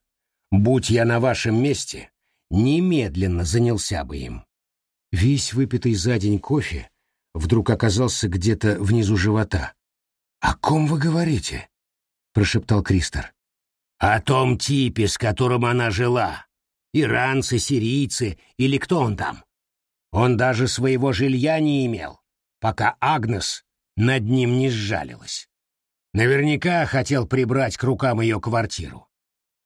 «Будь я на вашем месте, немедленно занялся бы им». Весь выпитый за день кофе вдруг оказался где-то внизу живота. «О ком вы говорите?» — прошептал Кристер. «О том типе, с которым она жила. Иранцы, сирийцы или кто он там. Он даже своего жилья не имел, пока Агнес над ним не сжалилась. Наверняка хотел прибрать к рукам ее квартиру.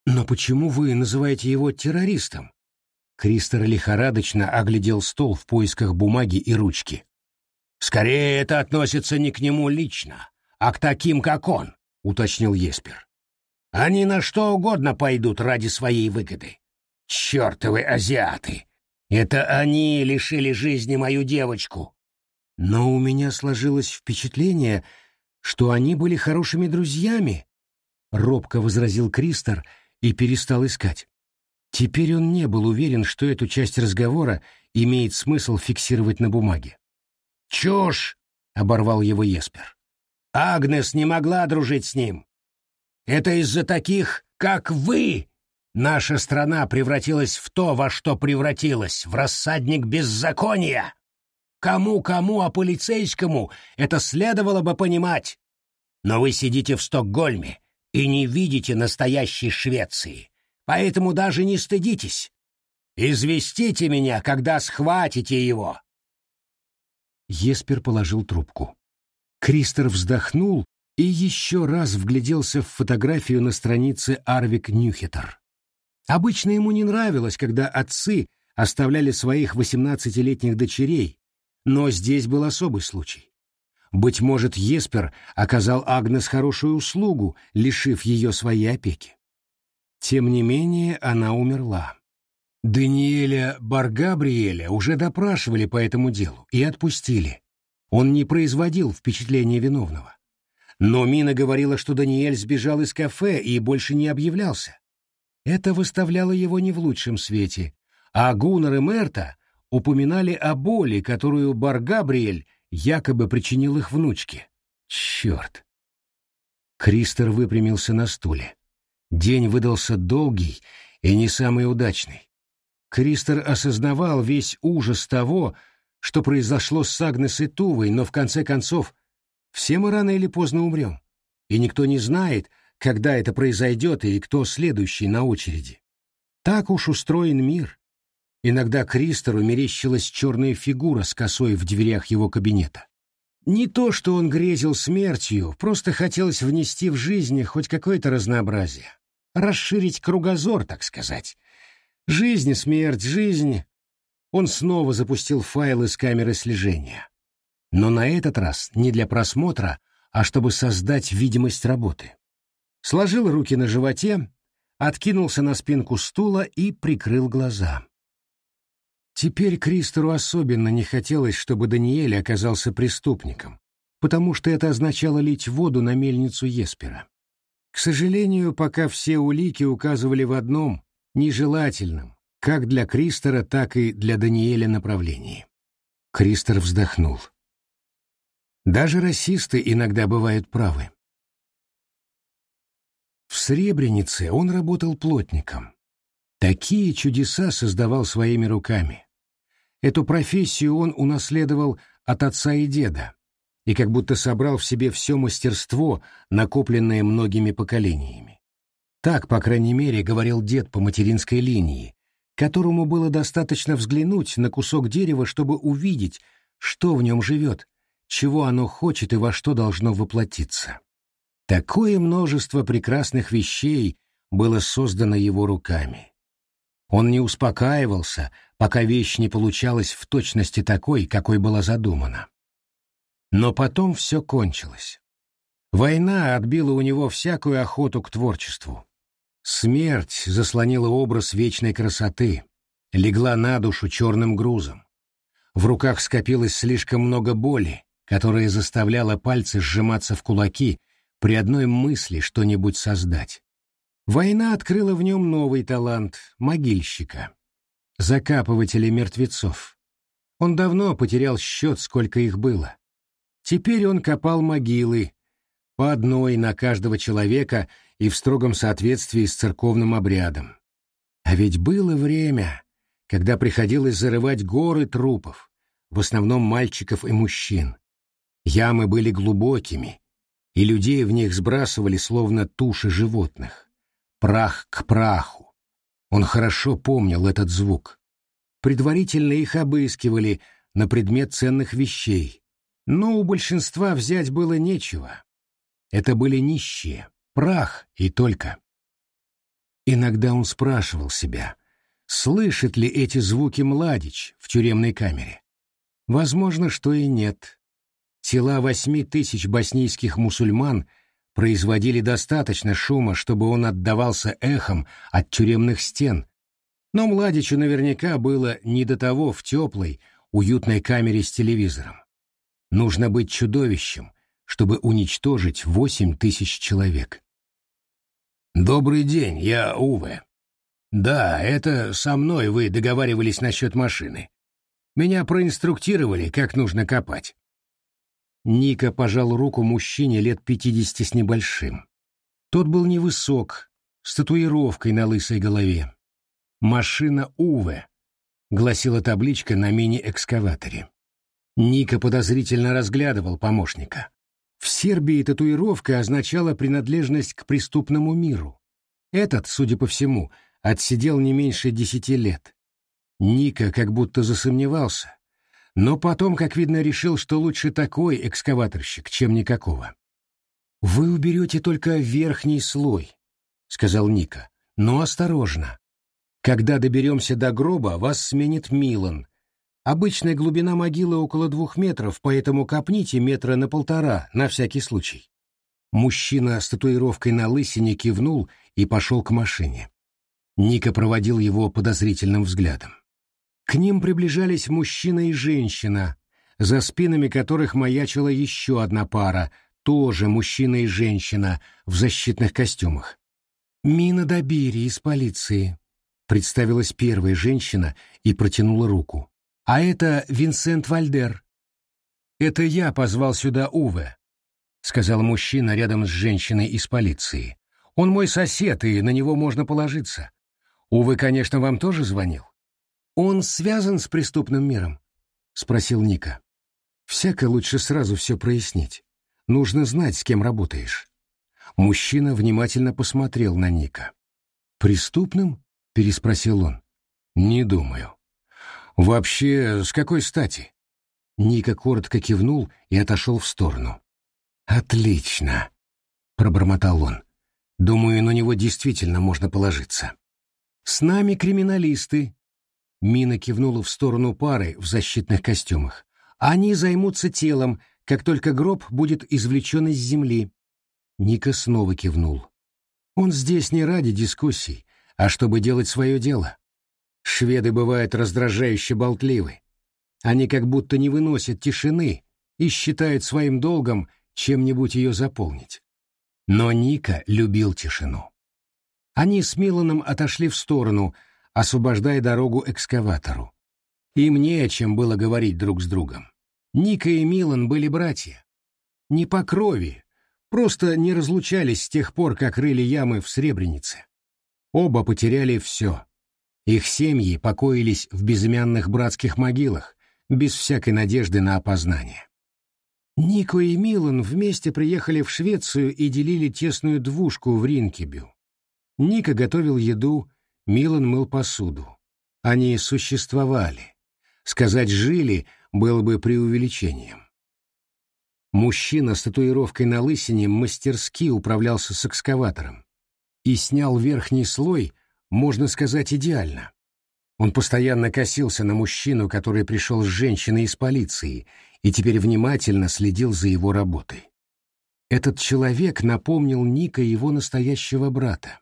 Но почему вы называете его террористом? Кристер лихорадочно оглядел стол в поисках бумаги и ручки. «Скорее это относится не к нему лично, а к таким, как он», — уточнил Еспер. «Они на что угодно пойдут ради своей выгоды. Чертовы азиаты! Это они лишили жизни мою девочку!» «Но у меня сложилось впечатление, что они были хорошими друзьями», — робко возразил Кристер и перестал искать. Теперь он не был уверен, что эту часть разговора имеет смысл фиксировать на бумаге. «Чушь!» — оборвал его Еспер. «Агнес не могла дружить с ним. Это из-за таких, как вы, наша страна превратилась в то, во что превратилась, в рассадник беззакония. Кому-кому, а полицейскому это следовало бы понимать. Но вы сидите в Стокгольме и не видите настоящей Швеции поэтому даже не стыдитесь. Известите меня, когда схватите его. Еспер положил трубку. Кристер вздохнул и еще раз вгляделся в фотографию на странице Арвик Нюхетер. Обычно ему не нравилось, когда отцы оставляли своих восемнадцатилетних дочерей, но здесь был особый случай. Быть может, Еспер оказал Агнес хорошую услугу, лишив ее своей опеки. Тем не менее, она умерла. Даниэля Баргабриэля уже допрашивали по этому делу и отпустили. Он не производил впечатления виновного. Но Мина говорила, что Даниэль сбежал из кафе и больше не объявлялся. Это выставляло его не в лучшем свете, а Гуннер и Мерта упоминали о боли, которую Баргабриэль якобы причинил их внучке. Черт! Кристер выпрямился на стуле. День выдался долгий и не самый удачный. Кристер осознавал весь ужас того, что произошло с Агнес и Тувой, но в конце концов все мы рано или поздно умрем, и никто не знает, когда это произойдет и кто следующий на очереди. Так уж устроен мир. Иногда Кристору мерещилась черная фигура с косой в дверях его кабинета. Не то, что он грезил смертью, просто хотелось внести в жизнь хоть какое-то разнообразие. Расширить кругозор, так сказать. Жизнь смерть, жизнь. Он снова запустил файл из камеры слежения. Но на этот раз не для просмотра, а чтобы создать видимость работы. Сложил руки на животе, откинулся на спинку стула и прикрыл глаза. Теперь Кристору особенно не хотелось, чтобы Даниэль оказался преступником, потому что это означало лить воду на мельницу Еспера. К сожалению, пока все улики указывали в одном, нежелательном, как для Кристора, так и для Даниэля направлении. Кристор вздохнул. Даже расисты иногда бывают правы. В Сребренице он работал плотником. Такие чудеса создавал своими руками. Эту профессию он унаследовал от отца и деда, и как будто собрал в себе все мастерство, накопленное многими поколениями. Так, по крайней мере, говорил дед по материнской линии, которому было достаточно взглянуть на кусок дерева, чтобы увидеть, что в нем живет, чего оно хочет и во что должно воплотиться. Такое множество прекрасных вещей было создано его руками. Он не успокаивался, пока вещь не получалась в точности такой, какой была задумана. Но потом все кончилось. Война отбила у него всякую охоту к творчеству. Смерть заслонила образ вечной красоты, легла на душу черным грузом. В руках скопилось слишком много боли, которая заставляла пальцы сжиматься в кулаки при одной мысли что-нибудь создать. Война открыла в нем новый талант — могильщика закапывателей мертвецов. Он давно потерял счет, сколько их было. Теперь он копал могилы, по одной на каждого человека и в строгом соответствии с церковным обрядом. А ведь было время, когда приходилось зарывать горы трупов, в основном мальчиков и мужчин. Ямы были глубокими, и людей в них сбрасывали словно туши животных. Прах к праху, он хорошо помнил этот звук. Предварительно их обыскивали на предмет ценных вещей, но у большинства взять было нечего. Это были нищие, прах и только. Иногда он спрашивал себя, слышит ли эти звуки Младич в тюремной камере. Возможно, что и нет. Тела восьми тысяч боснийских мусульман — производили достаточно шума, чтобы он отдавался эхом от тюремных стен, но Младичу наверняка было не до того в теплой, уютной камере с телевизором. Нужно быть чудовищем, чтобы уничтожить восемь тысяч человек. «Добрый день, я Уве. Да, это со мной вы договаривались насчет машины. Меня проинструктировали, как нужно копать. Ника пожал руку мужчине лет пятидесяти с небольшим. Тот был невысок, с татуировкой на лысой голове. «Машина Уве», — гласила табличка на мини-экскаваторе. Ника подозрительно разглядывал помощника. В Сербии татуировка означала принадлежность к преступному миру. Этот, судя по всему, отсидел не меньше десяти лет. Ника как будто засомневался, но потом, как видно, решил, что лучше такой экскаваторщик, чем никакого. «Вы уберете только верхний слой», — сказал Ника, — «но осторожно. Когда доберемся до гроба, вас сменит Милан. Обычная глубина могилы около двух метров, поэтому копните метра на полтора, на всякий случай». Мужчина с татуировкой на лысине кивнул и пошел к машине. Ника проводил его подозрительным взглядом. К ним приближались мужчина и женщина, за спинами которых маячила еще одна пара, тоже мужчина и женщина в защитных костюмах. «Мина Добири из полиции», — представилась первая женщина и протянула руку. «А это Винсент Вальдер. Это я позвал сюда Уве. — сказал мужчина рядом с женщиной из полиции. «Он мой сосед, и на него можно положиться. Увы, конечно, вам тоже звонил». «Он связан с преступным миром?» — спросил Ника. «Всяко лучше сразу все прояснить. Нужно знать, с кем работаешь». Мужчина внимательно посмотрел на Ника. «Преступным?» — переспросил он. «Не думаю». «Вообще, с какой стати?» Ника коротко кивнул и отошел в сторону. «Отлично», — пробормотал он. «Думаю, на него действительно можно положиться». «С нами криминалисты», — Мина кивнула в сторону пары в защитных костюмах. «Они займутся телом, как только гроб будет извлечен из земли». Ника снова кивнул. «Он здесь не ради дискуссий, а чтобы делать свое дело. Шведы бывают раздражающе болтливы. Они как будто не выносят тишины и считают своим долгом чем-нибудь ее заполнить. Но Ника любил тишину. Они с Миланом отошли в сторону, освобождая дорогу экскаватору. Им не о чем было говорить друг с другом. Ника и Милан были братья. Не по крови, просто не разлучались с тех пор, как рыли ямы в Сребренице. Оба потеряли все. Их семьи покоились в безымянных братских могилах, без всякой надежды на опознание. Нико и Милан вместе приехали в Швецию и делили тесную двушку в Ринкебю. Ника готовил еду, Милан мыл посуду. Они существовали. Сказать «жили» было бы преувеличением. Мужчина с татуировкой на лысине мастерски управлялся с экскаватором и снял верхний слой, можно сказать, идеально. Он постоянно косился на мужчину, который пришел с женщиной из полиции, и теперь внимательно следил за его работой. Этот человек напомнил Ника его настоящего брата.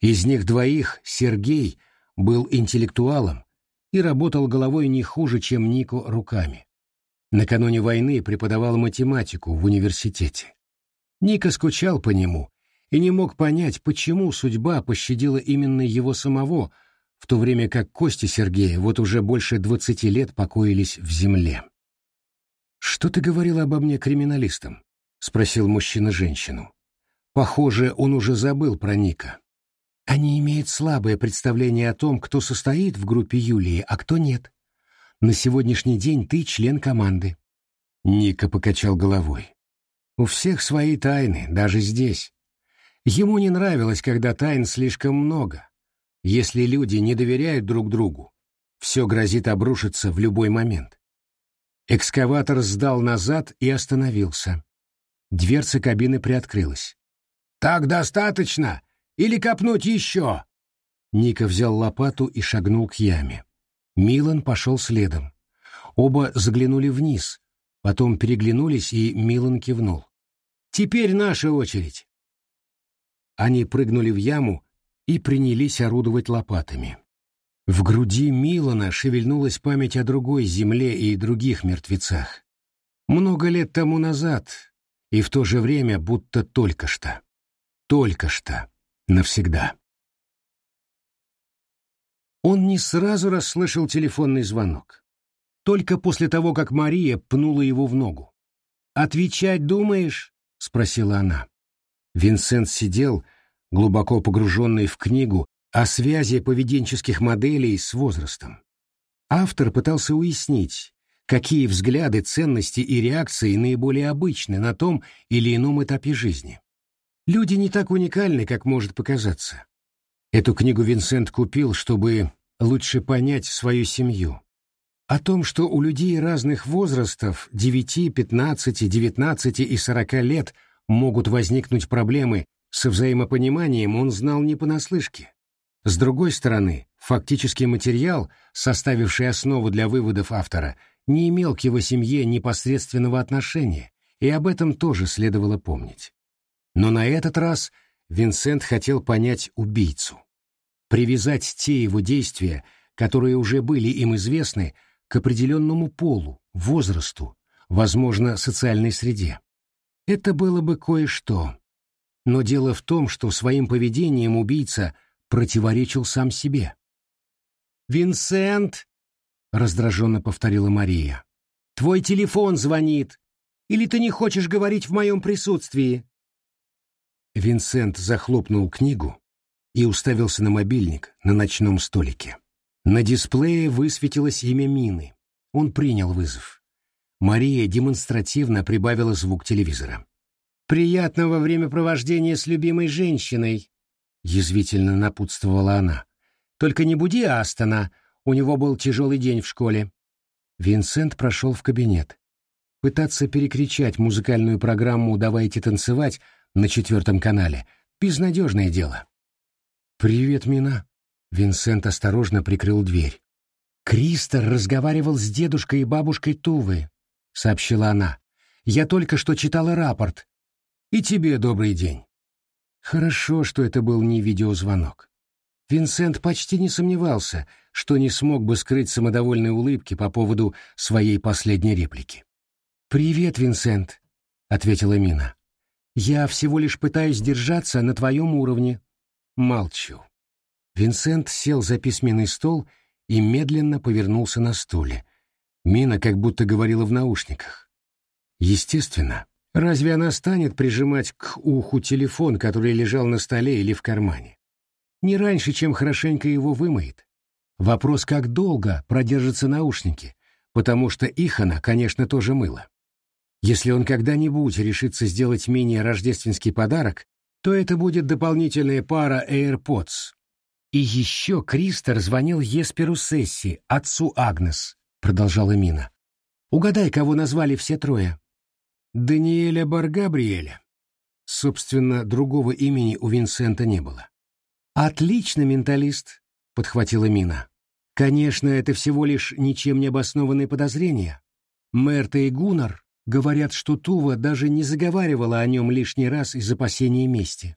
Из них двоих Сергей был интеллектуалом и работал головой не хуже, чем Нико руками. Накануне войны преподавал математику в университете. Ника скучал по нему и не мог понять, почему судьба пощадила именно его самого — в то время как кости Сергея вот уже больше двадцати лет покоились в земле. «Что ты говорил обо мне криминалистам?» — спросил мужчина женщину. Похоже, он уже забыл про Ника. Они имеют слабое представление о том, кто состоит в группе Юлии, а кто нет. На сегодняшний день ты член команды. Ника покачал головой. У всех свои тайны, даже здесь. Ему не нравилось, когда тайн слишком много, если люди не доверяют друг другу, все грозит обрушиться в любой момент. Экскаватор сдал назад и остановился. Дверца кабины приоткрылась. «Так достаточно? Или копнуть еще?» Ника взял лопату и шагнул к яме. Милан пошел следом. Оба заглянули вниз, потом переглянулись, и Милан кивнул. «Теперь наша очередь!» Они прыгнули в яму, и принялись орудовать лопатами. В груди Милана шевельнулась память о другой земле и других мертвецах. Много лет тому назад, и в то же время будто только что. Только что. Навсегда. Он не сразу расслышал телефонный звонок. Только после того, как Мария пнула его в ногу. «Отвечать думаешь?» — спросила она. Винсент сидел, глубоко погруженный в книгу о связи поведенческих моделей с возрастом. Автор пытался уяснить, какие взгляды, ценности и реакции наиболее обычны на том или ином этапе жизни. Люди не так уникальны, как может показаться. Эту книгу Винсент купил, чтобы лучше понять свою семью. О том, что у людей разных возрастов, 9, 15, 19 и 40 лет, могут возникнуть проблемы со взаимопониманием он знал не понаслышке. С другой стороны, фактический материал, составивший основу для выводов автора, не имел к его семье непосредственного отношения, и об этом тоже следовало помнить. Но на этот раз Винсент хотел понять убийцу. Привязать те его действия, которые уже были им известны, к определенному полу, возрасту, возможно, социальной среде. Это было бы кое-что, но дело в том, что своим поведением убийца противоречил сам себе. «Винсент!» — раздраженно повторила Мария. «Твой телефон звонит!» Или ты не хочешь говорить в моем присутствии?» Винсент захлопнул книгу и уставился на мобильник на ночном столике. На дисплее высветилось имя Мины. Он принял вызов. Мария демонстративно прибавила звук телевизора. «Приятного времяпровождения с любимой женщиной», — язвительно напутствовала она. «Только не буди Астона, у него был тяжелый день в школе». Винсент прошел в кабинет. Пытаться перекричать музыкальную программу «Давайте танцевать» на четвертом канале — безнадежное дело. «Привет, Мина». Винсент осторожно прикрыл дверь. «Кристор разговаривал с дедушкой и бабушкой Тувы», — сообщила она. «Я только что читала рапорт. И тебе добрый день». Хорошо, что это был не видеозвонок. Винсент почти не сомневался, что не смог бы скрыть самодовольной улыбки по поводу своей последней реплики. «Привет, Винсент», — ответила Мина. «Я всего лишь пытаюсь держаться на твоем уровне». Молчу. Винсент сел за письменный стол и медленно повернулся на стуле. Мина как будто говорила в наушниках. Естественно, разве она станет прижимать к уху телефон, который лежал на столе или в кармане? Не раньше, чем хорошенько его вымоет. Вопрос, как долго продержатся наушники, потому что их она, конечно, тоже мыла. Если он когда-нибудь решится сделать менее рождественский подарок, то это будет дополнительная пара AirPods. И еще Кристер звонил Есперу Сесси, отцу Агнес, продолжала Мина. Угадай, кого назвали все трое. Даниэля Баргабриэля. Собственно, другого имени у Винсента не было. Отлично, менталист, подхватила Мина. Конечно, это всего лишь ничем не обоснованные подозрения. Мерта и Гуннар Говорят, что Тува даже не заговаривала о нем лишний раз из опасения мести.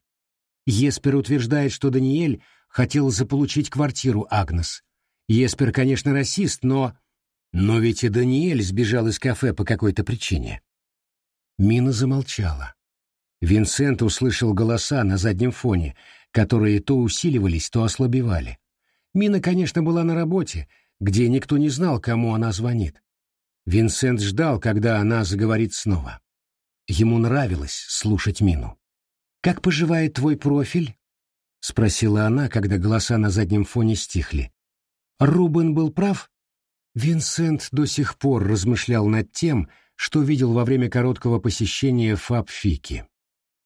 Еспер утверждает, что Даниэль хотел заполучить квартиру Агнес. Еспер, конечно, расист, но... Но ведь и Даниэль сбежал из кафе по какой-то причине. Мина замолчала. Винсент услышал голоса на заднем фоне, которые то усиливались, то ослабевали. Мина, конечно, была на работе, где никто не знал, кому она звонит. Винсент ждал, когда она заговорит снова. Ему нравилось слушать Мину. «Как поживает твой профиль?» — спросила она, когда голоса на заднем фоне стихли. «Рубен был прав?» Винсент до сих пор размышлял над тем, что видел во время короткого посещения Фабфики.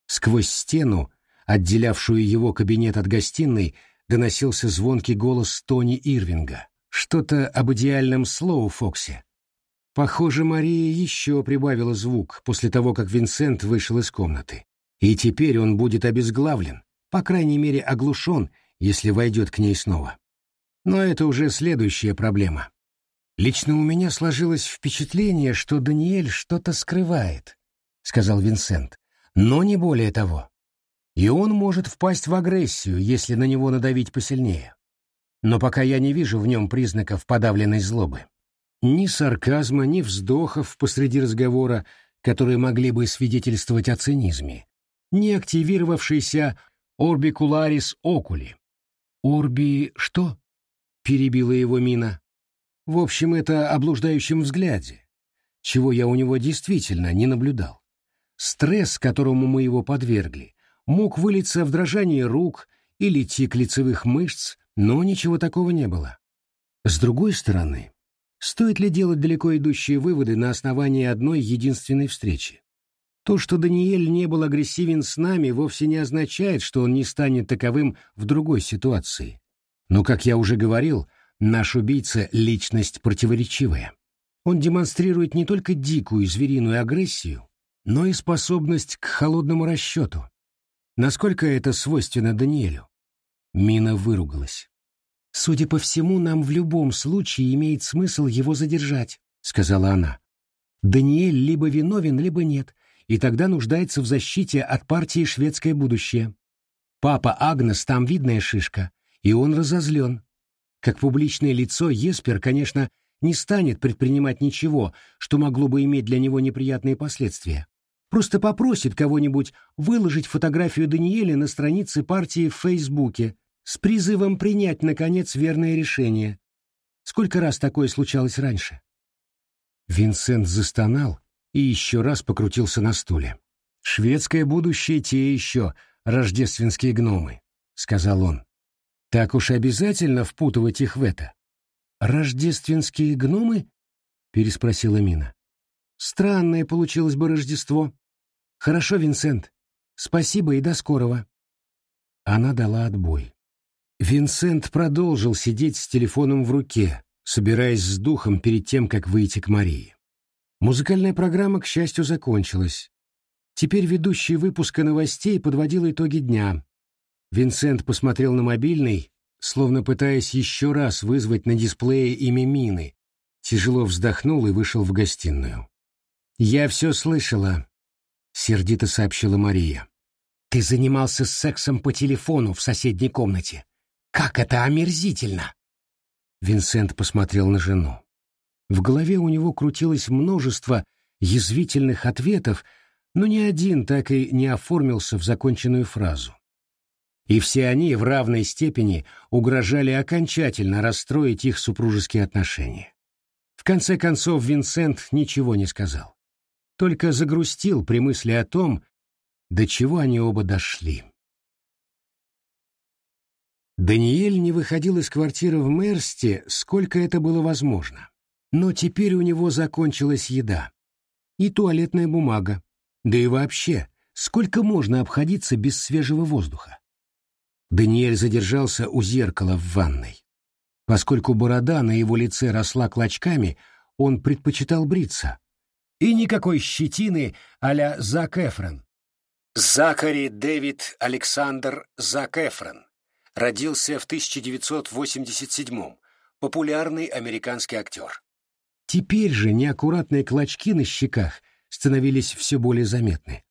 Сквозь стену, отделявшую его кабинет от гостиной, доносился звонкий голос Тони Ирвинга. Что-то об идеальном Слоу Фоксе. Похоже, Мария еще прибавила звук после того, как Винсент вышел из комнаты. И теперь он будет обезглавлен, по крайней мере оглушен, если войдет к ней снова. Но это уже следующая проблема. «Лично у меня сложилось впечатление, что Даниэль что-то скрывает», — сказал Винсент. «Но не более того. И он может впасть в агрессию, если на него надавить посильнее. Но пока я не вижу в нем признаков подавленной злобы. Ни сарказма, ни вздохов посреди разговора, которые могли бы свидетельствовать о цинизме, ни активировавшийся орбикуларис окули. «Орби что?» — перебила его мина. «В общем, это о блуждающем взгляде, чего я у него действительно не наблюдал. Стресс, которому мы его подвергли, мог вылиться в дрожание рук или тик лицевых мышц, но ничего такого не было. С другой стороны, Стоит ли делать далеко идущие выводы на основании одной единственной встречи? То, что Даниэль не был агрессивен с нами, вовсе не означает, что он не станет таковым в другой ситуации. Но, как я уже говорил, наш убийца — личность противоречивая. Он демонстрирует не только дикую звериную агрессию, но и способность к холодному расчету. Насколько это свойственно Даниэлю? Мина выругалась. «Судя по всему, нам в любом случае имеет смысл его задержать», — сказала она. «Даниэль либо виновен, либо нет, и тогда нуждается в защите от партии «Шведское будущее». Папа Агнес там видная шишка, и он разозлен. Как публичное лицо Еспер, конечно, не станет предпринимать ничего, что могло бы иметь для него неприятные последствия. Просто попросит кого-нибудь выложить фотографию Даниэля на странице партии в Фейсбуке, с призывом принять, наконец, верное решение. Сколько раз такое случалось раньше? Винсент застонал и еще раз покрутился на стуле. «Шведское будущее те еще рождественские гномы», — сказал он. «Так уж обязательно впутывать их в это». «Рождественские гномы?» — переспросила Мина. «Странное получилось бы Рождество. Хорошо, Винсент. Спасибо и до скорого». Она дала отбой. Винсент продолжил сидеть с телефоном в руке, собираясь с духом перед тем, как выйти к Марии. Музыкальная программа, к счастью, закончилась. Теперь ведущий выпуска новостей подводил итоги дня. Винсент посмотрел на мобильный, словно пытаясь еще раз вызвать на дисплее имя Мины, тяжело вздохнул и вышел в гостиную. «Я все слышала», — сердито сообщила Мария. «Ты занимался сексом по телефону в соседней комнате. Как это омерзительно!» Винсент посмотрел на жену. В голове у него крутилось множество язвительных ответов, но ни один так и не оформился в законченную фразу. И все они в равной степени угрожали окончательно расстроить их супружеские отношения. В конце концов Винсент ничего не сказал. Только загрустил при мысли о том, до чего они оба дошли. Даниэль не выходил из квартиры в Мерсте, сколько это было возможно. Но теперь у него закончилась еда. И туалетная бумага. Да и вообще, сколько можно обходиться без свежего воздуха? Даниэль задержался у зеркала в ванной. Поскольку борода на его лице росла клочками, он предпочитал бриться. И никакой щетины а-ля Зак Эфрон. Закари Дэвид Александр Зак Эфрон родился в 1987-м, популярный американский актер. Теперь же неаккуратные клочки на щеках становились все более заметны.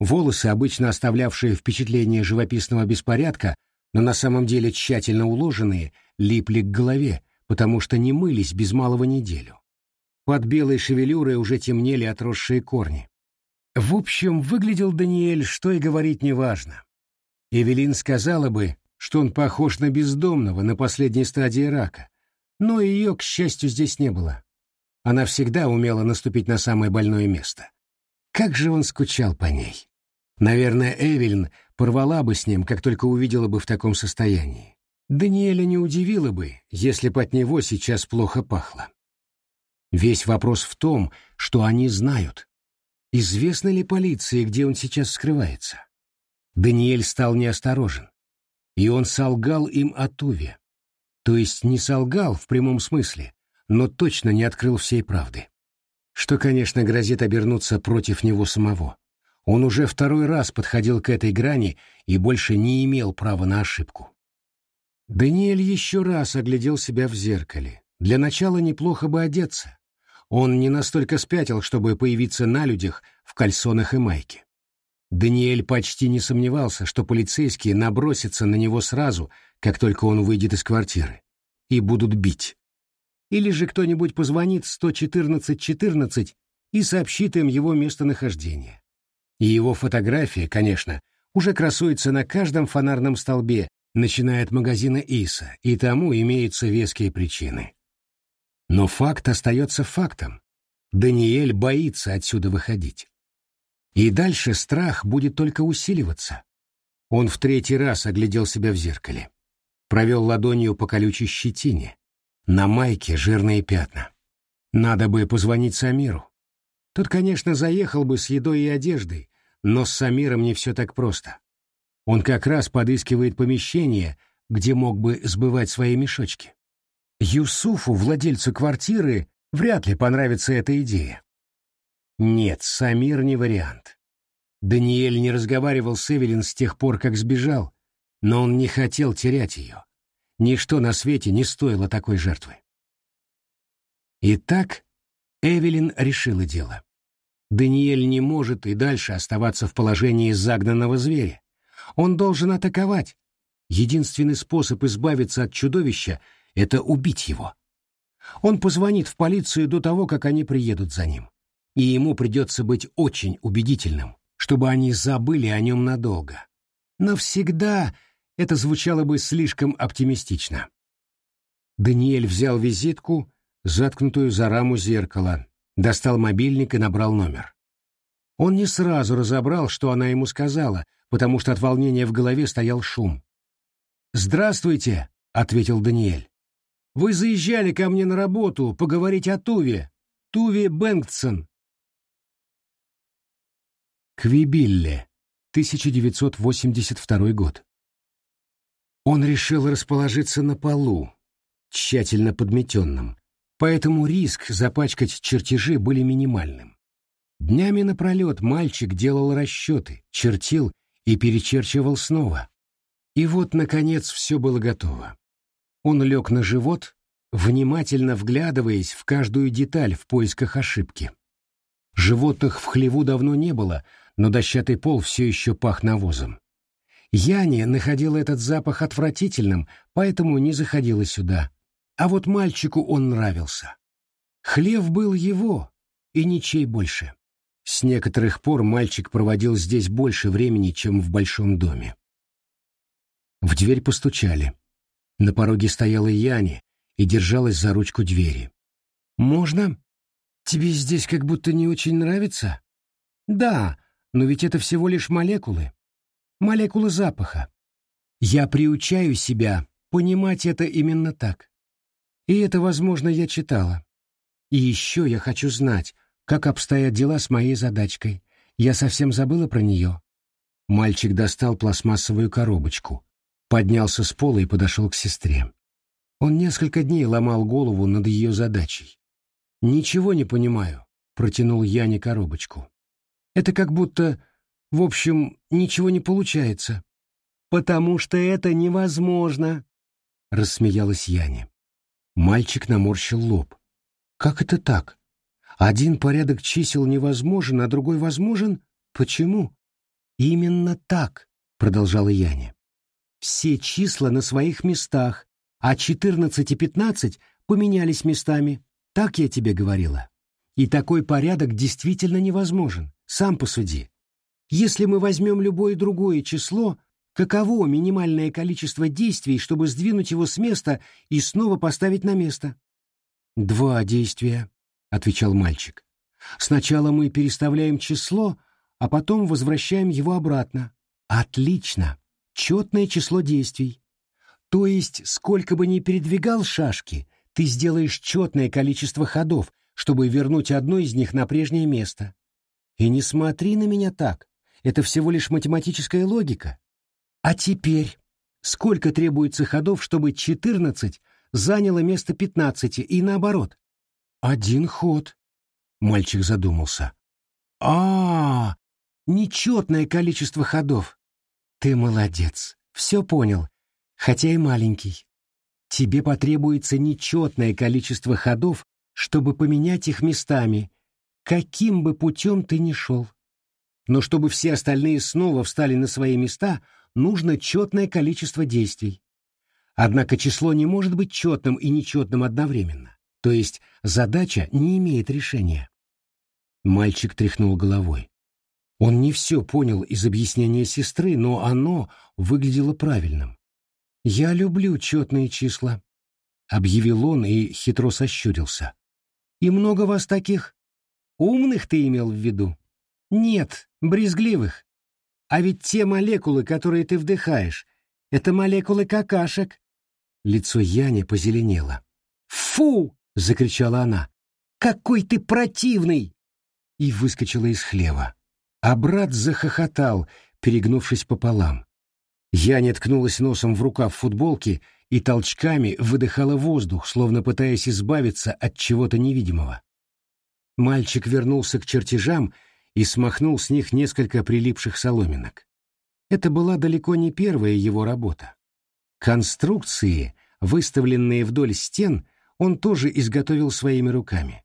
Волосы, обычно оставлявшие впечатление живописного беспорядка, но на самом деле тщательно уложенные, липли к голове, потому что не мылись без малого неделю. Под белой шевелюрой уже темнели отросшие корни. В общем, выглядел Даниэль, что и говорить неважно. Эвелин сказала бы, что он похож на бездомного на последней стадии рака, но ее, к счастью, здесь не было. Она всегда умела наступить на самое больное место. Как же он скучал по ней. Наверное, Эвелин порвала бы с ним, как только увидела бы в таком состоянии. Даниэля не удивило бы, если бы от него сейчас плохо пахло. Весь вопрос в том, что они знают. Известно ли полиции, где он сейчас скрывается? Даниэль стал неосторожен и он солгал им о Туве. То есть не солгал в прямом смысле, но точно не открыл всей правды. Что, конечно, грозит обернуться против него самого. Он уже второй раз подходил к этой грани и больше не имел права на ошибку. Даниэль еще раз оглядел себя в зеркале. Для начала неплохо бы одеться. Он не настолько спятил, чтобы появиться на людях в кальсонах и майке. Даниэль почти не сомневался, что полицейские набросятся на него сразу, как только он выйдет из квартиры, и будут бить. Или же кто-нибудь позвонит 114-14 и сообщит им его местонахождение. И его фотография, конечно, уже красуется на каждом фонарном столбе, начиная от магазина Иса, и тому имеются веские причины. Но факт остается фактом. Даниэль боится отсюда выходить. И дальше страх будет только усиливаться. Он в третий раз оглядел себя в зеркале. Провел ладонью по колючей щетине. На майке жирные пятна. Надо бы позвонить Самиру. Тот, конечно, заехал бы с едой и одеждой, но с Самиром не все так просто. Он как раз подыскивает помещение, где мог бы сбывать свои мешочки. Юсуфу, владельцу квартиры, вряд ли понравится эта идея. Нет, Самир не вариант. Даниэль не разговаривал с Эвелин с тех пор, как сбежал, но он не хотел терять ее. Ничто на свете не стоило такой жертвы. Итак, Эвелин решила дело. Даниэль не может и дальше оставаться в положении загнанного зверя. Он должен атаковать. Единственный способ избавиться от чудовища — это убить его. Он позвонит в полицию до того, как они приедут за ним и ему придется быть очень убедительным, чтобы они забыли о нем надолго. Навсегда это звучало бы слишком оптимистично. Даниэль взял визитку, заткнутую за раму зеркала, достал мобильник и набрал номер. Он не сразу разобрал, что она ему сказала, потому что от волнения в голове стоял шум. «Здравствуйте», — ответил Даниэль. «Вы заезжали ко мне на работу поговорить о Туве. Туве Бэнктсон». Квибилле, 1982 год. Он решил расположиться на полу, тщательно подметенном, поэтому риск запачкать чертежи были минимальным. Днями напролет мальчик делал расчеты, чертил и перечерчивал снова. И вот, наконец, все было готово. Он лег на живот, внимательно вглядываясь в каждую деталь в поисках ошибки. Животных в хлеву давно не было, но дощатый пол все еще пах навозом. Яне находила этот запах отвратительным, поэтому не заходила сюда. А вот мальчику он нравился. Хлев был его, и ничей больше. С некоторых пор мальчик проводил здесь больше времени, чем в большом доме. В дверь постучали. На пороге стояла Яне и держалась за ручку двери. «Можно? Тебе здесь как будто не очень нравится?» «Да, но ведь это всего лишь молекулы. Молекулы запаха. Я приучаю себя понимать это именно так. И это, возможно, я читала. И еще я хочу знать, как обстоят дела с моей задачкой. Я совсем забыла про нее. Мальчик достал пластмассовую коробочку, поднялся с пола и подошел к сестре. Он несколько дней ломал голову над ее задачей. «Ничего не понимаю», — протянул Яне коробочку. «Это как будто, в общем, ничего не получается». «Потому что это невозможно», — рассмеялась Яне. Мальчик наморщил лоб. «Как это так? Один порядок чисел невозможен, а другой возможен? Почему? Именно так, продолжала Яня. Все числа на своих местах, а 14 и 15 поменялись местами. Так я тебе говорила. И такой порядок действительно невозможен. Сам посуди. Если мы возьмем любое другое число, каково минимальное количество действий, чтобы сдвинуть его с места и снова поставить на место? Два действия, отвечал мальчик. Сначала мы переставляем число, а потом возвращаем его обратно. Отлично. Четное число действий. То есть, сколько бы ни передвигал шашки, ты сделаешь четное количество ходов, чтобы вернуть одно из них на прежнее место. И не смотри на меня так. Это всего лишь математическая логика. А теперь, сколько требуется ходов, чтобы 14 заняло место 15 и наоборот? «Один ход», — мальчик задумался. а, -а, -а Нечетное количество ходов. Ты молодец, все понял, хотя и маленький. Тебе потребуется нечетное количество ходов, чтобы поменять их местами, каким бы путем ты ни шел. Но чтобы все остальные снова встали на свои места, нужно четное количество действий. Однако число не может быть четным и нечетным одновременно. То есть задача не имеет решения. Мальчик тряхнул головой. Он не все понял из объяснения сестры, но оно выглядело правильным. «Я люблю четные числа», — объявил он и хитро сощурился. «И много вас таких? Умных ты имел в виду?» «Нет, брезгливых. А ведь те молекулы, которые ты вдыхаешь, это молекулы какашек». Лицо Яни позеленело. «Фу!» — закричала она. «Какой ты противный!» И выскочила из хлева. А брат захохотал, перегнувшись пополам. Я не ткнулась носом в рукав футболки и толчками выдыхала воздух, словно пытаясь избавиться от чего-то невидимого. Мальчик вернулся к чертежам и смахнул с них несколько прилипших соломинок. Это была далеко не первая его работа. Конструкции, выставленные вдоль стен, он тоже изготовил своими руками.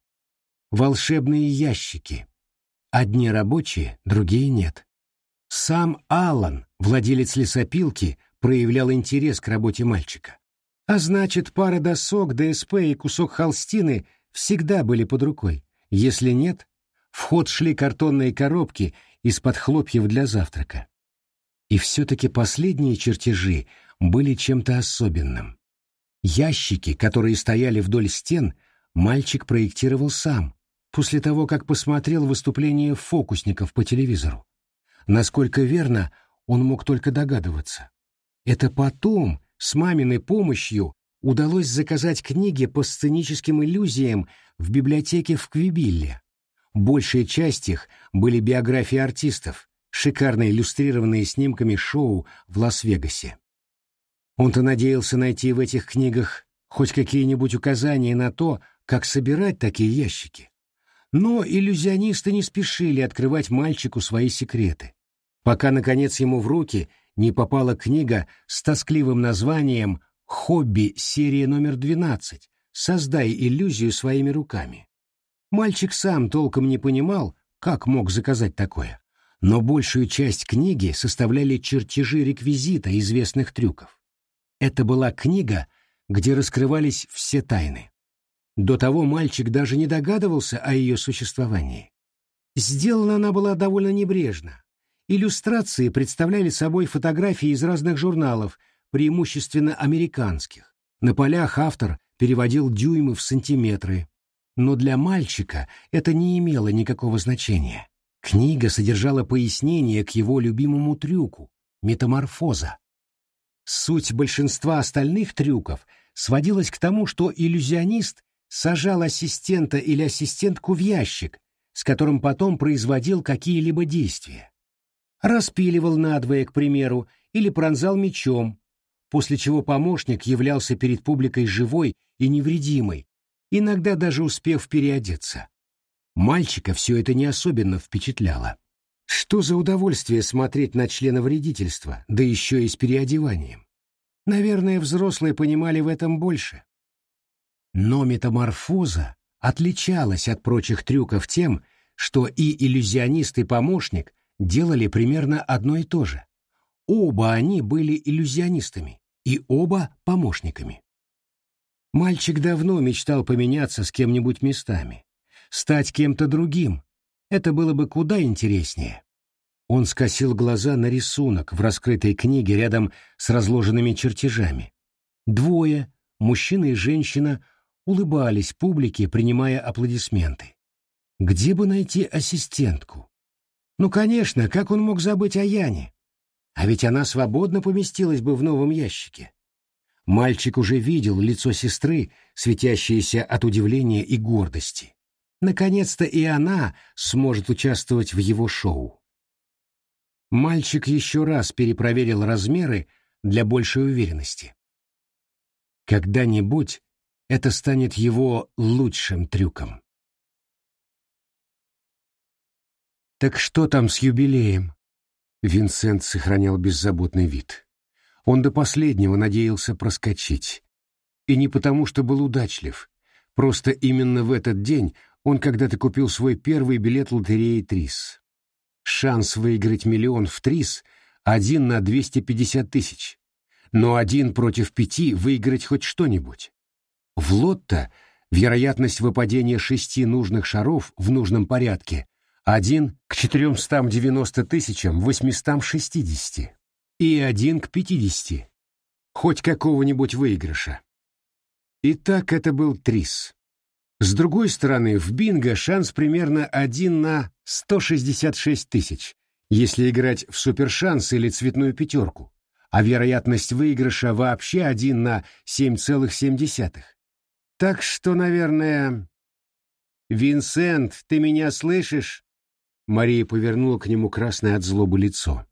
Волшебные ящики. Одни рабочие, другие нет. Сам Аллан, владелец лесопилки, проявлял интерес к работе мальчика. А значит, пара досок, ДСП и кусок холстины всегда были под рукой. Если нет, в ход шли картонные коробки из-под хлопьев для завтрака. И все-таки последние чертежи были чем-то особенным. Ящики, которые стояли вдоль стен, мальчик проектировал сам, после того, как посмотрел выступление фокусников по телевизору. Насколько верно, он мог только догадываться. Это потом, с маминой помощью, удалось заказать книги по сценическим иллюзиям в библиотеке в Квибилле. Большая часть их были биографии артистов, шикарно иллюстрированные снимками шоу в Лас-Вегасе. Он-то надеялся найти в этих книгах хоть какие-нибудь указания на то, как собирать такие ящики. Но иллюзионисты не спешили открывать мальчику свои секреты, пока, наконец, ему в руки не попала книга с тоскливым названием «Хобби. Серия номер 12. Создай иллюзию своими руками». Мальчик сам толком не понимал, как мог заказать такое, но большую часть книги составляли чертежи реквизита известных трюков. Это была книга, где раскрывались все тайны. До того мальчик даже не догадывался о ее существовании. Сделана она была довольно небрежно. Иллюстрации представляли собой фотографии из разных журналов, преимущественно американских. На полях автор переводил дюймы в сантиметры. Но для мальчика это не имело никакого значения. Книга содержала пояснение к его любимому трюку — метаморфоза. Суть большинства остальных трюков сводилась к тому, что иллюзионист сажал ассистента или ассистентку в ящик, с которым потом производил какие-либо действия. Распиливал надвое, к примеру, или пронзал мечом, после чего помощник являлся перед публикой живой и невредимой, иногда даже успев переодеться. Мальчика все это не особенно впечатляло. Что за удовольствие смотреть на члена вредительства, да еще и с переодеванием? Наверное, взрослые понимали в этом больше. Но метаморфоза отличалась от прочих трюков тем, что и иллюзионист, и помощник делали примерно одно и то же. Оба они были иллюзионистами, и оба помощниками. Мальчик давно мечтал поменяться с кем-нибудь местами, стать кем-то другим. Это было бы куда интереснее. Он скосил глаза на рисунок в раскрытой книге рядом с разложенными чертежами. Двое, мужчина и женщина, улыбались публике, принимая аплодисменты. Где бы найти ассистентку? Ну, конечно, как он мог забыть о Яне? А ведь она свободно поместилась бы в новом ящике. Мальчик уже видел лицо сестры, светящееся от удивления и гордости. Наконец-то и она сможет участвовать в его шоу. Мальчик еще раз перепроверил размеры для большей уверенности. Когда-нибудь это станет его лучшим трюком. «Так что там с юбилеем?» Винсент сохранял беззаботный вид. Он до последнего надеялся проскочить. И не потому, что был удачлив. Просто именно в этот день он когда-то купил свой первый билет лотереи «Трис». Шанс выиграть миллион в «Трис» один на 250 тысяч. Но один против пяти выиграть хоть что-нибудь. В лотто вероятность выпадения шести нужных шаров в нужном порядке один к 490 тысячам 860 и один к 50. Хоть какого-нибудь выигрыша. Итак, это был трис. С другой стороны, в бинго шанс примерно один на 166 тысяч, если играть в супершанс или цветную пятерку, а вероятность выигрыша вообще один на 7,7. Так что, наверное... «Винсент, ты меня слышишь?» Мария повернула к нему красное от злобы лицо.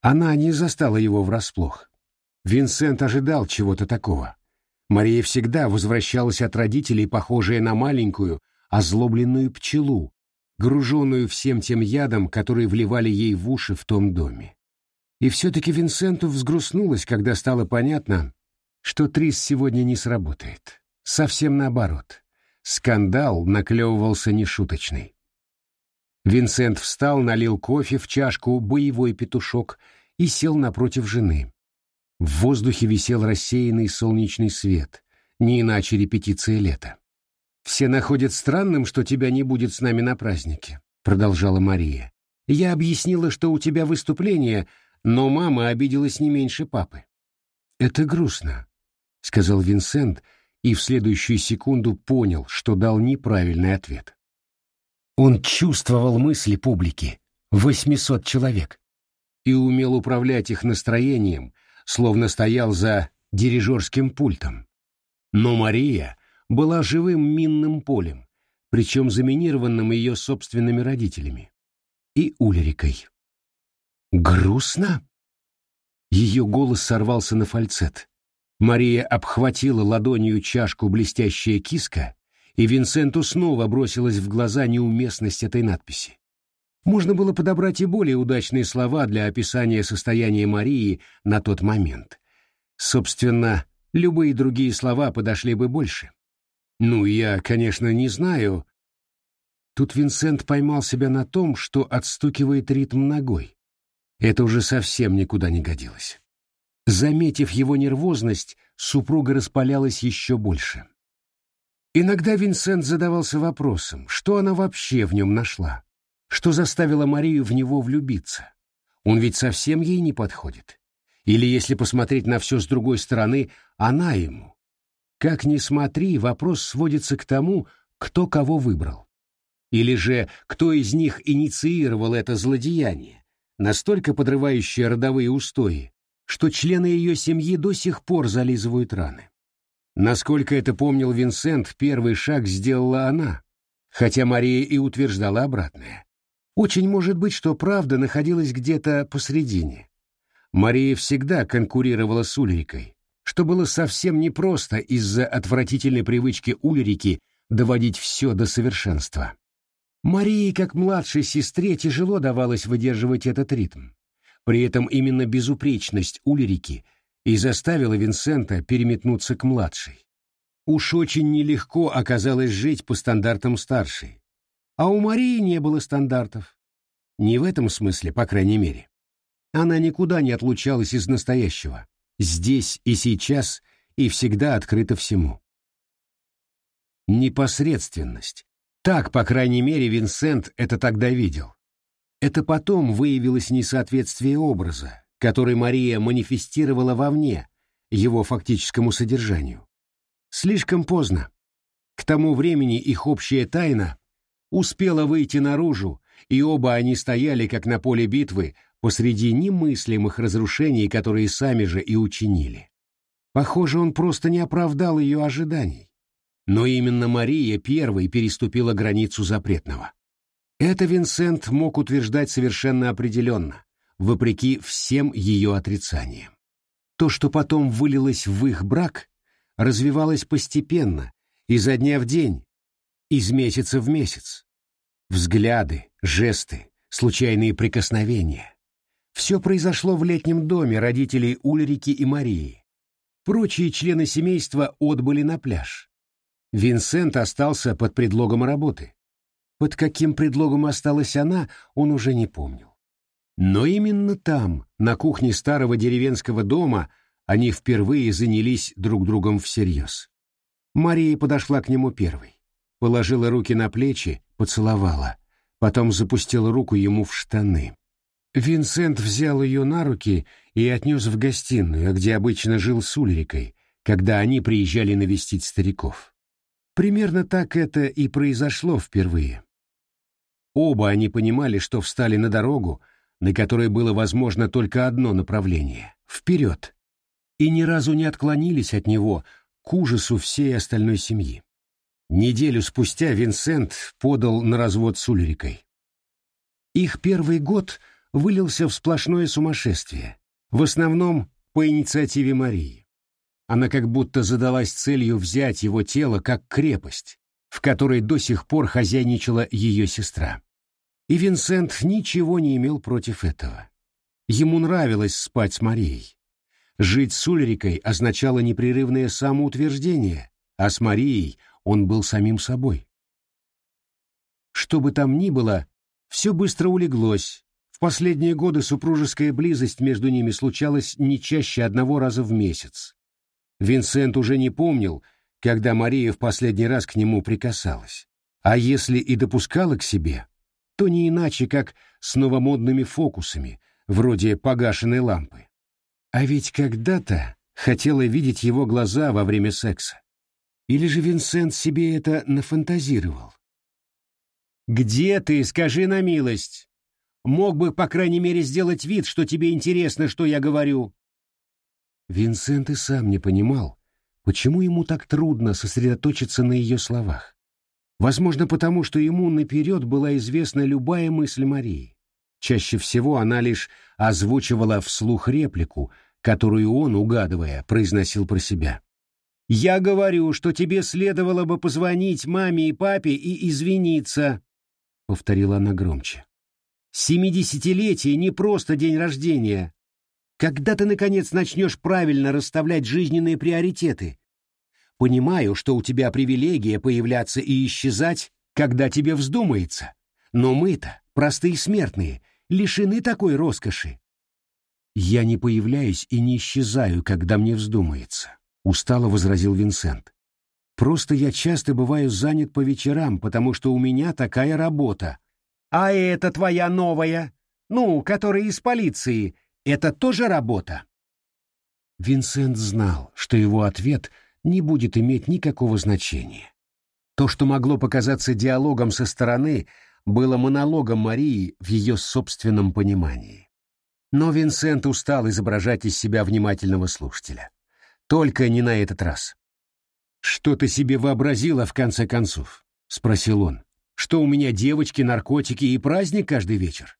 Она не застала его врасплох. Винсент ожидал чего-то такого. Мария всегда возвращалась от родителей, похожая на маленькую, озлобленную пчелу, груженную всем тем ядом, который вливали ей в уши в том доме. И все-таки Винсенту взгрустнулось, когда стало понятно, что Трис сегодня не сработает. Совсем наоборот. Скандал наклевывался нешуточный. Винсент встал, налил кофе в чашку «Боевой петушок» и сел напротив жены. В воздухе висел рассеянный солнечный свет, не иначе репетиция лета. «Все находят странным, что тебя не будет с нами на празднике», — продолжала Мария. «Я объяснила, что у тебя выступление, но мама обиделась не меньше папы». «Это грустно», — сказал Винсент, — и в следующую секунду понял, что дал неправильный ответ. Он чувствовал мысли публики, 800 человек, и умел управлять их настроением, словно стоял за дирижерским пультом. Но Мария была живым минным полем, причем заминированным ее собственными родителями и Ульрикой. «Грустно?» Ее голос сорвался на фальцет. Мария обхватила ладонью чашку блестящая киска, и Винсенту снова бросилась в глаза неуместность этой надписи. Можно было подобрать и более удачные слова для описания состояния Марии на тот момент. Собственно, любые другие слова подошли бы больше. Ну, я, конечно, не знаю. Тут Винсент поймал себя на том, что отстукивает ритм ногой. Это уже совсем никуда не годилось. Заметив его нервозность, супруга распалялась еще больше. Иногда Винсент задавался вопросом, что она вообще в нем нашла, что заставило Марию в него влюбиться. Он ведь совсем ей не подходит. Или, если посмотреть на все с другой стороны, она ему. Как ни смотри, вопрос сводится к тому, кто кого выбрал. Или же, кто из них инициировал это злодеяние, настолько подрывающее родовые устои, что члены ее семьи до сих пор зализывают раны. Насколько это помнил Винсент, первый шаг сделала она, хотя Мария и утверждала обратное. Очень может быть, что правда находилась где-то посредине. Мария всегда конкурировала с Ульрикой, что было совсем непросто из-за отвратительной привычки Ульрики доводить все до совершенства. Марии, как младшей сестре, тяжело давалось выдерживать этот ритм. При этом именно безупречность Ульрики и заставила Винсента переметнуться к младшей. Уж очень нелегко оказалось жить по стандартам старшей. А у Марии не было стандартов. Не в этом смысле, по крайней мере. Она никуда не отлучалась из настоящего. Здесь и сейчас и всегда открыта всему. Непосредственность. Так, по крайней мере, Винсент это тогда видел. Это потом выявилось несоответствие образа, который Мария манифестировала вовне, его фактическому содержанию. Слишком поздно. К тому времени их общая тайна успела выйти наружу, и оба они стояли, как на поле битвы, посреди немыслимых разрушений, которые сами же и учинили. Похоже, он просто не оправдал ее ожиданий. Но именно Мария первой переступила границу запретного. Это Винсент мог утверждать совершенно определенно, вопреки всем ее отрицаниям. То, что потом вылилось в их брак, развивалось постепенно, изо дня в день, из месяца в месяц. Взгляды, жесты, случайные прикосновения. Все произошло в летнем доме родителей Ульрики и Марии. Прочие члены семейства отбыли на пляж. Винсент остался под предлогом работы. Под каким предлогом осталась она, он уже не помнил. Но именно там, на кухне старого деревенского дома, они впервые занялись друг другом всерьез. Мария подошла к нему первой, положила руки на плечи, поцеловала, потом запустила руку ему в штаны. Винсент взял ее на руки и отнес в гостиную, где обычно жил с Ульрикой, когда они приезжали навестить стариков. Примерно так это и произошло впервые. Оба они понимали, что встали на дорогу, на которой было возможно только одно направление — вперед, и ни разу не отклонились от него к ужасу всей остальной семьи. Неделю спустя Винсент подал на развод с Ульрикой. Их первый год вылился в сплошное сумасшествие, в основном по инициативе Марии. Она как будто задалась целью взять его тело как крепость, в которой до сих пор хозяйничала ее сестра. И Винсент ничего не имел против этого. Ему нравилось спать с Марией. Жить с Ульрикой означало непрерывное самоутверждение, а с Марией он был самим собой. Что бы там ни было, все быстро улеглось. В последние годы супружеская близость между ними случалась не чаще одного раза в месяц. Винсент уже не помнил, когда Мария в последний раз к нему прикасалась. А если и допускала к себе, то не иначе, как с новомодными фокусами, вроде погашенной лампы. А ведь когда-то хотела видеть его глаза во время секса. Или же Винсент себе это нафантазировал? «Где ты, скажи на милость? Мог бы, по крайней мере, сделать вид, что тебе интересно, что я говорю». Винсент и сам не понимал, почему ему так трудно сосредоточиться на ее словах. Возможно, потому что ему наперед была известна любая мысль Марии. Чаще всего она лишь озвучивала вслух реплику, которую он, угадывая, произносил про себя. «Я говорю, что тебе следовало бы позвонить маме и папе и извиниться», — повторила она громче. «Семидесятилетие не просто день рождения. Когда ты, наконец, начнешь правильно расставлять жизненные приоритеты? Понимаю, что у тебя привилегия появляться и исчезать, когда тебе вздумается. Но мы-то, простые смертные, лишены такой роскоши. «Я не появляюсь и не исчезаю, когда мне вздумается», — устало возразил Винсент. «Просто я часто бываю занят по вечерам, потому что у меня такая работа». «А это твоя новая? Ну, которая из полиции. Это тоже работа?» Винсент знал, что его ответ не будет иметь никакого значения. То, что могло показаться диалогом со стороны, было монологом Марии в ее собственном понимании. Но Винсент устал изображать из себя внимательного слушателя. Только не на этот раз. «Что ты себе вообразила, в конце концов?» — спросил он. «Что у меня девочки, наркотики и праздник каждый вечер?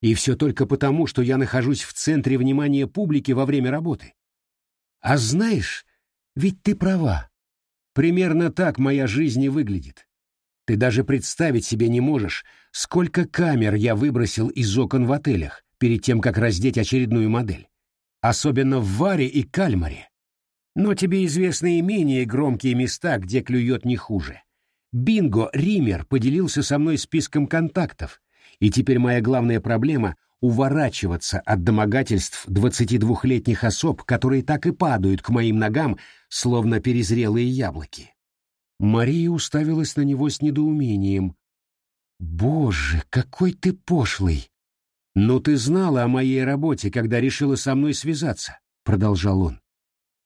И все только потому, что я нахожусь в центре внимания публики во время работы. А знаешь, ведь ты права. Примерно так моя жизнь и выглядит. Ты даже представить себе не можешь, сколько камер я выбросил из окон в отелях, перед тем, как раздеть очередную модель. Особенно в Варе и Кальмаре. Но тебе известны и менее громкие места, где клюет не хуже. Бинго Ример поделился со мной списком контактов, и теперь моя главная проблема — уворачиваться от домогательств 22-летних особ, которые так и падают к моим ногам, словно перезрелые яблоки. Мария уставилась на него с недоумением. «Боже, какой ты пошлый!» «Ну ты знала о моей работе, когда решила со мной связаться», — продолжал он.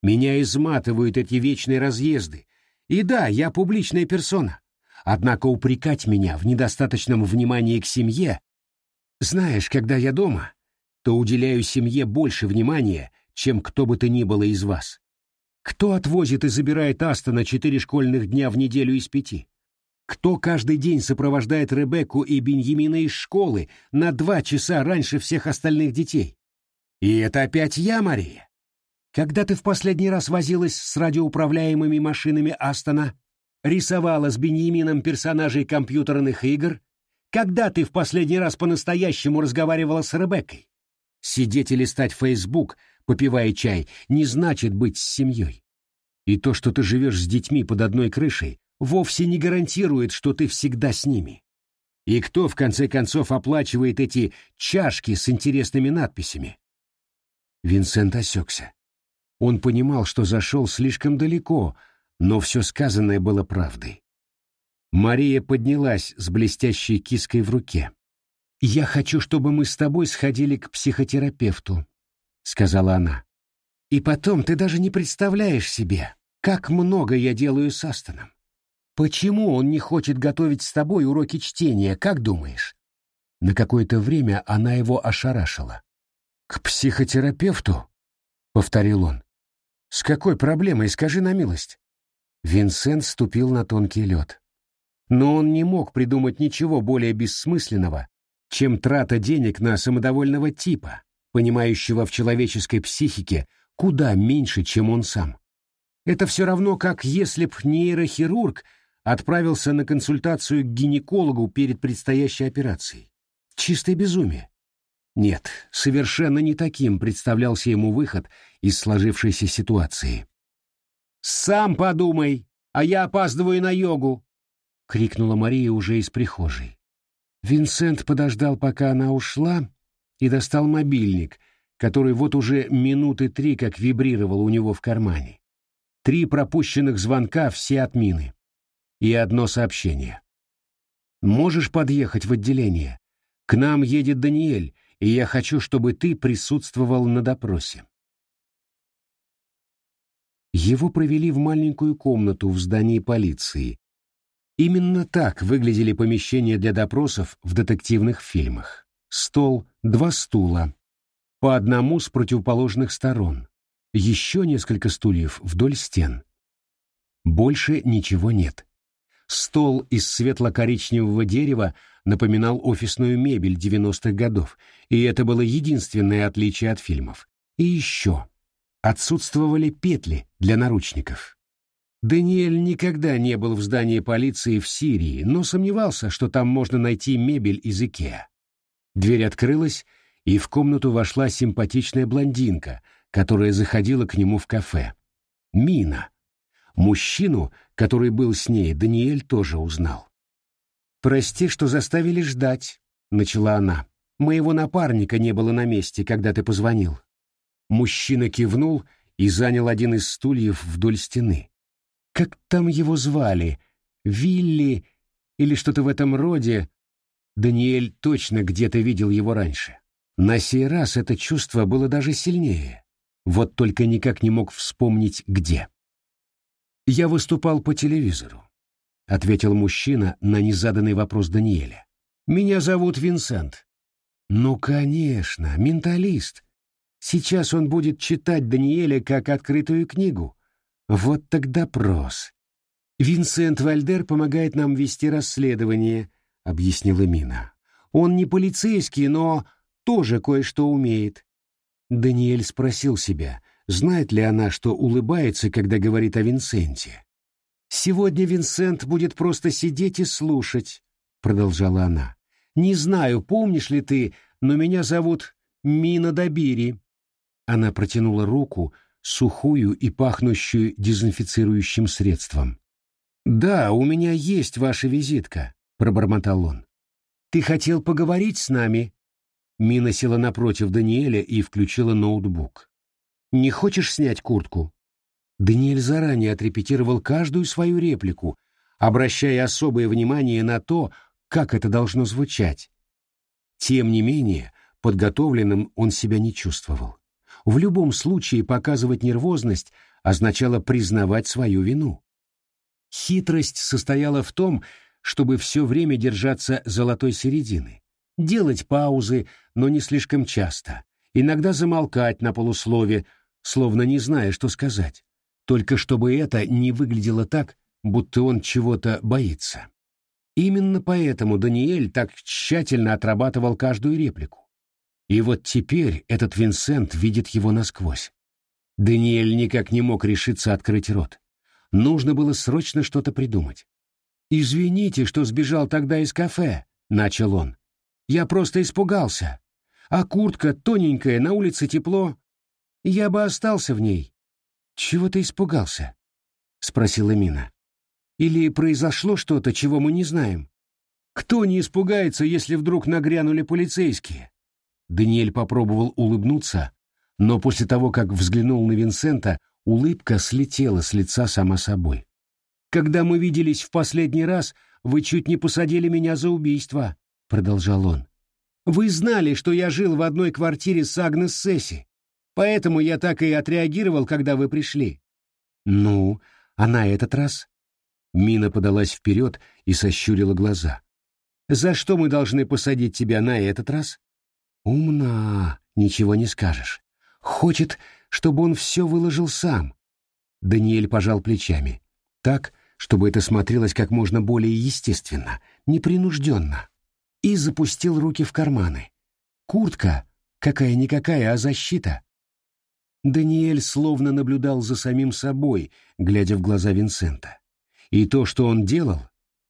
«Меня изматывают эти вечные разъезды. И да, я публичная персона. Однако упрекать меня в недостаточном внимании к семье... Знаешь, когда я дома, то уделяю семье больше внимания, чем кто бы то ни было из вас. Кто отвозит и забирает Астона четыре школьных дня в неделю из пяти? Кто каждый день сопровождает Ребекку и Беньямина из школы на два часа раньше всех остальных детей? И это опять я, Мария. Когда ты в последний раз возилась с радиоуправляемыми машинами Астона, рисовала с Беньямином персонажей компьютерных игр, когда ты в последний раз по-настоящему разговаривала с Ребеккой? Сидеть и листать Фейсбук, попивая чай, не значит быть с семьей. И то, что ты живешь с детьми под одной крышей, вовсе не гарантирует, что ты всегда с ними. И кто, в конце концов, оплачивает эти чашки с интересными надписями? Винсент осекся. Он понимал, что зашел слишком далеко, но все сказанное было правдой. Мария поднялась с блестящей киской в руке. «Я хочу, чтобы мы с тобой сходили к психотерапевту», — сказала она. «И потом ты даже не представляешь себе, как много я делаю с Астоном. Почему он не хочет готовить с тобой уроки чтения, как думаешь? На какое-то время она его ошарашила. К психотерапевту? повторил он. С какой проблемой, скажи на милость? Винсент ступил на тонкий лед. Но он не мог придумать ничего более бессмысленного, чем трата денег на самодовольного типа, понимающего в человеческой психике куда меньше, чем он сам. Это все равно, как если б нейрохирург отправился на консультацию к гинекологу перед предстоящей операцией. Чистое безумие. Нет, совершенно не таким представлялся ему выход из сложившейся ситуации. «Сам подумай, а я опаздываю на йогу!» — крикнула Мария уже из прихожей. Винсент подождал, пока она ушла, и достал мобильник, который вот уже минуты три как вибрировал у него в кармане. Три пропущенных звонка, все от Мины и одно сообщение. «Можешь подъехать в отделение? К нам едет Даниэль, и я хочу, чтобы ты присутствовал на допросе». Его провели в маленькую комнату в здании полиции, Именно так выглядели помещения для допросов в детективных фильмах. Стол, два стула, по одному с противоположных сторон, еще несколько стульев вдоль стен. Больше ничего нет. Стол из светло-коричневого дерева напоминал офисную мебель 90-х годов, и это было единственное отличие от фильмов. И еще отсутствовали петли для наручников. Даниэль никогда не был в здании полиции в Сирии, но сомневался, что там можно найти мебель из Икеа. Дверь открылась, и в комнату вошла симпатичная блондинка, которая заходила к нему в кафе. Мина. Мужчину, который был с ней, Даниэль тоже узнал. «Прости, что заставили ждать», — начала она. «Моего напарника не было на месте, когда ты позвонил». Мужчина кивнул и занял один из стульев вдоль стены. Как там его звали? Вилли или что-то в этом роде? Даниэль точно где-то видел его раньше. На сей раз это чувство было даже сильнее. Вот только никак не мог вспомнить, где. «Я выступал по телевизору», — ответил мужчина на незаданный вопрос Даниэля. «Меня зовут Винсент». «Ну, конечно, менталист. Сейчас он будет читать Даниэля как открытую книгу. Вот так допрос. Винсент Вальдер помогает нам вести расследование», — объяснила Мина. «Он не полицейский, но тоже кое-что умеет». Даниэль спросил себя, знает ли она, что улыбается, когда говорит о Винсенте. «Сегодня Винсент будет просто сидеть и слушать», — продолжала она. «Не знаю, помнишь ли ты, но меня зовут Мина Добири». Она протянула руку, сухую и пахнущую дезинфицирующим средством. «Да, у меня есть ваша визитка», — пробормотал он. «Ты хотел поговорить с нами?» Мина села напротив Даниэля и включила ноутбук. «Не хочешь снять куртку?» Даниэль заранее отрепетировал каждую свою реплику, обращая особое внимание на то, как это должно звучать. Тем не менее, подготовленным он себя не чувствовал. В любом случае показывать нервозность означало признавать свою вину. Хитрость состояла в том, чтобы все время держаться золотой середины, делать паузы, но не слишком часто, иногда замолкать на полуслове, словно не зная, что сказать, только чтобы это не выглядело так, будто он чего-то боится. Именно поэтому Даниэль так тщательно отрабатывал каждую реплику. И вот теперь этот Винсент видит его насквозь. Даниэль никак не мог решиться открыть рот. Нужно было срочно что-то придумать. «Извините, что сбежал тогда из кафе», — начал он. «Я просто испугался. А куртка тоненькая, на улице тепло. Я бы остался в ней». «Чего ты испугался?» — спросила Мина. «Или произошло что-то, чего мы не знаем?» «Кто не испугается, если вдруг нагрянули полицейские?» Даниэль попробовал улыбнуться, но после того, как взглянул на Винсента, улыбка слетела с лица сама собой. «Когда мы виделись в последний раз, вы чуть не посадили меня за убийство», — продолжал он. «Вы знали, что я жил в одной квартире с Агнес Сесси, поэтому я так и отреагировал, когда вы пришли». «Ну, а на этот раз?» Мина подалась вперед и сощурила глаза. «За что мы должны посадить тебя на этот раз?» Умна, ничего не скажешь. Хочет, чтобы он все выложил сам. Даниэль пожал плечами. Так, чтобы это смотрелось как можно более естественно, непринужденно. И запустил руки в карманы. Куртка, какая-никакая, а защита. Даниэль словно наблюдал за самим собой, глядя в глаза Винсента. И то, что он делал,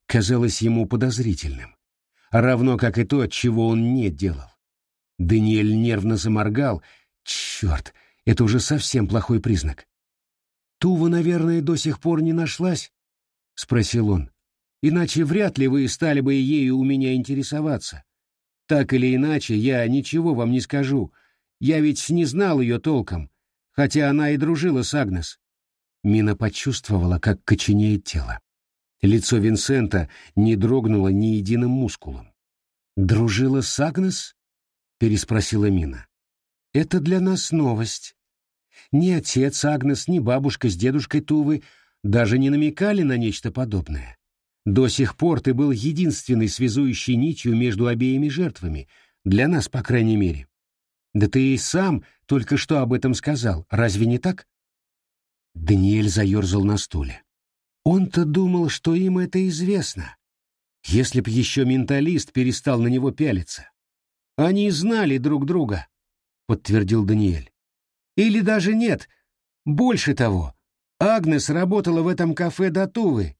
казалось ему подозрительным. Равно как и то, чего он не делал. Даниэль нервно заморгал. Черт, это уже совсем плохой признак. «Тува, наверное, до сих пор не нашлась?» — спросил он. «Иначе вряд ли вы стали бы ею у меня интересоваться. Так или иначе, я ничего вам не скажу. Я ведь не знал ее толком, хотя она и дружила с Агнес». Мина почувствовала, как коченеет тело. Лицо Винсента не дрогнуло ни единым мускулом. «Дружила с Агнес?» переспросила Мина. «Это для нас новость. Ни отец Агнес, ни бабушка с дедушкой Тувы даже не намекали на нечто подобное. До сих пор ты был единственной связующей нитью между обеими жертвами, для нас, по крайней мере. Да ты и сам только что об этом сказал, разве не так? Даниэль заерзал на стуле. Он-то думал, что им это известно. Если б еще менталист перестал на него пялиться. Они знали друг друга, подтвердил Даниэль. Или даже нет. Больше того, Агнес работала в этом кафе до Тувы.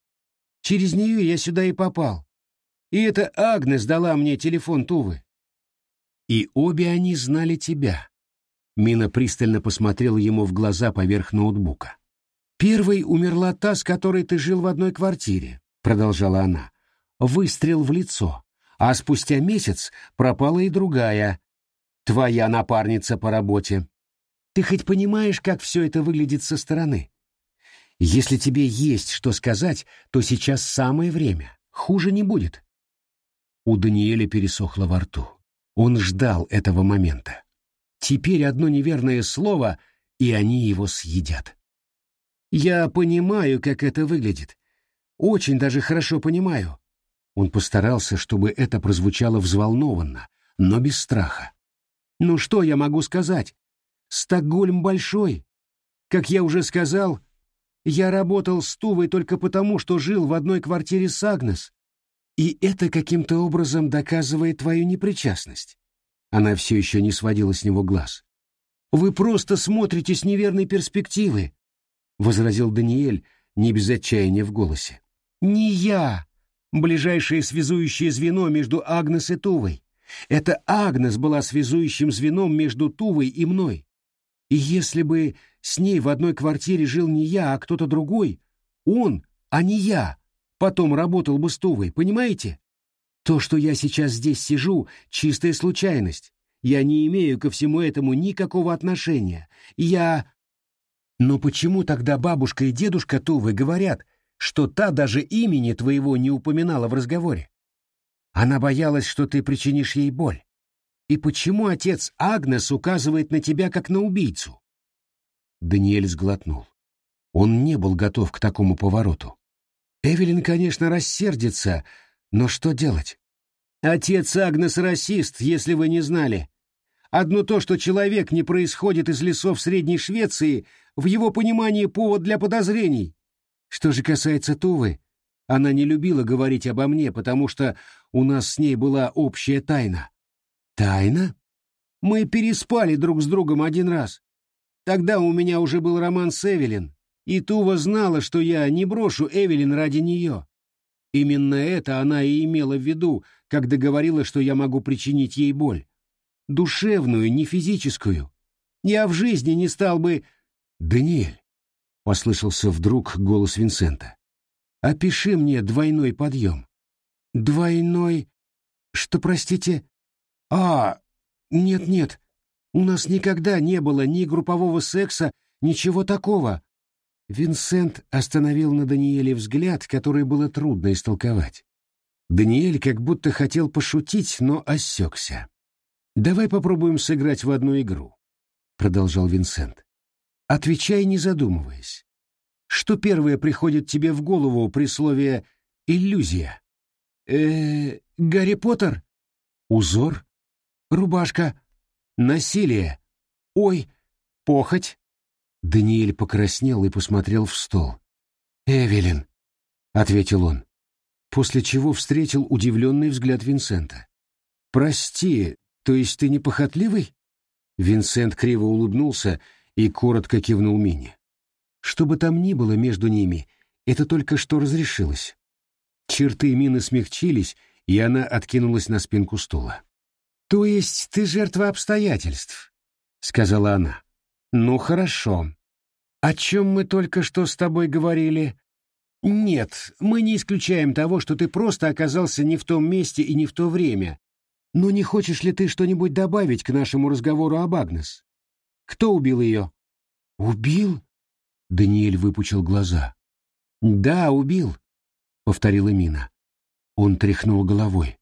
Через нее я сюда и попал. И это Агнес дала мне телефон Тувы. И обе они знали тебя. Мина пристально посмотрела ему в глаза поверх ноутбука. «Первой умерла та, с которой ты жил в одной квартире», — продолжала она. «Выстрел в лицо. А спустя месяц пропала и другая. Твоя напарница по работе. Ты хоть понимаешь, как все это выглядит со стороны? Если тебе есть что сказать, то сейчас самое время. Хуже не будет». У Даниэля пересохло во рту. Он ждал этого момента. Теперь одно неверное слово, и они его съедят. Я понимаю, как это выглядит. Очень даже хорошо понимаю. Он постарался, чтобы это прозвучало взволнованно, но без страха. Ну что я могу сказать? Стокгольм большой. Как я уже сказал, я работал с Тувой только потому, что жил в одной квартире с Агнес. И это каким-то образом доказывает твою непричастность. Она все еще не сводила с него глаз. Вы просто смотрите с неверной перспективы. — возразил Даниэль, не без отчаяния в голосе. «Не я, ближайшее связующее звено между Агнес и Тувой. Это Агнес была связующим звеном между Тувой и мной. И если бы с ней в одной квартире жил не я, а кто-то другой, он, а не я, потом работал бы с Тувой, понимаете? То, что я сейчас здесь сижу, чистая случайность. Я не имею ко всему этому никакого отношения. Я... Но почему тогда бабушка и дедушка Тувы говорят, что та даже имени твоего не упоминала в разговоре? Она боялась, что ты причинишь ей боль. И почему отец Агнес указывает на тебя как на убийцу? Даниэль сглотнул. Он не был готов к такому повороту. Эвелин, конечно, рассердится, но что делать? Отец Агнес расист, если вы не знали. Одно то, что человек не происходит из лесов Средней Швеции, в его понимании повод для подозрений. Что же касается Тувы, она не любила говорить обо мне, потому что у нас с ней была общая тайна. Тайна? Мы переспали друг с другом один раз. Тогда у меня уже был роман с Эвелин, и Тува знала, что я не брошу Эвелин ради нее. Именно это она и имела в виду, когда говорила, что я могу причинить ей боль. Душевную, не физическую. Я в жизни не стал бы «Даниэль», — послышался вдруг голос Винсента, — «опиши мне двойной подъем». «Двойной... что, простите?» «А, нет-нет, у нас никогда не было ни группового секса, ничего такого». Винсент остановил на Даниэле взгляд, который было трудно истолковать. Даниэль как будто хотел пошутить, но осекся. «Давай попробуем сыграть в одну игру», — продолжал Винсент. Отвечай, не задумываясь. Что первое приходит тебе в голову при слове «иллюзия»? э Гарри Поттер? Узор? Рубашка? Насилие? Ой, похоть?» Даниэль покраснел и посмотрел в стол. «Эвелин», — ответил он, после чего встретил удивленный взгляд Винсента. «Прости, то есть ты не похотливый?» Винсент криво улыбнулся и коротко кивнул Мине. Что бы там ни было между ними, это только что разрешилось. Черты Мины смягчились, и она откинулась на спинку стула. «То есть ты жертва обстоятельств?» — сказала она. «Ну, хорошо. О чем мы только что с тобой говорили?» «Нет, мы не исключаем того, что ты просто оказался не в том месте и не в то время. Но не хочешь ли ты что-нибудь добавить к нашему разговору об Агнес? Кто убил ее?» «Убил?» — Даниэль выпучил глаза. «Да, убил», — повторила Мина. Он тряхнул головой.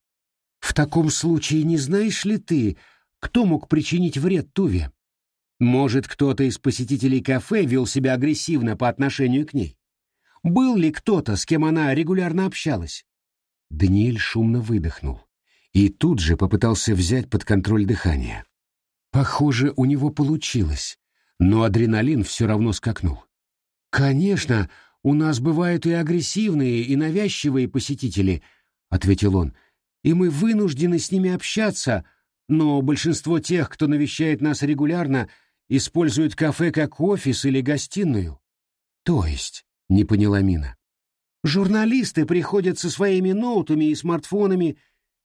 «В таком случае не знаешь ли ты, кто мог причинить вред Туве? Может, кто-то из посетителей кафе вел себя агрессивно по отношению к ней? Был ли кто-то, с кем она регулярно общалась? Даниэль шумно выдохнул и тут же попытался взять под контроль дыхание. Похоже, у него получилось, но адреналин все равно скакнул. «Конечно, у нас бывают и агрессивные, и навязчивые посетители», — ответил он, — «и мы вынуждены с ними общаться, но большинство тех, кто навещает нас регулярно, используют кафе как офис или гостиную». «То есть?» — не поняла Мина. Журналисты приходят со своими ноутами и смартфонами,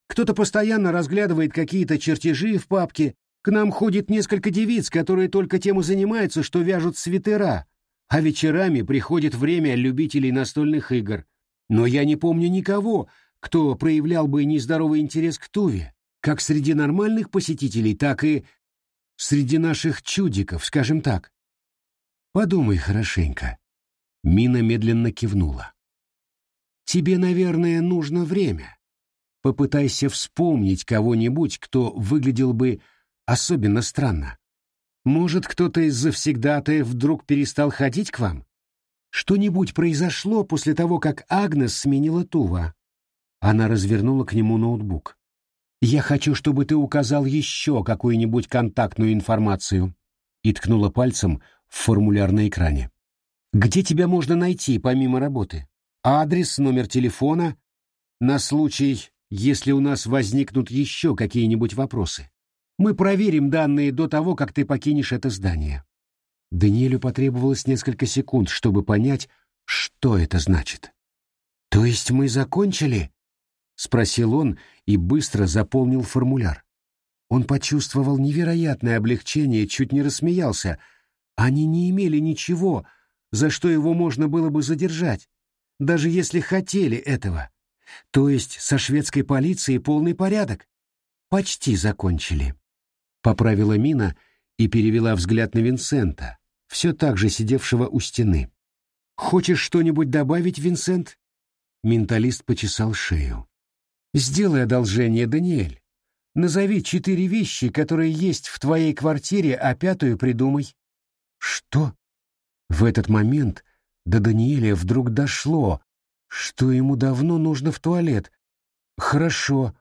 кто-то постоянно разглядывает какие-то чертежи в папке, к нам ходит несколько девиц, которые только тем и занимаются, что вяжут свитера, а вечерами приходит время любителей настольных игр. Но я не помню никого, кто проявлял бы нездоровый интерес к Туве, как среди нормальных посетителей, так и среди наших чудиков, скажем так. Подумай хорошенько. Мина медленно кивнула. Тебе, наверное, нужно время. Попытайся вспомнить кого-нибудь, кто выглядел бы особенно странно. Может, кто-то из завсегдатаев вдруг перестал ходить к вам? Что-нибудь произошло после того, как Агнес сменила Тува? Она развернула к нему ноутбук. «Я хочу, чтобы ты указал еще какую-нибудь контактную информацию», и ткнула пальцем в формуляр на экране. «Где тебя можно найти, помимо работы?» адрес, номер телефона, на случай, если у нас возникнут еще какие-нибудь вопросы. Мы проверим данные до того, как ты покинешь это здание. Даниэлю потребовалось несколько секунд, чтобы понять, что это значит. «То есть мы закончили?» — спросил он и быстро заполнил формуляр. Он почувствовал невероятное облегчение, чуть не рассмеялся. Они не имели ничего, за что его можно было бы задержать даже если хотели этого. То есть со шведской полицией полный порядок. Почти закончили. Поправила Мина и перевела взгляд на Винсента, все так же сидевшего у стены. «Хочешь что-нибудь добавить, Винсент?» Менталист почесал шею. «Сделай одолжение, Даниэль. Назови четыре вещи, которые есть в твоей квартире, а пятую придумай». «Что?» В этот момент до Даниэля вдруг дошло, что ему давно нужно в туалет. Хорошо.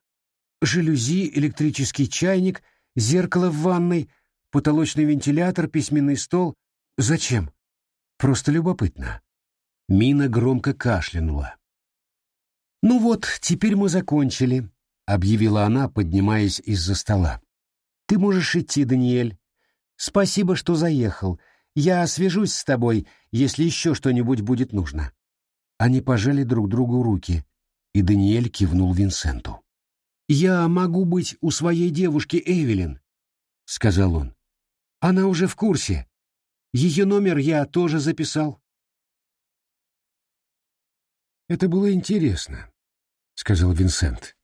Жалюзи, электрический чайник, зеркало в ванной, потолочный вентилятор, письменный стол. Зачем? Просто любопытно. Мина громко кашлянула. «Ну вот, теперь мы закончили», — объявила она, поднимаясь из-за стола. «Ты можешь идти, Даниэль. Спасибо, что заехал. Я свяжусь с тобой, если еще что-нибудь будет нужно». Они пожали друг другу руки, и Даниэль кивнул Винсенту. «Я могу быть у своей девушки Эвелин», — сказал он. «Она уже в курсе. Ее номер я тоже записал». «Это было интересно», — сказал Винсент.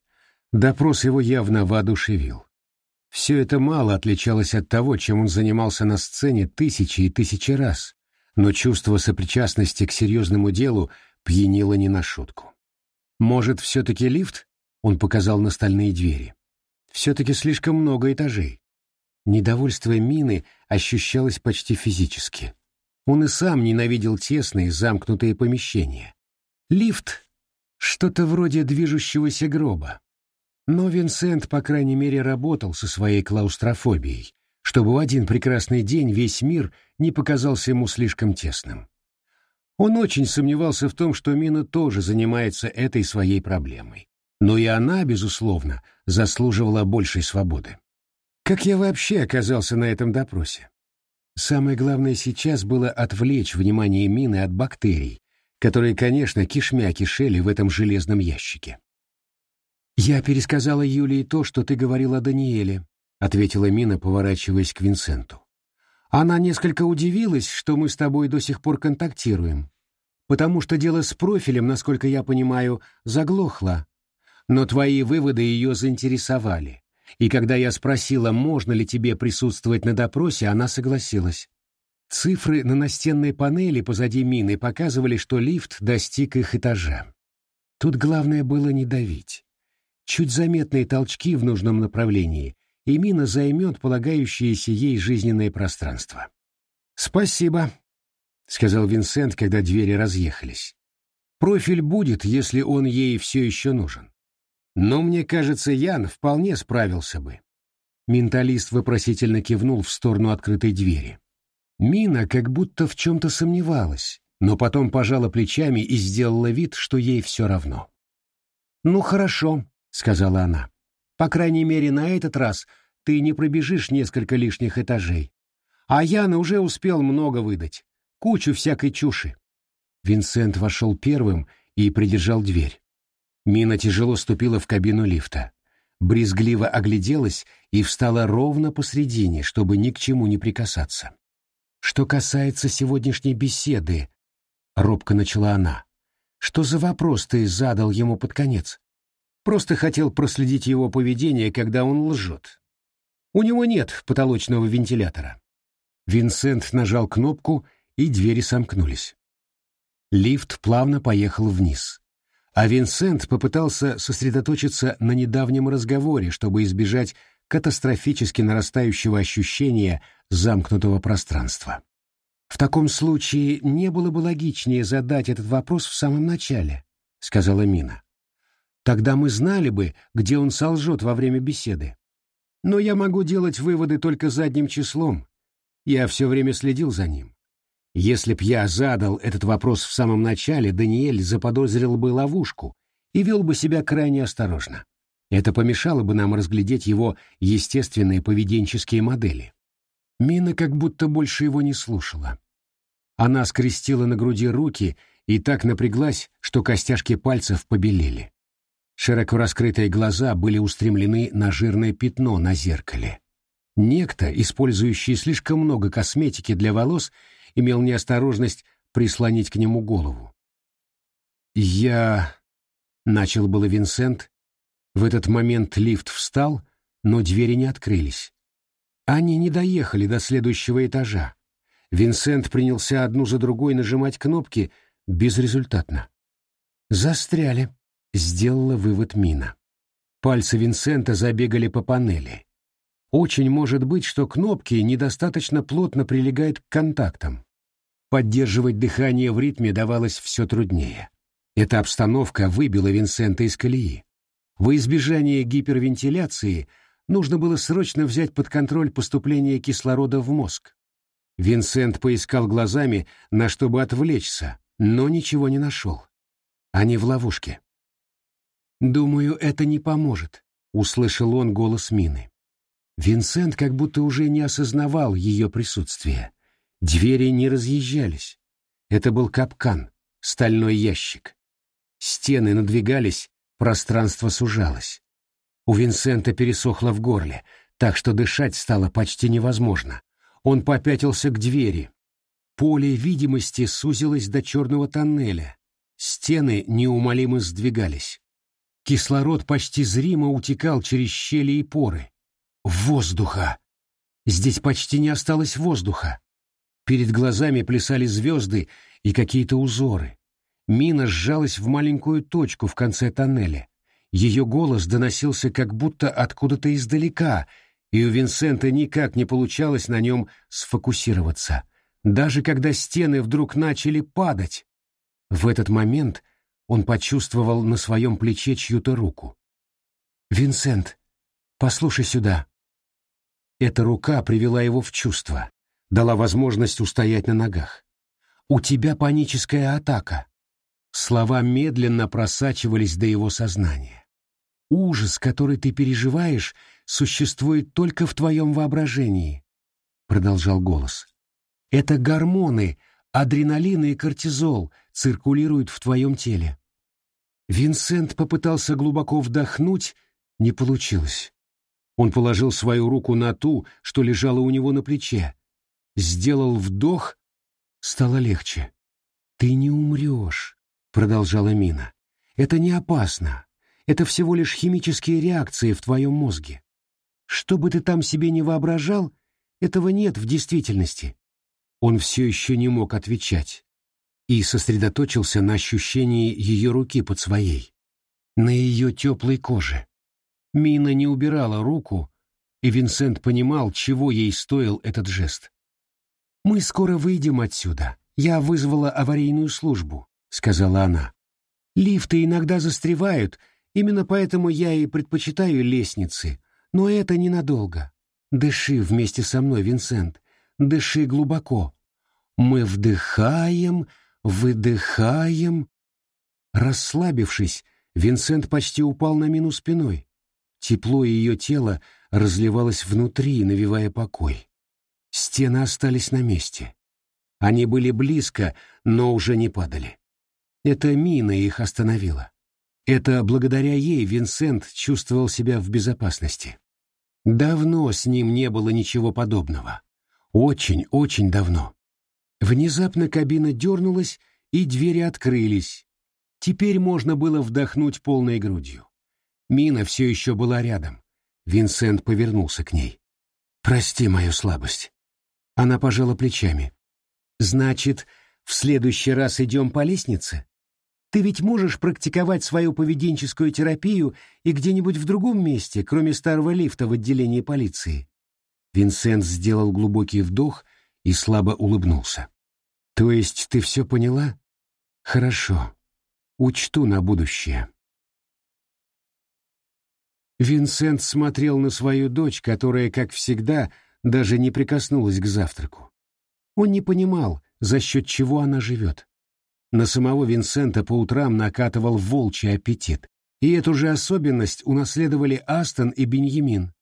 Допрос его явно воодушевил. Все это мало отличалось от того, чем он занимался на сцене тысячи и тысячи раз, но чувство сопричастности к серьезному делу пьянило не на шутку. «Может, все-таки лифт?» — он показал на стальные двери. «Все-таки слишком много этажей». Недовольство Мины ощущалось почти физически. Он и сам ненавидел тесные замкнутые помещения. Лифт — что-то вроде движущегося гроба. Но Винсент, по крайней мере, работал со своей клаустрофобией, чтобы в один прекрасный день весь мир не показался ему слишком тесным. Он очень сомневался в том, что Мина тоже занимается этой своей проблемой. Но и она, безусловно, заслуживала большей свободы. Как я вообще оказался на этом допросе? Самое главное сейчас было отвлечь внимание Мины от бактерий, которые, конечно, кишмя кишели в этом железном ящике. «Я пересказала Юлии то, что ты говорил о Даниэле», — ответила Мина, поворачиваясь к Винсенту. «Она несколько удивилась, что мы с тобой до сих пор контактируем, потому что дело с профилем, насколько я понимаю, заглохло. Но твои выводы ее заинтересовали, и когда я спросила, можно ли тебе присутствовать на допросе, она согласилась. Цифры на настенной панели позади Мины показывали, что лифт достиг их этажа. Тут главное было не давить чуть заметные толчки в нужном направлении, и мина займет полагающееся ей жизненное пространство. «Спасибо», — сказал Винсент, когда двери разъехались. Профиль будет, если он ей все еще нужен. Но мне кажется, Ян вполне справился бы. Менталист вопросительно кивнул в сторону открытой двери. Мина как будто в чем-то сомневалась, но потом пожала плечами и сделала вид, что ей все равно. «Ну хорошо», — сказала она. «По крайней мере, на этот раз ты не пробежишь несколько лишних этажей. А Яна уже успел много выдать. Кучу всякой чуши». Винсент вошел первым и придержал дверь. Мина тяжело ступила в кабину лифта. Брезгливо огляделась и встала ровно посредине, чтобы ни к чему не прикасаться. Что касается сегодняшней беседы, робко начала она. Что за вопрос ты задал ему под конец? Просто хотел проследить его поведение, когда он лжет. У него нет потолочного вентилятора. Винсент нажал кнопку, и двери сомкнулись. Лифт плавно поехал вниз. А Винсент попытался сосредоточиться на недавнем разговоре, чтобы избежать катастрофически нарастающего ощущения замкнутого пространства. В таком случае не было бы логичнее задать этот вопрос в самом начале, сказала Мина. Тогда мы знали бы, где он солжет во время беседы. Но я могу делать выводы только задним числом. Я все время следил за ним. Если б я задал этот вопрос в самом начале, Даниэль заподозрил бы ловушку и вел бы себя крайне осторожно. Это помешало бы нам разглядеть его естественные поведенческие модели. Мина как будто больше его не слушала. Она скрестила на груди руки и так напряглась, что костяшки пальцев побелели. Широко раскрытые глаза были устремлены на жирное пятно на зеркале. Некто, использующий слишком много косметики для волос, имел неосторожность прислонить к нему голову. «Я...» — начал было Винсент, в этот момент лифт встал, но двери не открылись. Они не доехали до следующего этажа. Винсент принялся одну за другой нажимать кнопки безрезультатно. «Застряли», — сделала вывод Мина. Пальцы Винсента забегали по панели. Очень может быть, что кнопки недостаточно плотно прилегают к контактам. Поддерживать дыхание в ритме давалось все труднее. Эта обстановка выбила Винсента из колеи. Во избежание гипервентиляции нужно было срочно взять под контроль поступление кислорода в мозг. Винсент поискал глазами, на что бы отвлечься, но ничего не нашел. Они в ловушке. «Думаю, это не поможет», — услышал он голос Мины. Винсент как будто уже не осознавал ее присутствия. Двери не разъезжались. Это был капкан, стальной ящик. Стены надвигались, Пространство сужалось. У Винсента пересохло в горле, так что дышать стало почти невозможно. Он попятился к двери. Поле видимости сузилось до черного тоннеля. Стены неумолимо сдвигались. Кислород почти зримо утекал через щели и поры. Воздуха! Здесь почти не осталось воздуха. Перед глазами плясали звезды и какие-то узоры. Мина сжалась в маленькую точку в конце тоннеля. Ее голос доносился как будто откуда-то издалека, и у Винсента никак не получалось на нем сфокусироваться, даже когда стены вдруг начали падать. В этот момент он почувствовал на своем плече чью-то руку. «Винсент, послушай сюда». Эта рука привела его в чувство, дала возможность устоять на ногах. «У тебя паническая атака. Слова медленно просачивались до его сознания. «Ужас, который ты переживаешь, существует только в твоем воображении», — продолжал голос. «Это гормоны, адреналин и кортизол циркулируют в твоем теле». Винсент попытался глубоко вдохнуть, не получилось. Он положил свою руку на ту, что лежала у него на плече. Сделал вдох, стало легче. «Ты не умрешь», — продолжала Мина. «Это не опасно. Это всего лишь химические реакции в твоем мозге. Что бы ты там себе не воображал, этого нет в действительности». Он все еще не мог отвечать и сосредоточился на ощущении ее руки под своей, на ее теплой коже. Мина не убирала руку, и Винсент понимал, чего ей стоил этот жест. «Мы скоро выйдем отсюда. Я вызвала аварийную службу. — сказала она. Лифты иногда застревают, именно поэтому я и предпочитаю лестницы, но это ненадолго. Дыши вместе со мной, Винсент, дыши глубоко. Мы вдыхаем, выдыхаем. Расслабившись, Винсент почти упал на мину спиной. Тепло ее тела разливалось внутри, навевая покой. Стены остались на месте. Они были близко, но уже не падали. Это мина их остановила. Это благодаря ей Винсент чувствовал себя в безопасности. Давно с ним не было ничего подобного. Очень, очень давно. Внезапно кабина дернулась, и двери открылись. Теперь можно было вдохнуть полной грудью. Мина все еще была рядом. Винсент повернулся к ней. «Прости мою слабость». Она пожала плечами. «Значит, в следующий раз идем по лестнице? Ты ведь можешь практиковать свою поведенческую терапию и где-нибудь в другом месте, кроме старого лифта в отделении полиции?» Винсент сделал глубокий вдох и слабо улыбнулся. «То есть ты все поняла? Хорошо. Учту на будущее». Винсент смотрел на свою дочь, которая, как всегда, даже не прикоснулась к завтраку. Он не понимал, за счет чего она живет. На самого Винсента по утрам накатывал волчий аппетит, и эту же особенность унаследовали Астон и Беньямин.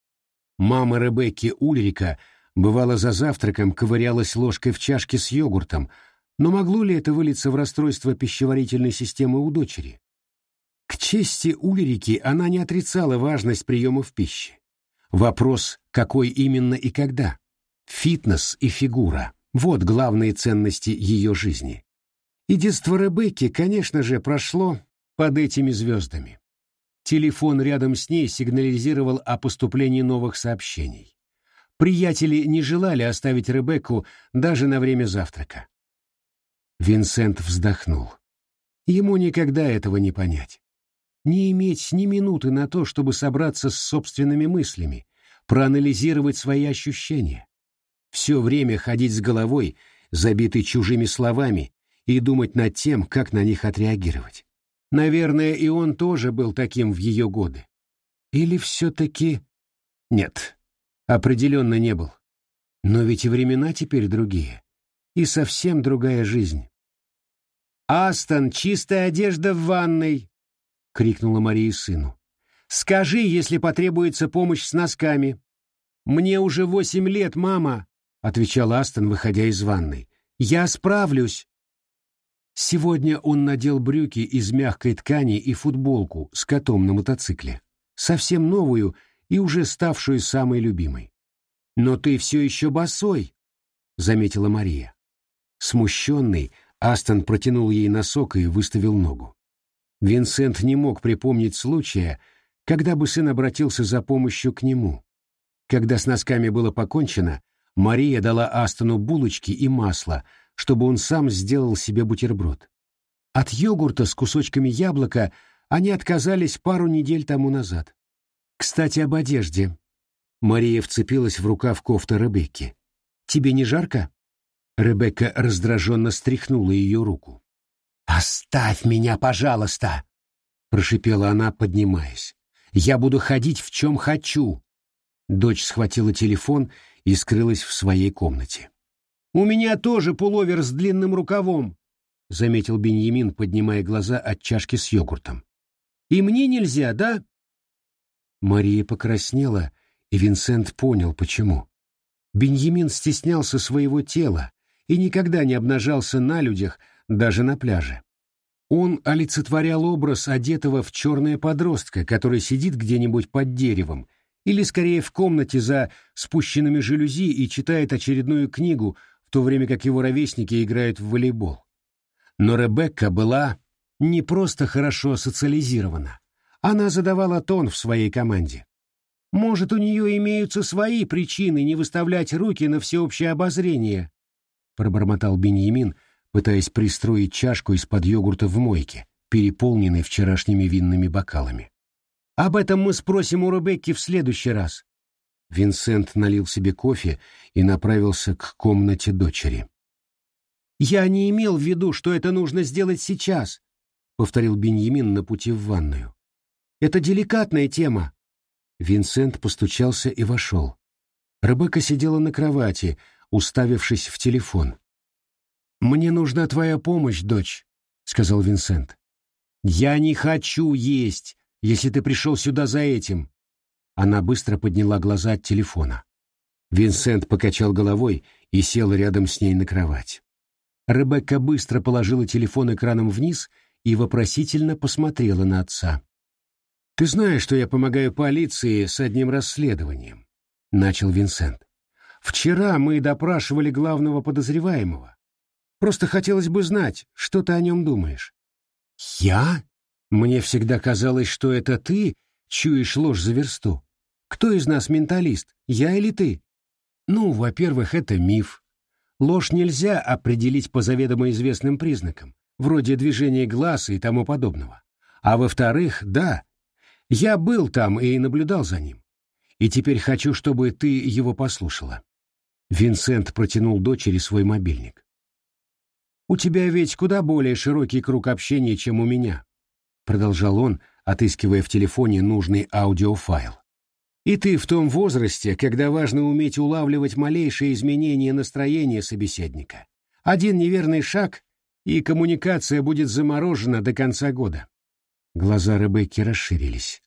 Мама Ребекки Ульрика бывало за завтраком ковырялась ложкой в чашке с йогуртом, но могло ли это вылиться в расстройство пищеварительной системы у дочери? К чести Ульрики она не отрицала важность приемов пищи. Вопрос, какой именно и когда. Фитнес и фигура – вот главные ценности ее жизни. И детство Ребекки, конечно же, прошло под этими звездами. Телефон рядом с ней сигнализировал о поступлении новых сообщений. Приятели не желали оставить Ребекку даже на время завтрака. Винсент вздохнул. Ему никогда этого не понять не иметь ни минуты на то, чтобы собраться с собственными мыслями, проанализировать свои ощущения. Все время ходить с головой, забитой чужими словами, и думать над тем, как на них отреагировать. Наверное, и он тоже был таким в ее годы. Или все-таки... Нет, определенно не был. Но ведь и времена теперь другие. И совсем другая жизнь. «Астон, чистая одежда в ванной!» — крикнула Мария сыну. «Скажи, если потребуется помощь с носками». «Мне уже восемь лет, мама», — отвечал Астон, выходя из ванной. «Я справлюсь». Сегодня он надел брюки из мягкой ткани и футболку с котом на мотоцикле, совсем новую и уже ставшую самой любимой. «Но ты все еще босой», — заметила Мария. Смущенный, Астон протянул ей носок и выставил ногу. Винсент не мог припомнить случая, когда бы сын обратился за помощью к нему. Когда с носками было покончено, Мария дала Астону булочки и масло, чтобы он сам сделал себе бутерброд. От йогурта с кусочками яблока они отказались пару недель тому назад. Кстати, об одежде. Мария вцепилась в рукав кофты Ребекки. «Тебе не жарко?» Ребекка раздраженно стряхнула ее руку. «Оставь меня, пожалуйста!» — прошипела она, поднимаясь. «Я буду ходить в чем хочу!» Дочь схватила телефон и скрылась в своей комнате. «У меня тоже пуловер с длинным рукавом», — заметил Беньямин, поднимая глаза от чашки с йогуртом. «И мне нельзя, да?» Мария покраснела, и Винсент понял, почему. Беньямин стеснялся своего тела и никогда не обнажался на людях, даже на пляже. Он олицетворял образ одетого в черное подростка, который сидит где-нибудь под деревом, или скорее в комнате за спущенными жалюзи и читает очередную книгу, в то время как его ровесники играют в волейбол. Но Ребекка была не просто хорошо социализирована, она задавала тон в своей команде. Может, у нее имеются свои причины не выставлять руки на всеобщее обозрение, пробормотал Беньямин, пытаясь пристроить чашку из-под йогурта в мойке, переполненной вчерашними винными бокалами. «Об этом мы спросим у Ребекки в следующий раз». Винсент налил себе кофе и направился к комнате дочери. «Я не имел в виду, что это нужно сделать сейчас», повторил Беньямин на пути в ванную. «Это деликатная тема». Винсент постучался и вошел. Ребекка сидела на кровати, уставившись в телефон. «Мне нужна твоя помощь, дочь», — сказал Винсент. «Я не хочу есть, если ты пришел сюда за этим». Она быстро подняла глаза от телефона. Винсент покачал головой и сел рядом с ней на кровать. Ребекка быстро положила телефон экраном вниз и вопросительно посмотрела на отца. «Ты знаешь, что я помогаю полиции с одним расследованием», — начал Винсент. «Вчера мы допрашивали главного подозреваемого. Просто хотелось бы знать, что ты о нем думаешь». «Я? Мне всегда казалось, что это ты чуешь ложь за версту. Кто из нас менталист, я или ты?» «Ну, во-первых, это миф. Ложь нельзя определить по заведомо известным признакам, вроде движения глаз и тому подобного. А во-вторых, да, я был там и наблюдал за ним. И теперь хочу, чтобы ты его послушала». Винсент протянул дочери свой мобильник. «У тебя ведь куда более широкий круг общения, чем у меня», — продолжал он, отыскивая в телефоне нужный аудиофайл. «И ты в том возрасте, когда важно уметь улавливать малейшие изменения настроения собеседника. Один неверный шаг, и коммуникация будет заморожена до конца года». Глаза Ребекки расширились.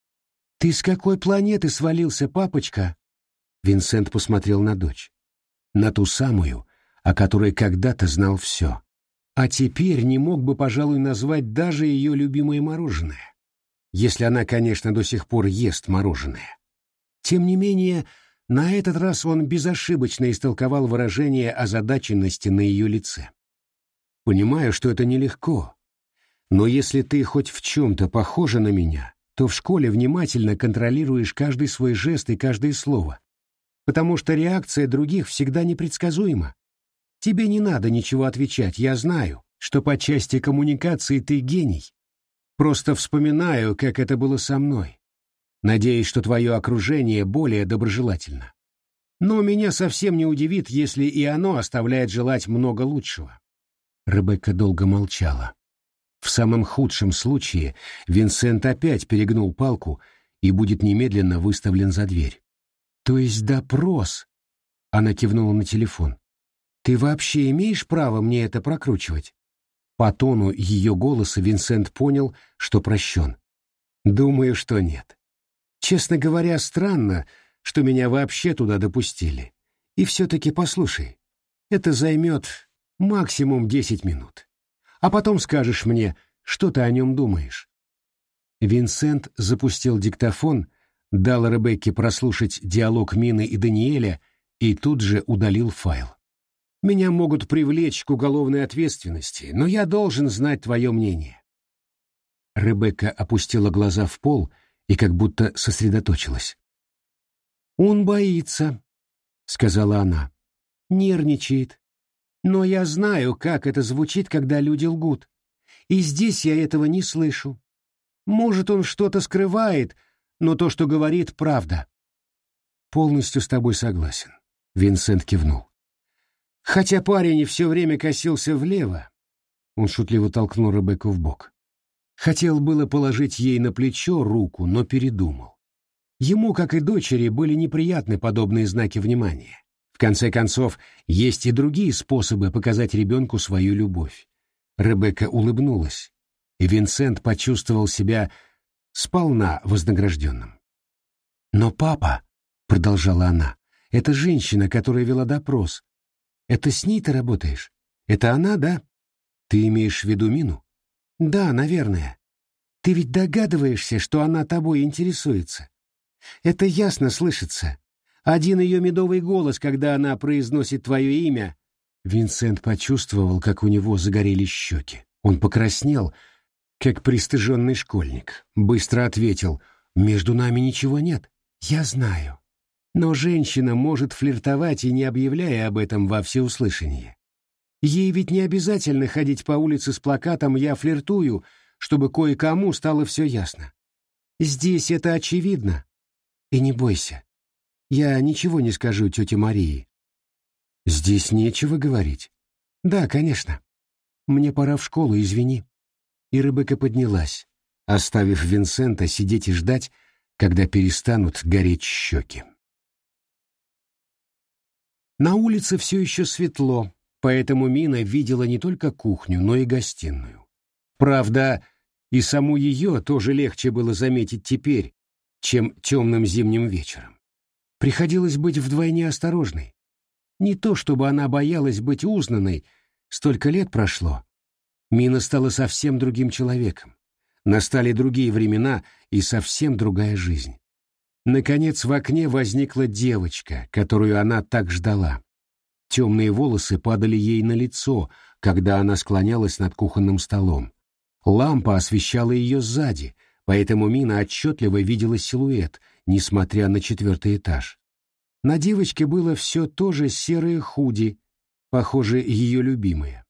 «Ты с какой планеты свалился, папочка?» Винсент посмотрел на дочь. На ту самую, о которой когда-то знал все. А теперь не мог бы, пожалуй, назвать даже ее любимое мороженое. Если она, конечно, до сих пор ест мороженое. Тем не менее, на этот раз он безошибочно истолковал выражение озадаченности на ее лице. «Понимаю, что это нелегко, но если ты хоть в чем-то похожа на меня, то в школе внимательно контролируешь каждый свой жест и каждое слово, потому что реакция других всегда непредсказуема. Тебе не надо ничего отвечать, я знаю, что по части коммуникации ты гений. Просто вспоминаю, как это было со мной. Надеюсь, что твое окружение более доброжелательно. Но меня совсем не удивит, если и оно оставляет желать много лучшего. Ребекка долго молчала. В самом худшем случае Винсент опять перегнул палку и будет немедленно выставлен за дверь. То есть допрос. Она кивнула на телефон. Ты вообще имеешь право мне это прокручивать? По тону ее голоса Винсент понял, что прощен. Думаю, что нет. Честно говоря, странно, что меня вообще туда допустили. И все-таки послушай, это займет максимум десять минут. А потом скажешь мне, что ты о нем думаешь. Винсент запустил диктофон, дал Ребекке прослушать диалог Мины и Даниэля и тут же удалил файл. Меня могут привлечь к уголовной ответственности, но я должен знать твое мнение. Ребекка опустила глаза в пол и как будто сосредоточилась. «Он боится», — сказала она. «Нервничает. Но я знаю, как это звучит, когда люди лгут. И здесь я этого не слышу. Может, он что-то скрывает, но то, что говорит, правда». «Полностью с тобой согласен», — Винсент кивнул. Хотя парень все время косился влево, он шутливо толкнул Ребекку в бок. Хотел было положить ей на плечо руку, но передумал. Ему, как и дочери, были неприятны подобные знаки внимания. В конце концов, есть и другие способы показать ребенку свою любовь. Ребекка улыбнулась, и Винсент почувствовал себя сполна вознагражденным. «Но папа», — продолжала она, — «это женщина, которая вела допрос, это с ней ты работаешь? Это она, да? Ты имеешь в виду Мину? Да, наверное. Ты ведь догадываешься, что она тобой интересуется. Это ясно слышится. Один ее медовый голос, когда она произносит твое имя. Винсент почувствовал, как у него загорелись щеки. Он покраснел, как пристыженный школьник. Быстро ответил, «Между нами ничего нет. Я знаю. Но женщина может флиртовать и не объявляя об этом во всеуслышание. Ей ведь не обязательно ходить по улице с плакатом «Я флиртую», чтобы кое-кому стало все ясно. Здесь это очевидно. И не бойся. Я ничего не скажу тете Марии. Здесь нечего говорить. Да, конечно. Мне пора в школу, извини. и Ребекка поднялась, оставив Винсента сидеть и ждать, когда перестанут гореть щеки. На улице все еще светло, поэтому Мина видела не только кухню, но и гостиную. Правда, и саму ее тоже легче было заметить теперь, чем темным зимним вечером. Приходилось быть вдвойне осторожной. Не то чтобы она боялась быть узнанной, столько лет прошло. Мина стала совсем другим человеком. Настали другие времена и совсем другая жизнь. Наконец в окне возникла девочка, которую она так ждала. Темные волосы падали ей на лицо, когда она склонялась над кухонным столом. Лампа освещала ее сзади, поэтому Мина отчетливо видела силуэт, несмотря на четвертый этаж. На девочке было все то же серое худи, похоже, ее любимое.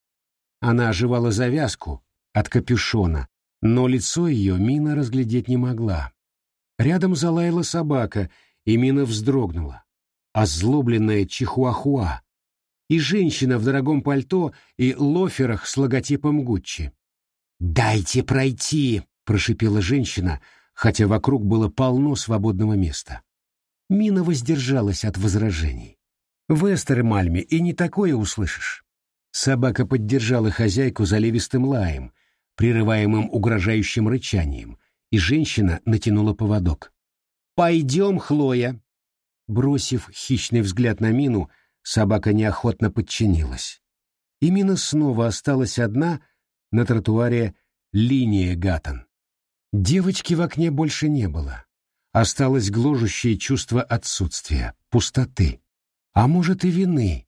Она оживала завязку от капюшона, но лицо ее Мина разглядеть не могла. Рядом залаяла собака, и Мина вздрогнула. Озлобленная чихуахуа. И женщина в дорогом пальто и лоферах с логотипом Гуччи. «Дайте пройти!» — прошипела женщина, хотя вокруг было полно свободного места. Мина воздержалась от возражений. В Эстермальме и не такое услышишь. Собака поддержала хозяйку заливистым лаем, прерываемым угрожающим рычанием, и женщина натянула поводок. «Пойдем, Хлоя!» Бросив хищный взгляд на Мину, собака неохотно подчинилась. И Мина снова осталась одна на тротуаре линия Гаттон. Девочки в окне больше не было. Осталось гложущее чувство отсутствия, пустоты, а может и вины,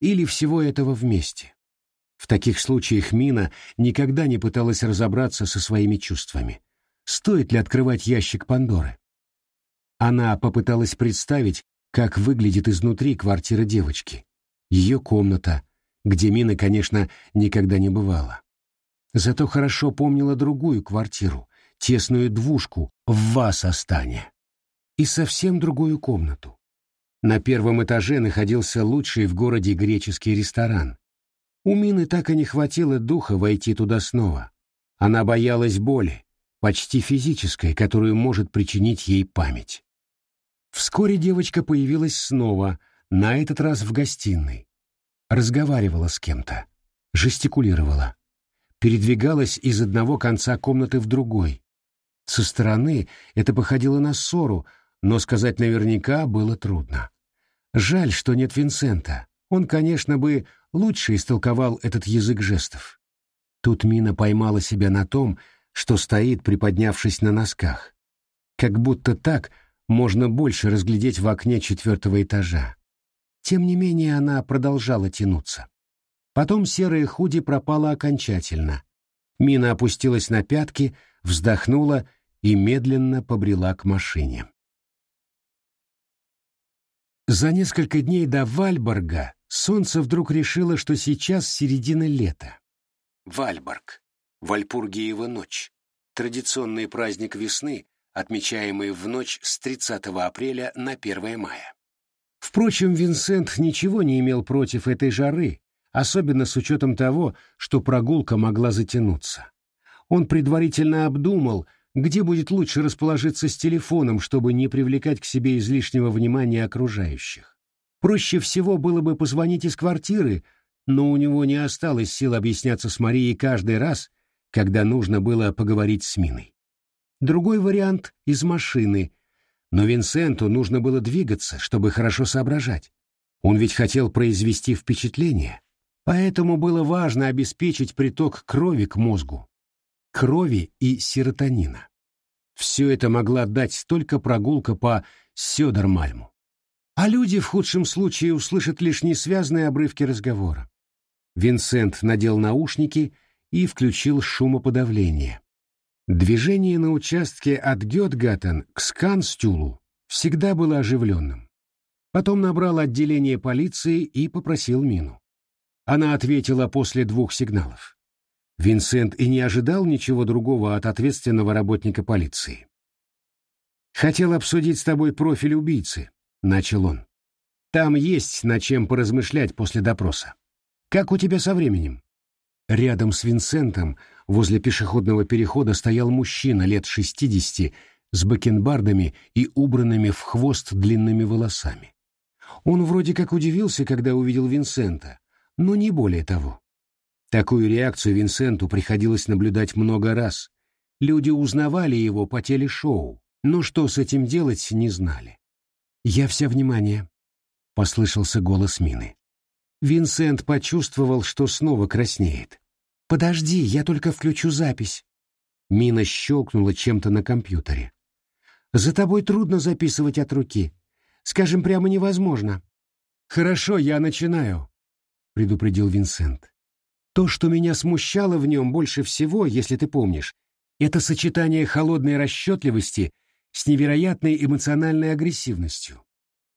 или всего этого вместе. В таких случаях Мина никогда не пыталась разобраться со своими чувствами. Стоит ли открывать ящик Пандоры? Она попыталась представить, как выглядит изнутри квартира девочки. Ее комната, где Мина, конечно, никогда не бывала. Зато хорошо помнила другую квартиру, тесную двушку в Васостане. И совсем другую комнату. На первом этаже находился лучший в городе греческий ресторан. У Мины так и не хватило духа войти туда снова. Она боялась боли, почти физической, которую может причинить ей память. Вскоре девочка появилась снова, на этот раз в гостиной. Разговаривала с кем-то, жестикулировала. Передвигалась из одного конца комнаты в другой. Со стороны это походило на ссору, но сказать наверняка было трудно. Жаль, что нет Винсента. Он, конечно, бы лучше истолковал этот язык жестов. Тут Мина поймала себя на том, что стоит, приподнявшись на носках. Как будто так можно больше разглядеть в окне четвертого этажа. Тем не менее она продолжала тянуться. Потом серая худи пропала окончательно. Мина опустилась на пятки, вздохнула и медленно побрела к машине. За несколько дней до Вальборга солнце вдруг решило, что сейчас середина лета. Вальборг Вальпургиева ночь, традиционный праздник весны, отмечаемый в ночь с 30 апреля на 1 мая. Впрочем, Винсент ничего не имел против этой жары, особенно с учетом того, что прогулка могла затянуться. Он предварительно обдумал, где будет лучше расположиться с телефоном, чтобы не привлекать к себе излишнего внимания окружающих. Проще всего было бы позвонить из квартиры, но у него не осталось сил объясняться с Марией каждый раз, когда нужно было поговорить с Миной. Другой вариант — из машины, но Винсенту нужно было двигаться, чтобы хорошо соображать. Он ведь хотел произвести впечатление, поэтому было важно обеспечить приток крови к мозгу, крови и серотонина. Все это могла дать только прогулка по Сёдермальму. А люди в худшем случае услышат лишь несвязные обрывки разговора. Винсент надел наушники и включил шумоподавление. Движение на участке от Гетгаттен к Сканстюлу всегда было оживленным. Потом набрал отделение полиции и попросил Мину. Она ответила после двух сигналов. Винсент и не ожидал ничего другого от ответственного работника полиции. «Хотел обсудить с тобой профиль убийцы», — начал он. «Там есть над чем поразмышлять после допроса. Как у тебя со временем?» Рядом с Винсентом Возле пешеходного перехода стоял мужчина лет шестидесяти с бакенбардами и убранными в хвост длинными волосами. Он вроде как удивился, когда увидел Винсента, но не более того. Такую реакцию Винсенту приходилось наблюдать много раз. Люди узнавали его по телешоу, но что с этим делать, не знали. «Я вся внимание», — послышался голос Мины. Винсент почувствовал, что снова краснеет. «Подожди, я только включу запись». Мина щелкнула чем-то на компьютере. «За тобой трудно записывать от руки. Скажем, прямо невозможно». «Хорошо, я начинаю», — предупредил Винсент. «То, что меня смущало в нем больше всего, если ты помнишь, это сочетание холодной расчетливости с невероятной эмоциональной агрессивностью.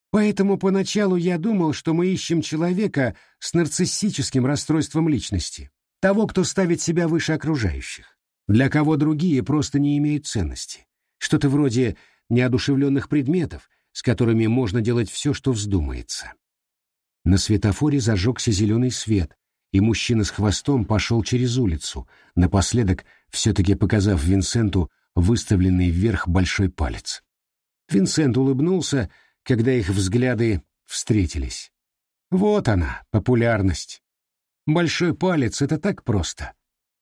Поэтому поначалу я думал, что мы ищем человека с нарциссическим расстройством личности, того, кто ставит себя выше окружающих, для кого другие просто не имеют ценности, что-то вроде неодушевленных предметов, с которыми можно делать все, что вздумается. На светофоре зажегся зеленый свет, и мужчина с хвостом пошел через улицу, напоследок все-таки показав Винсенту выставленный вверх большой палец. Винсент улыбнулся, когда их взгляды встретились. Вот она, популярность. Большой палец — это так просто.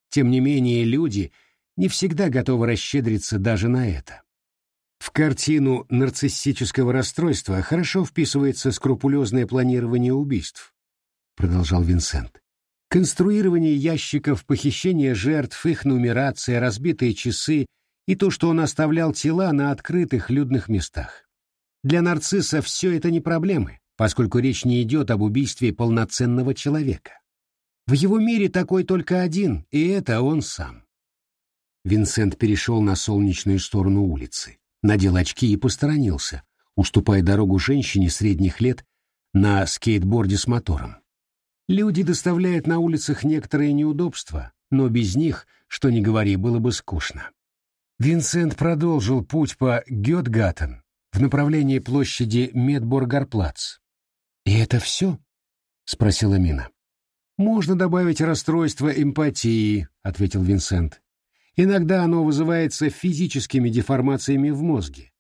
Тем не менее, люди не всегда готовы расщедриться даже на это. В картину нарциссического расстройства хорошо вписывается скрупулезное планирование убийств, продолжал Винсент. Конструирование ящиков, похищение жертв, их нумерация, разбитые часы и то, что он оставлял тела на открытых людных местах. Для нарцисса все это не проблемы, поскольку речь не идет об убийстве полноценного человека. В его мире такой только один, и это он сам. Винсент перешел на солнечную сторону улицы, надел очки и посторонился, уступая дорогу женщине средних лет на скейтборде с мотором. Люди доставляют на улицах некоторые неудобства, но без них, что ни говори, было бы скучно. Винсент продолжил путь по Гетгаттен в направлении площади Медборгарплац. «И это все?» — спросила Мина. «Можно добавить расстройство эмпатии», — ответил Винсент. «Иногда оно вызывается физическими деформациями в мозге,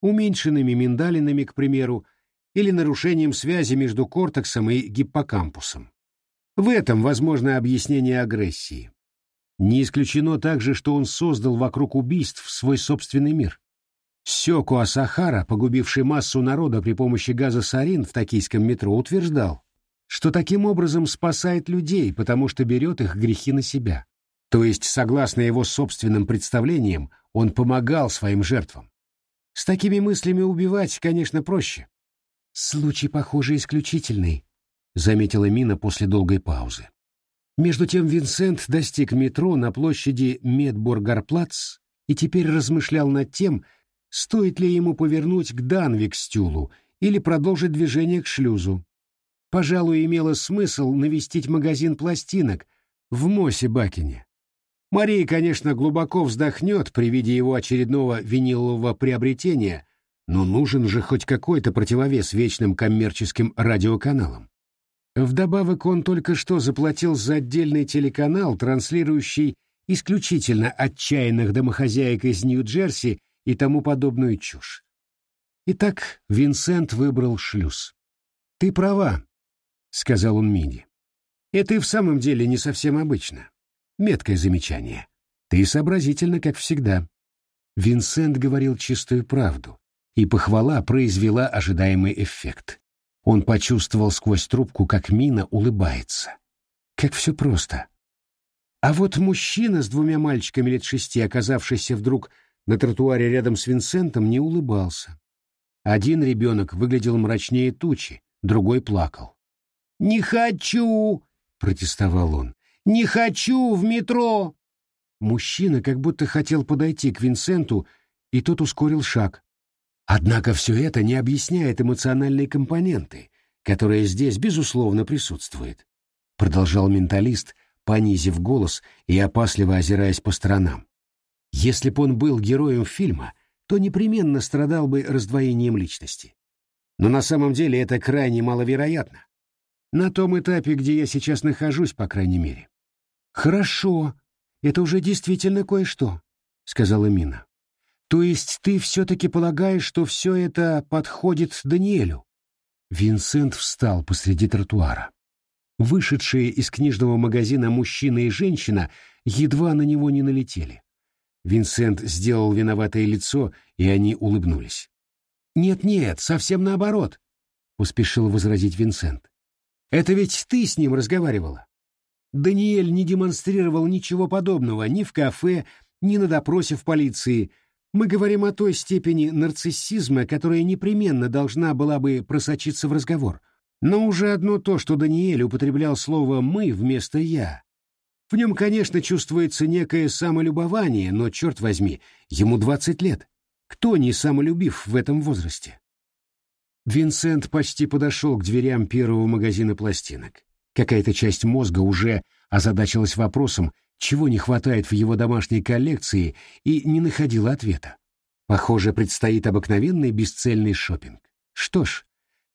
уменьшенными миндалинами, к примеру, или нарушением связи между кортексом и гиппокампусом. В этом возможно объяснение агрессии. Не исключено также, что он создал вокруг убийств свой собственный мир. Сёку Асахара, погубивший массу народа при помощи газа сарин в токийском метро, утверждал, что таким образом спасает людей, потому что берет их грехи на себя. То есть, согласно его собственным представлениям, он помогал своим жертвам. С такими мыслями убивать, конечно, проще. «Случай, похоже, исключительный», — заметила Мина после долгой паузы. Между тем Винсент достиг метро на площади Медборгарплац и теперь размышлял над тем, стоит ли ему повернуть к Данвикстюлу или продолжить движение к шлюзу. Пожалуй, имело смысл навестить магазин пластинок в Мосе-Бакине. Мария, конечно, глубоко вздохнет при виде его очередного винилового приобретения, но нужен же хоть какой-то противовес вечным коммерческим радиоканалам. Вдобавок он только что заплатил за отдельный телеканал, транслирующий исключительно отчаянных домохозяек из Нью-Джерси и тому подобную чушь. Итак, Винсент выбрал шлюз. «Ты права», — сказал он Миди. «Это и в самом деле не совсем обычно. Меткое замечание. Ты сообразительна, как всегда». Винсент говорил чистую правду, и похвала произвела ожидаемый эффект. Он почувствовал сквозь трубку, как Мина улыбается. Как все просто. А вот мужчина с двумя мальчиками лет шести, оказавшийся вдруг на тротуаре рядом с Винсентом, не улыбался. Один ребенок выглядел мрачнее тучи, другой плакал. «Не хочу!» — протестовал он. «Не хочу в метро!» Мужчина как будто хотел подойти к Винсенту, и тот ускорил шаг. Однако все это не объясняет эмоциональные компоненты, которые здесь, безусловно, присутствуют. Продолжал менталист, понизив голос и опасливо озираясь по сторонам. Если бы он был героем фильма, то непременно страдал бы раздвоением личности. Но на самом деле это крайне маловероятно. На том этапе, где я сейчас нахожусь, по крайней мере. Хорошо. это уже действительно кое-что», — сказала Мина. «То есть ты все-таки полагаешь, что все это подходит Даниэлю?» Винсент встал посреди тротуара. Вышедшие из книжного магазина мужчина и женщина едва на него не налетели. Винсент сделал виноватое лицо, и они улыбнулись. «Нет-нет, совсем наоборот», — поспешил возразить Винсент. «Это ведь ты с ним разговаривала. Даниэль не демонстрировал ничего подобного ни в кафе, ни на допросе в полиции. Мы говорим о той степени нарциссизма, которая непременно должна была бы просочиться в разговор. Но уже одно то, что Даниэль употреблял слово «мы» вместо «я». В нем, конечно, чувствуется некое самолюбование, но, черт возьми, ему двадцать лет. Кто не самолюбив в этом возрасте? Винсент почти подошел к дверям первого магазина пластинок. Какая-то часть мозга уже озадачилась вопросом, чего не хватает в его домашней коллекции, и не находила ответа. Похоже, предстоит обыкновенный бесцельный шопинг. Что ж,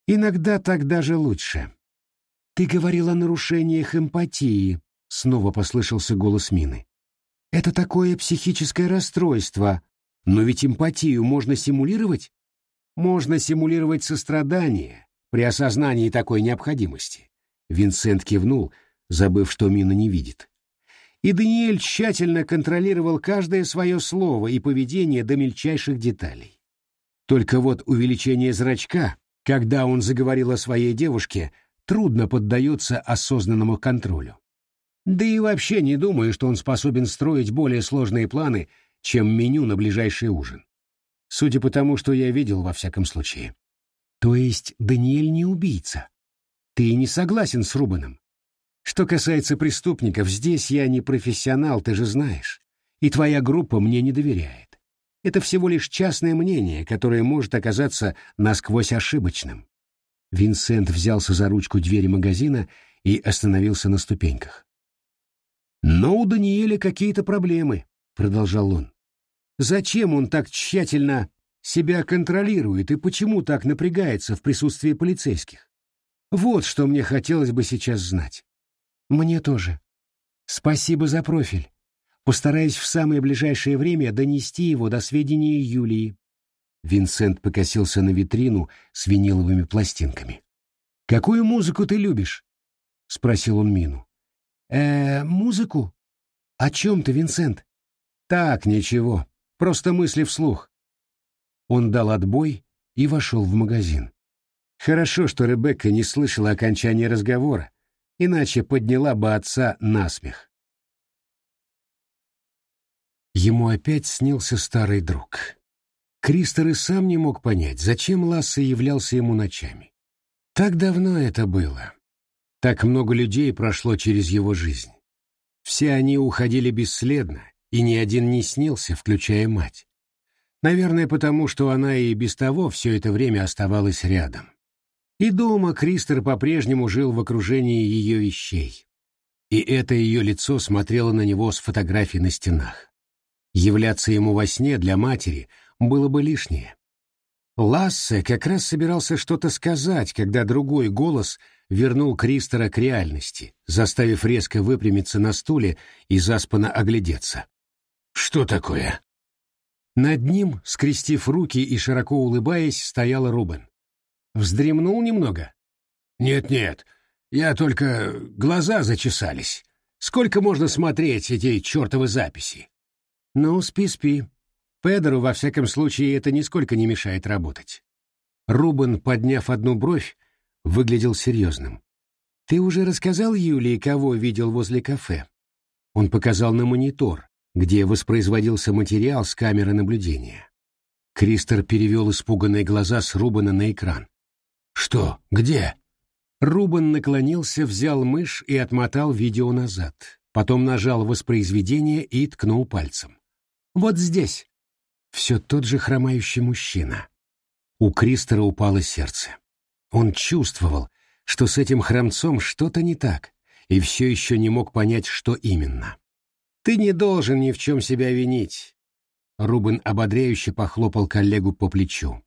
иногда так даже лучше. «Ты говорил о нарушениях эмпатии», — снова послышался голос Мины. «Это такое психическое расстройство. Но ведь эмпатию можно симулировать?» «Можно симулировать сострадание при осознании такой необходимости». Винсент кивнул, забыв, что Мина не видит и Даниэль тщательно контролировал каждое свое слово и поведение до мельчайших деталей. Только вот увеличение зрачка, когда он заговорил о своей девушке, трудно поддается осознанному контролю. Да и вообще не думаю, что он способен строить более сложные планы, чем меню на ближайший ужин. Судя по тому, что я видел во всяком случае. То есть Даниэль не убийца. Ты не согласен с Рубаном? Что касается преступников, здесь я не профессионал, ты же знаешь. И твоя группа мне не доверяет. Это всего лишь частное мнение, которое может оказаться насквозь ошибочным. Винсент взялся за ручку двери магазина и остановился на ступеньках. «Но у Даниэля какие-то проблемы», — продолжал он. «Зачем он так тщательно себя контролирует и почему так напрягается в присутствии полицейских? Вот что мне хотелось бы сейчас знать». Мне тоже. Спасибо за профиль. Постараюсь в самое ближайшее время донести его до сведения Юлии. Винсент покосился на витрину с виниловыми пластинками. «Какую музыку ты любишь?» — спросил он Мину. «Э, музыку? О чем ты, Винсент?» «Так, ничего. Просто мысли вслух». Он дал отбой и вошел в магазин. Хорошо, что Ребекка не слышала окончания разговора, иначе подняла бы отца на смех. Ему опять снился старый друг. Кристер и сам не мог понять, зачем Лассе являлся ему ночами. Так давно это было. Так много людей прошло через его жизнь. Все они уходили бесследно, и ни один не снился, включая мать. Наверное, потому что она и без того все это время оставалась рядом. И дома Кристер по-прежнему жил в окружении ее вещей. И это ее лицо смотрело на него с фотографий на стенах. Являться ему во сне для матери было бы лишнее. Лассе как раз собирался что-то сказать, когда другой голос вернул Кристера к реальности, заставив резко выпрямиться на стуле и заспанно оглядеться. «Что такое?» Над ним, скрестив руки и широко улыбаясь, стоял Рубен. Вздремнул немного? Нет-нет, я только... Глаза зачесались. Сколько можно смотреть эти чертовы записи? Ну, спи-спи. Педеру, во всяком случае, это нисколько не мешает работать. Рубен, подняв одну бровь, выглядел серьезным. «Ты уже рассказал Юлии, кого видел возле кафе?» Он показал на монитор, где воспроизводился материал с камеры наблюдения. Кристер перевел испуганные глаза с Рубена на экран. «Что? Где?» Рубан наклонился, взял мышь и отмотал видео назад. Потом нажал воспроизведение и ткнул пальцем. «Вот здесь». Все тот же хромающий мужчина. У Кристера упало сердце. Он чувствовал, что с этим хромцом что-то не так, и все еще не мог понять, что именно. «Ты не должен ни в чем себя винить», — Рубен ободряюще похлопал коллегу по плечу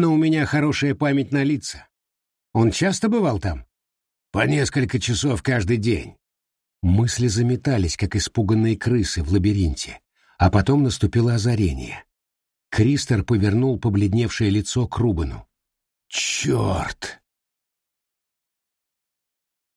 но у меня хорошая память на лица. Он часто бывал там? По несколько часов каждый день. Мысли заметались, как испуганные крысы в лабиринте, а потом наступило озарение. Кристер повернул побледневшее лицо к Рубану. «Черт!»